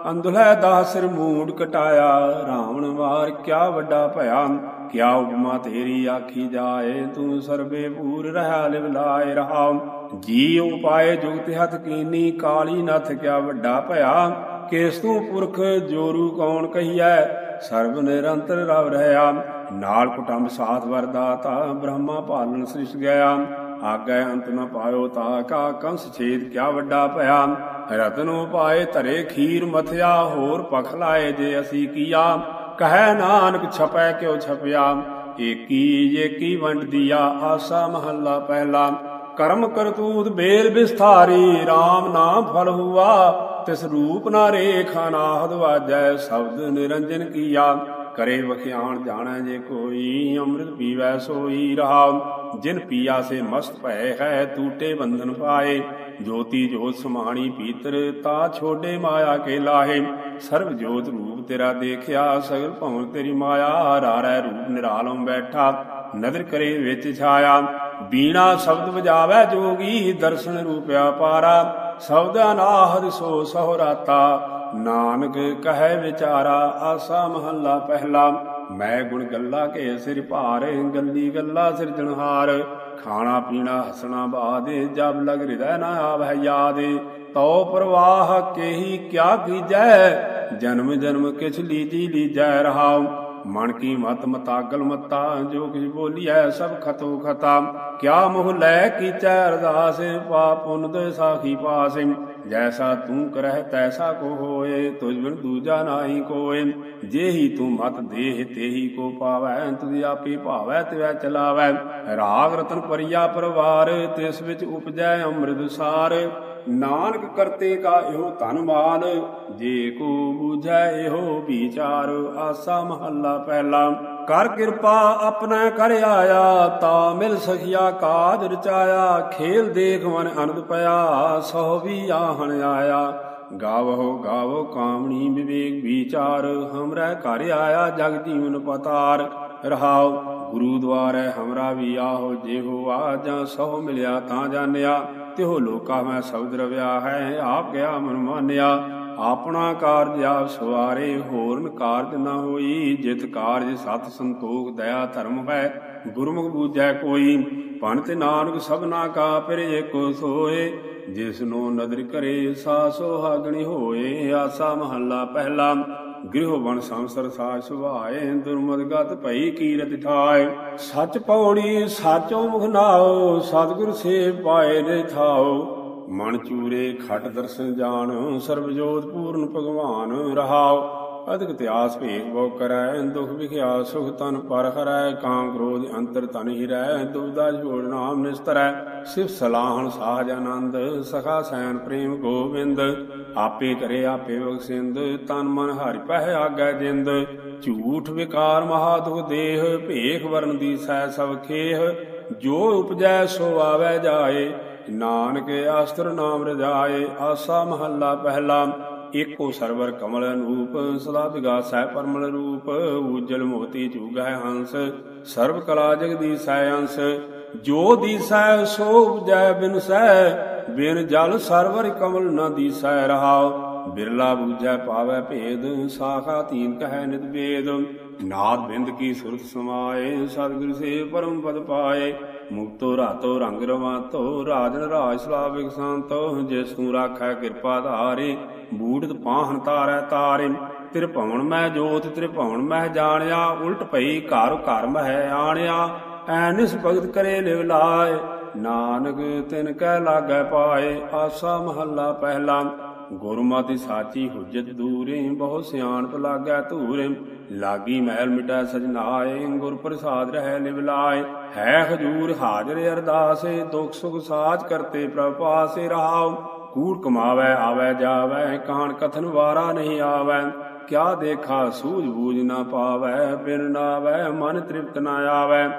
ਅੰਧੁਲੇ ਦਾ ਸਿਰ ਮੂਡ ਕਟਾਇਆ, ਰਾਵਣ ਵਾਰ ਕਿਆ ਵੱਡਾ ਭਇਆ, ਕਿਆ ਉਪਮਾ ਤੇਰੀ ਆਖੀ ਜਾਏ, ਤੂੰ ਸਰਬੇ ਪੂਰ ਰਹਾ, ਲਿਵ ਲਾਏ ਰਹਾ। ਜੀ ਉਪਾਏ ਜੁਗਤ ਹੱਥ ਕੀਨੀ, ਕਾਲੀ ਨਥ ਕਿਆ ਵੱਡਾ ਭਇਆ। ਕਿਸ ਤੂੰ ਪੁਰਖ ਜੋਰੂ ਕੌਣ ਕਹੀਐ, ਸਰਬ ਨਿਰੰਤਰ ਰਵ ਰਹਾ। ਨਾਲ ਕੁਟੰਬ ਸਾਥ ਵਰਦਾਤਾ ਬ੍ਰਹਮਾ ਪਾਲਣ ਸ੍ਰਿਸ਼ ਗਿਆ। ਆਗੇ ਅੰਤ ਨ ਪਾਇਓ ਤਾ ਕਾ ਕੰਸ ਛੇਦ ਕਿਆ ਵੱਡਾ ਭਇਆ? ਰਤਨੋ ਪਾਏ ਧਰੇ ਖੀਰ ਮਥਿਆ, ਹੋਰ ਪਖ ਲਾਏ ਜੇ ਅਸੀਂ ਕੀਆ? ਕਹੈ ਨਾਨਕ ਛਪੈ ਕਿਉ ਛਪਿਆ? ਏਕੀ ਏਕੀ ਵੰਡ ਦਿਆ ਆਸਾ ਮਹੱਲਾ ਪਹਿਲਾ। ਕਰਮ ਕਰਤੂਤ ਬੇਲ ਵਿਸਥਾਰੀ RAM ਨਾਮ ਫਲ ਹੁਆ। ਤਿਸ ਰੂਪ ਨਾ ਰੇਖਾ ਨਾਹਦ ਵਾਜੈ, ਸ਼ਬਦ ਨਿਰੰਜਨ ਕੀਆ। ਕਰੇ ਵਖਿਆਣ ਜਾਣੈ ਜੇ ਕੋਈ, ਅੰਮ੍ਰਿਤ ਪੀਵੈ ਸੋਈ ਰਹਾ ਜਿਨ ਪੀਆ ਸੇ ਮਸਤ ਭੈ ਹੈ ਟੂਟੇ ਬੰਧਨ ਪਾਏ। ਜੋਤੀ ਜੋਤ ਸਮਾਣੀ ਪੀਤਰ, ਤਾ ਛੋਡੇ ਮਾਇਆ ਕੇ ਲਾਹੇ। ਸਰਬ ਜੋਤ ਰੂਪ ਤੇਰਾ ਦੇਖਿਆ, ਸਗਲ ਭਵਨ ਤੇਰੀ ਮਾਇਆ, ਰਾਰੈ ਰੂਪ ਨਿਰਾਲਮ ਬੈਠਾ। ਨਦਰ ਕਰੇ ਵਿੱਚ ਛਾਇਆ। ਬੀਣਾ ਸ਼ਬਦ ਵਜਾਵੇ ਜੋਗੀ, ਦਰਸ਼ਨ ਰੂਪਿਆ ਪਾਰਾ। ਸ਼ਬਦ ਅਨਾਹਦ ਸੋ ਸਹਰਾਤਾ ਨਾਨਕ ਕਹੈ ਵਿਚਾਰਾ, ਆਸਾ ਮਹੱਲਾ ਪਹਿਲਾ। ਮੈਂ ਗੁਣ ਗੱਲਾ ਕੇ ਸਿਰ ਭਾਰ ਗੱਲੀ ਗੱਲਾ ਸਿਰਜਣਹਾਰ ਖਾਣਾ ਪੀਣਾ ਹਸਣਾ ਬਾਦੇ, ਜਬ ਲਗ ਹਿਰਦੈ ਨਾ ਆਵਹਿ ਯਾਦ। ਤਉ ਪ੍ਰਵਾਹ ਕੇਹੀ ਕਿਆ ਕੀਜੈ, ਜਨਮ ਜਨਮ ਕਿਛ ਲੀਜੀ ਲੀਜੈ ਰਹਾਉ। ਮਨ ਕੀ ਮਤ ਮਤਾਗਲ ਮਤਾ, ਜੋ ਕਿਛ ਬੋਲੀਐ ਸਭ ਖਤੋ ਖਤਾ। ਕਿਆ ਮੁਹ ਲੈ ਕੀਚੈ ਅਰਦਾਸ, ਪਾਪ ਪੁਨ ਦੇ ਸਾਖੀ ਪਾਸ। ਜੈਸਾ ਤੂੰ ਕਰਹਿ ਤੈਸਾ ਕੋ ਹੋਏ ਤੁਝ ਬਿਨ ਦੂਜਾ ਨਾਹੀ ਕੋਏ। ਜੇਹੀ ਤੂੰ ਮਤ ਦੇਹ, ਤੇਹੀ ਕੋ ਪਾਵੈ ਤੁਝ ਆਪੇ ਭਾਵੈ, ਤਿਵੈ ਚਲਾਵੈ। ਰਾਗ ਰਤਨ ਪਰਿਆ ਪਰਵਾਰ, ਤਿਸ ਵਿੱਚ ਉਪਜੈ ਅੰਮ੍ਰਿਤ ਸਾਰ। ਨਾਨਕ ਕਰਤੇ ਕਾ ਇਹੋ ਧਨਮਾਨ ਜੇ ਕੋ ਬੁਝੈ ਇਹੋ ਵਿਚਾਰ, ਆਸਾ ਮਹੱਲਾ ਪਹਿਲਾ। ਕਰ ਕਿਰਪਾ ਆਪਣਾ ਕਰ ਆਇਆ, ਤਾ ਮਿਲ ਸਖਿਆ ਕਾਜ ਰਚਾਇਆ, ਖੇਲ ਦੇਖ ਮਨ ਅਨੰਦ ਪਿਆ ਸੋ ਵੀ ਆਹਣ ਆਇਆ। ਗਾਵੋ ਗਾਵੋ ਕਾਮਣੀ ਵਿਵੇਕ ਵਿਚਾਰ, ਹਮਰਾ ਘਰ ਆਇਆ ਜਗ ਜੀਵਨ ਪਤਾਰ। ਰਹਾਉ ਗੁਰੂ ਦੁਆਰੇ ਹਮਰਾ ਵੀ ਆਹੋ, ਜਿਹੋ ਆ ਜਾਂ ਸੋ ਮਿਲਿਆ ਤਾਂ ਜਾਣਿਆ। ਤਿਹੋ ਲੋਕਾ ਮੈਂ ਸ਼ਬਦ ਰਵਿਆ ਹੈ, ਆਪ ਗਿਆ ਮਨ ਮਾਨਿਆ। ਆਪਣਾ ਕਾਰਜ ਆਪ ਸਵਾਰੇ, ਹੋਰਨ ਕਾਰਜ ਨਾ ਹੋਈ। ਜਿਤ ਕਾਰਜ ਸਤ ਸੰਤੋਖ ਦਇਆ ਧਰਮ ਹੈ, ਗੁਰਮੁਖ ਬੂਝੈ ਕੋਈ। ਪੰਤ ਨਾਨਕ ਸਭਨਾ ਕਾ ਫਿਰ ਏਕੋ ਸੋਏ। ਜਿਸ ਨੂੰ ਨਦਰ ਕਰੇ, ਸਾ ਸੁਹਾਗਣੀ ਹੋਏ। ਆਸਾ ਮਹੱਲਾ ਪਹਿਲਾ। ਗ੍ਰਹਿ ਬਣ ਸੰਸਰ ਸਾਜ ਸੁਭਾਏ ਦੁਰਮਤ ਗਤ ਭਈ ਕੀਰਤ ਠਾਏ। ਸੱਚ ਪੌੜੀ ਸਾਚੋ ਮੁਖ ਨਾਓ ਸਤਿਗੁਰ ਸੇ ਪਾਏ ਨੇ ਥਾਓ ਮਨ ਚੂਰੇ ਖਟ ਦਰਸ਼ਨ ਜਾਣ ਸਰਬ ਜੋਤ ਪੂਰਨ ਭਗਵਾਨ ਰਹਾਓ ਅਦਿਕ ਇਤਿਹਾਸ ਭੇਖ ਬੋ ਕਰੈ, ਦੁਖ ਵਿਖਿਆ ਸੁਖ ਤਨ ਪਰ ਹਰੈ, ਕਾਮ ਕ੍ਰੋਧ ਅੰਤਰ ਤਨ ਹੀ ਰਹਿ ਦੁਬਦਾ ਜੋੜ ਨਾਮ ਨਿਸਤਰੈ। ਸਿਵ ਸਲਾਹਣ ਸਾਜ ਆਨੰਦ, ਸਖਾ ਸੈਨ ਪ੍ਰੇਮ ਗੋਬਿੰਦ। ਆਪੇ ਕਰੇ ਆਪੇ ਬਖਸ਼ਿੰਦ, ਤਨ ਮਨ ਹਰਿ ਪਹਿ ਆਗੈ ਜਿੰਦ। ਝੂਠ ਵਿਕਾਰ ਮਹਾ ਦੁਖ ਦੇਹ, ਭੇਖ ਵਰਨ ਦੀ ਸੈ ਸਭ ਖੇਹ। ਜੋ ਉਪਜੈ ਸੋ ਆਵੈ ਜਾਏ, ਨਾਨਕ ਆਸਤਰ ਨਾਮ ਰਜਾਏ, ਆਸਾ ਮਹੱਲਾ ਪਹਿਲਾ। ਏਕੋ ਸਰਵਰ ਕਮਲ ਅਨੂਪ ਸਦਾ ਵਿਗਾਸੈ ਪਰਮਲ ਰੂਪ ਉਜਲ ਮੋਤੀ ਚੂਗੈ ਹੰਸ ਸਰਬ ਕਲਾ ਜਗਦੀਸੈ ਅੰਸ, ਜੋ ਦੀਸੈ ਸੋ ਉਪਜੈ ਸਹਿ, ਬਿਨ ਜਲ ਸਰਵਰ ਕਮਲ ਨ ਦੀਸੈ ਰਹਾਉ। ਬਿਰਲਾ ਬੂਝੈ ਪਾਵੈ ਭੇਦ, ਸਾਖਾ ਤੀਨ ਕਹੈ ਨਿਤ ਵੇਦ ਨਾਦ ਬਿੰਦ ਕੀ ਸੁਰਤ ਸਮਾਏ, ਸਤਿਗੁਰ ਸੇ ਪਰਮ ਪਦ ਪਾਏ। ਮੁਕਤੋ ਰਾਤੋ ਰੰਗ ਰਵਾਤੋ ਰਾਜਨ ਰਾਜ ਸਲਾਵਿਕ ਸੰਤੋ, ਜਿਸ ਤੂੰ ਰਾਖੈ ਕਿਰਪਾ ਧਾਰੇ ਬੂੜਤ ਪਾਹਨ ਤਾਰੈ ਤਾਰੇ। ਤਿਰ ਭਵਨ ਮੈਂ ਜੋਤ ਤਿਰ ਭਵਨ ਮੈਂ ਜਾਣਿਆ, ਉਲਟ ਪਈ ਘਰ ਘਰ ਮਹਿ ਆਣਿਆ। ਐਨਿਸ ਭਗਤ ਕਰੇ ਲਿਵਲਾਏ ਨਾਨਕ ਤਿਨ ਕਹਿ ਲਾਗੈ ਪਾਏ, ਆਸਾ ਮਹੱਲਾ ਪਹਿਲਾ। ਗੁਰਮਤਿ ਸਾਚੀ ਹੁਜਤ ਦੂਰੇ, ਬਹੁ ਸਿਆਣਪ ਲਾਗੈ ਧੂਰੇ। ਲਾਗੀ ਮਹਿਲ ਮਿਟੈ ਸਜਨਾਏ, ਗੁਰ ਪ੍ਰਸਾਦ ਰਹਿ ਲਿਵ ਹੈ ਹਜੂਰ ਹਾਜ਼ਰ ਅਰਦਾਸੇ, ਦੁਖ ਸੁਖ ਸਾਚ ਕਰਤੇ ਪ੍ਰਭ ਪਾਸੇ ਰਹਾਉ। ਕੂੜ ਕਮਾਵੇ, ਆਵੇ, ਜਾਵੇ, ਕਾਣ ਕਥਨ ਵਾਰਾ ਨਹੀਂ ਆਵੇ। ਕਿਆ ਦੇਖਾ ਸੂਝ ਬੂਝ ਨਾ ਪਾਵੇ, ਬਿਨ ਨਾਵੇ, ਮਨ ਤ੍ਰਿਪਤ ਨਾ ਆਵੇ।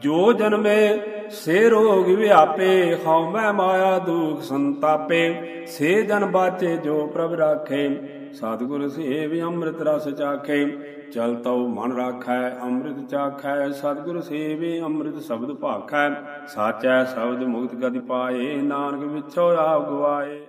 ਜੋ ਜਨਮੇ ਸੇ ਰੋਗ ਵਿਆਪੇ, ਹਉ ਮੈਂ ਮਾਇਆ ਦੁਖ ਸੰਤਾਪੇ। ਸੇ ਜਨ ਬਾਚੇ ਜੋ ਪ੍ਰਭ ਰਾਖੇ, ਸਤਿਗੁਰ ਸੇਵ ਅੰਮ੍ਰਿਤ ਰਸ ਚਾਖੇ। ਚਲ ਤਉ ਮਨ ਰਾਖੈ, ਅੰਮ੍ਰਿਤ ਚਾਖੈ, ਸਤਿਗੁਰ ਸੇਵੇ ਅੰਮ੍ਰਿਤ ਸ਼ਬਦ ਭਾਖੈ। ਸਾਚੈ ਸ਼ਬਦ ਮੁਕਤ ਗਤਿ ਪਾਏ, ਨਾਨਕ ਵਿਛੋ ਆਪ ਗਵਾਏ।